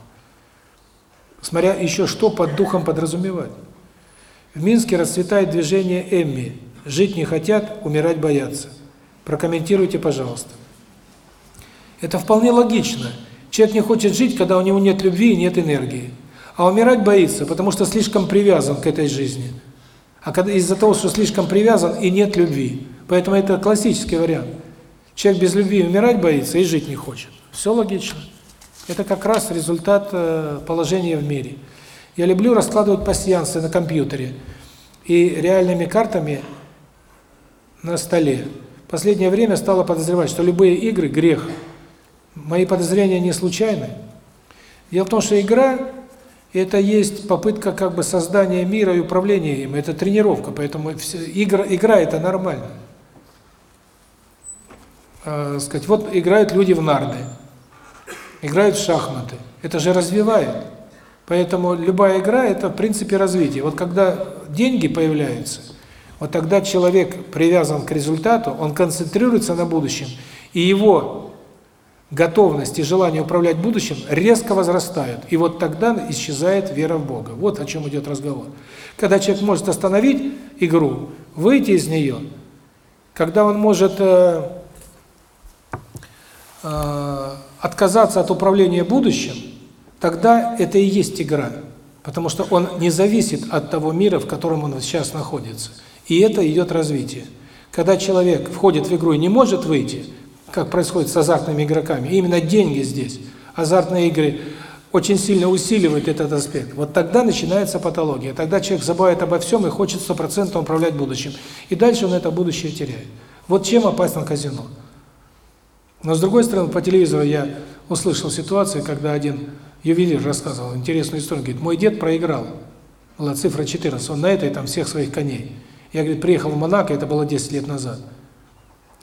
Смотря еще что под духом подразумевать. В Минске расцветает движение Эмми. Жить не хотят, умирать боятся. Прокомментируйте, пожалуйста. Это вполне логично. Человек не хочет жить, когда у него нет любви и нет энергии. А умирать боится, потому что слишком привязан к этой жизни. А из-за того, что слишком привязан и нет любви. Поэтому это классический вариант. Человек без любви умирать боится и жить не хочет. Все логично. Это как раз результат э, положения в мире. Я люблю раскладывать пассиансы на компьютере и реальными картами на столе. Последнее время стало подозревать, что любые игры – грех. Мои подозрения не случайны. Дело в том, что игра – это есть попытка как бы создания мира и управления им. Это тренировка, поэтому игра, игра – это нормально. Э, сказать, вот играют люди в нарды, играют в шахматы. Это же развивает. Поэтому любая игра – это в принципе развитие. Вот когда деньги появляются, вот тогда человек привязан к результату, он концентрируется на будущем, и его готовность и желание управлять будущим резко возрастают. И вот тогда исчезает вера в Бога. Вот о чем идет разговор. Когда человек может остановить игру, выйти из нее, когда он может э, э, отказаться от управления будущим, тогда это и есть игра. Потому что он не зависит от того мира, в котором он сейчас находится. И это идет развитие. Когда человек входит в игру и не может выйти, как происходит с азартными игроками, именно деньги здесь, азартные игры очень сильно усиливают этот аспект. Вот тогда начинается патология. Тогда человек забывает обо всем и хочет стопроцентно управлять будущим. И дальше он это будущее теряет. Вот чем опасно казино. Но с другой стороны, по телевизору я услышал ситуацию, когда один ювелир рассказывал интересную историю. Говорит, мой дед проиграл. Была цифра 14. Он на этой там всех своих коней. Я, говорит, приехал в Монако, это было 10 лет назад.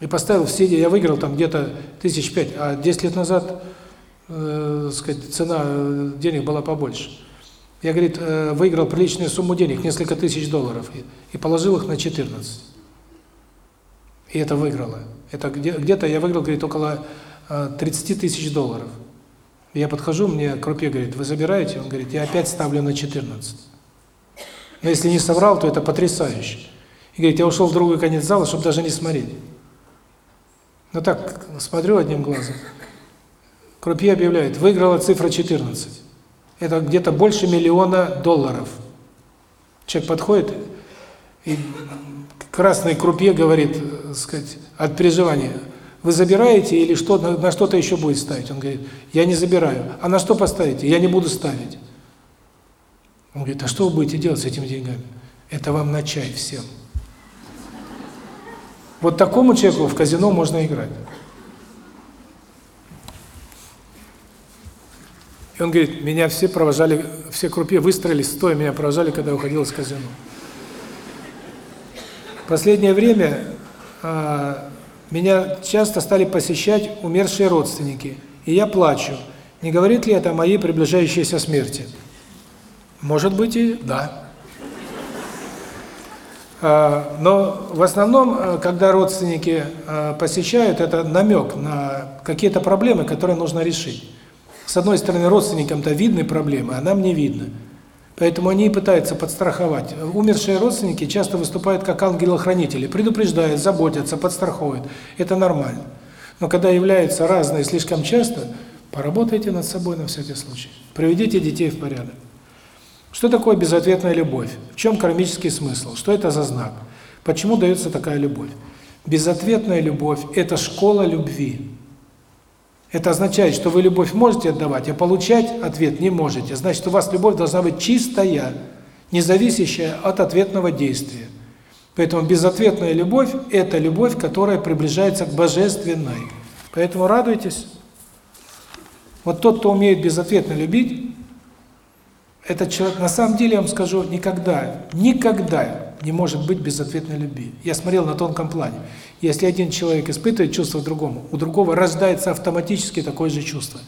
И поставил все, я выиграл там где-то тысяч пять, а 10 лет назад, э, сказать, цена э, денег была побольше. Я, говорит, э, выиграл приличную сумму денег, несколько тысяч долларов, и, и положил их на 14. И это выиграло. Это где-то где я выиграл, говорит, около 30 э, тысяч долларов. Я подхожу, мне крупье говорит, вы забираете? Он говорит, я опять ставлю на 14. Но если не соврал, то это потрясающе. И говорит, я ушел в другой конец зала, чтобы даже не смотреть. Ну так, смотрю одним глазом. Крупье объявляет, выиграла цифра 14. Это где-то больше миллиона долларов. Человек подходит, и красный крупье говорит, сказать, от переживания, вы забираете или что на, на что-то еще будет ставить? Он говорит, я не забираю. А на что поставите? Я не буду ставить. Он говорит, а что вы будете делать с этими деньгами? Это вам на чай всем. Вот такому человеку в казино можно играть. И он говорит, меня все провожали, все крупье выстроились, стоя меня провожали, когда я уходил из казино. В последнее время а, меня часто стали посещать умершие родственники, и я плачу. Не говорит ли это о моей приближающейся смерти? Может быть и да. А, но в основном, э, когда родственники э, посещают, это намек на какие-то проблемы, которые нужно решить. С одной стороны, родственникам-то видны проблемы, а нам не видно. Поэтому они пытаются подстраховать. Умершие родственники часто выступают как ангелы-хранители, предупреждают, заботятся, подстраховывают. Это нормально. Но когда являются разные слишком часто, поработайте над собой на всякий случай. Приведите детей в порядок. Что такое безответная любовь? В чем кармический смысл? Что это за знак? Почему дается такая любовь? Безответная любовь – это школа любви. Это означает, что вы любовь можете отдавать, а получать ответ не можете. Значит, у вас любовь должна быть чистая, не зависящая от ответного действия. Поэтому безответная любовь – это любовь, которая приближается к божественной. Поэтому радуйтесь. Вот тот, кто умеет безответно любить, этот человек, на самом деле, я вам скажу, никогда, никогда не может быть безответной любви. Я смотрел на тонком плане. Если один человек испытывает чувство другому, у другого рождается автоматически такое же чувство.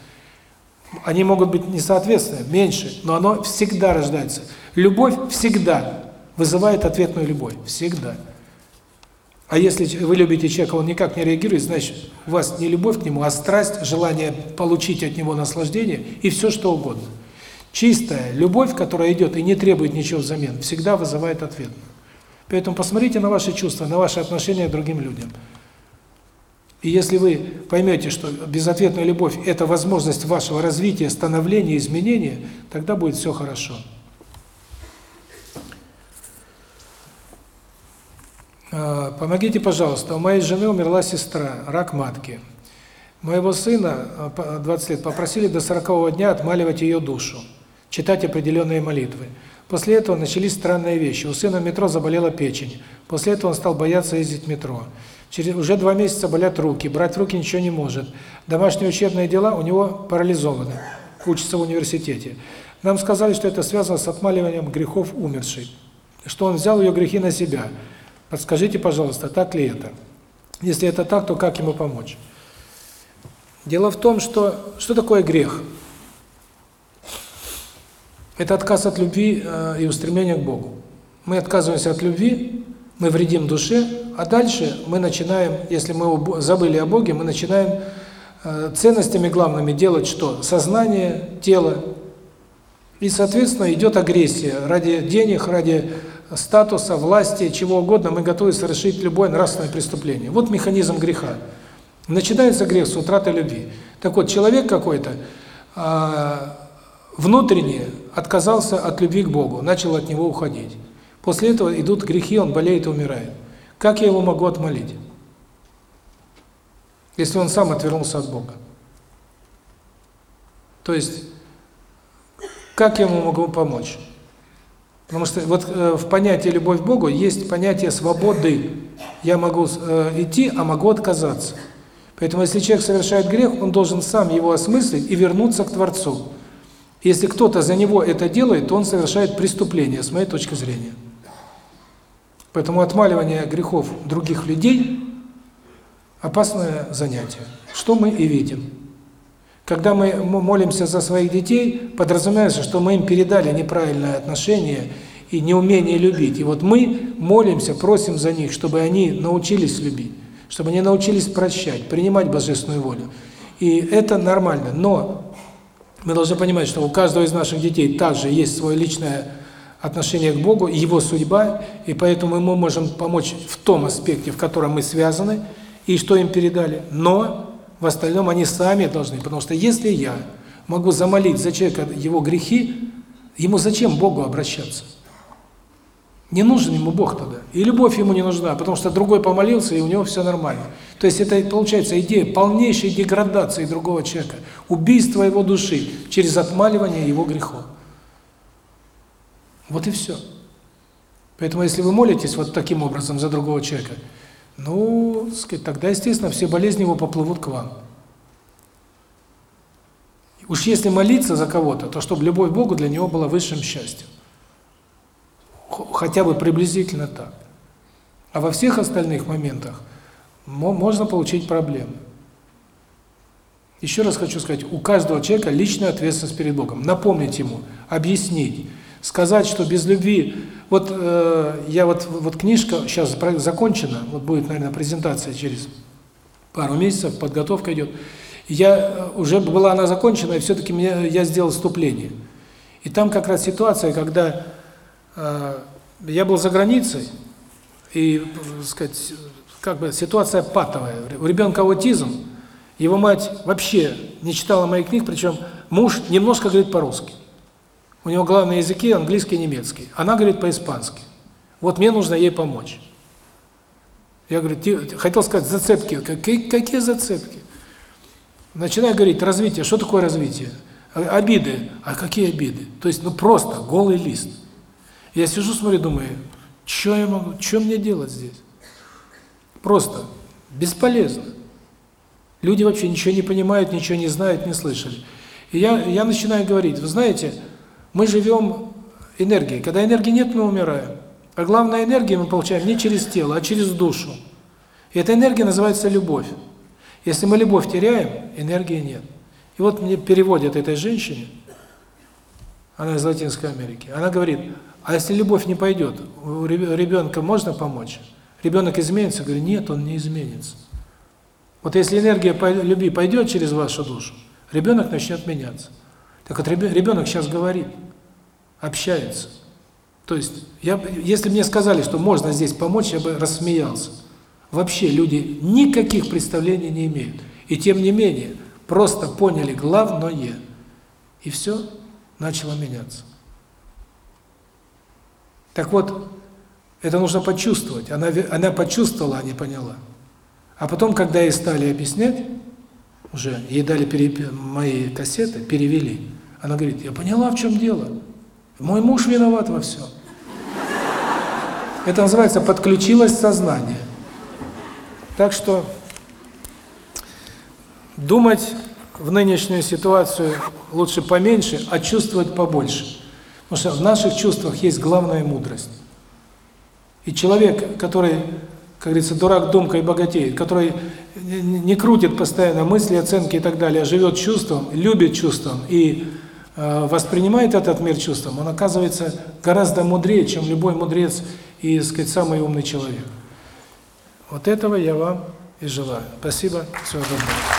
Они могут быть несоответственны, меньше, но оно всегда рождается. Любовь всегда вызывает ответную любовь. Всегда. А если вы любите человека, он никак не реагирует, значит, у вас не любовь к нему, а страсть, желание получить от него наслаждение и все что угодно. Чистая любовь, которая идет и не требует ничего взамен, всегда вызывает ответную. Поэтому посмотрите на ваши чувства, на ваши отношения к другим людям. И если вы поймете, что безответная любовь – это возможность вашего развития, становления, изменения, тогда будет все хорошо. А, помогите, пожалуйста, у моей жены умерла сестра, рак матки. Моего сына, 20 а, лет, попросили до 40 дня отмаливать ее душу, читать определенные молитвы. После этого начались странные вещи. У сына метро заболела печень. После этого он стал бояться ездить в метро. Через уже два месяца болят руки, брать в руки ничего не может. Домашние учебные дела у него парализованы. Учится в университете. Нам сказали, что это связано с отмаливанием грехов умершей. Что он взял ее грехи на себя. Подскажите, пожалуйста, так ли это? Если это так, то как ему помочь? Дело в том, что что такое грех? Это отказ от любви э, и устремления к Богу. Мы отказываемся от любви, мы вредим душе, а дальше мы начинаем, если мы забыли о Боге, мы начинаем э, ценностями главными делать что? Сознание, тело. И, соответственно, идет агрессия. Ради денег, ради статуса, власти, чего угодно, мы готовы совершить любое нравственное преступление. Вот механизм греха. Начинается грех с утраты любви. Так вот, человек какой-то а, внутренне отказался от любви к Богу, начал от Него уходить. После этого идут грехи, он болеет и умирает. Как я его могу отмолить? Если он сам отвернулся от Бога. То есть, как я ему могу помочь? Потому что вот э, в понятии любовь к Богу есть понятие свободы. Я могу э, идти, а могу отказаться. Поэтому если человек совершает грех, он должен сам его осмыслить и вернуться к Творцу. Если кто-то за него это делает, то он совершает преступление, с моей точки зрения. Поэтому отмаливание грехов других людей – опасное занятие, что мы и видим. Когда мы молимся за своих детей, подразумевается, что мы им передали неправильное отношение и неумение любить. И вот мы молимся, просим за них, чтобы они научились любить, чтобы они научились прощать, принимать божественную волю. И это нормально. Но мы должны понимать, что у каждого из наших детей также есть свое личное отношение к Богу, его судьба, и поэтому мы можем помочь в том аспекте, в котором мы связаны, и что им передали. Но в остальном они сами должны, потому что если я могу замолить за человека его грехи, ему зачем Богу обращаться? Не нужен ему Бог тогда. И любовь ему не нужна, потому что другой помолился, и у него все нормально. То есть это получается идея полнейшей деградации другого человека, убийства его души через отмаливание его грехов. Вот и все. Поэтому если вы молитесь вот таким образом за другого человека, ну, сказать, тогда, естественно, все болезни его поплывут к вам. Уж если молиться за кого-то, то чтобы любовь к Богу для него была высшим счастьем. Хотя бы приблизительно так. А во всех остальных моментах можно получить проблемы. Еще раз хочу сказать, у каждого человека личная ответственность перед Богом. Напомнить ему, объяснить, сказать, что без любви... Вот э, я вот вот книжка сейчас закончена, вот будет, наверное, презентация через пару месяцев, подготовка идет. Я э, уже была она закончена, и все-таки я сделал вступление. И там как раз ситуация, когда я был за границей, и, так сказать, как бы ситуация патовая. У ребенка аутизм, его мать вообще не читала моих книг, причем муж немножко говорит по-русски. У него главные языки английский и немецкий. Она говорит по-испански. Вот мне нужно ей помочь. Я говорю, хотел сказать зацепки. Какие, какие зацепки? Начинаю говорить, развитие. Что такое развитие? Обиды. А какие обиды? То есть, ну просто, голый лист. Я сижу, смотрю, думаю, что я могу, что мне делать здесь? Просто бесполезно. Люди вообще ничего не понимают, ничего не знают, не слышали. И я, я начинаю говорить, вы знаете, мы живем энергией. Когда энергии нет, мы умираем. А главная энергия мы получаем не через тело, а через душу. И эта энергия называется любовь. Если мы любовь теряем, энергии нет. И вот мне переводят этой женщине, она из Латинской Америки, она говорит, а если любовь не пойдет, у ребенка можно помочь? Ребенок изменится? Говорю, нет, он не изменится. Вот если энергия любви пойдет через вашу душу, ребенок начнет меняться. Так вот ребенок сейчас говорит, общается. То есть, я, если мне сказали, что можно здесь помочь, я бы рассмеялся. Вообще люди никаких представлений не имеют. И тем не менее, просто поняли главное. И все начало меняться. Так вот, это нужно почувствовать. Она, она почувствовала, а не поняла. А потом, когда ей стали объяснять, уже ей дали мои кассеты, перевели. Она говорит, я поняла, в чем дело. Мой муж виноват во всем. Это называется подключилось сознание. Так что думать в нынешнюю ситуацию лучше поменьше, а чувствовать побольше. Потому что в наших чувствах есть главная мудрость. И человек, который, как говорится, дурак думкой богатеет, который не крутит постоянно мысли, оценки и так далее, а живет чувством, любит чувством и э, воспринимает этот мир чувством, он оказывается гораздо мудрее, чем любой мудрец и, так сказать, самый умный человек. Вот этого я вам и желаю. Спасибо. Всего доброго.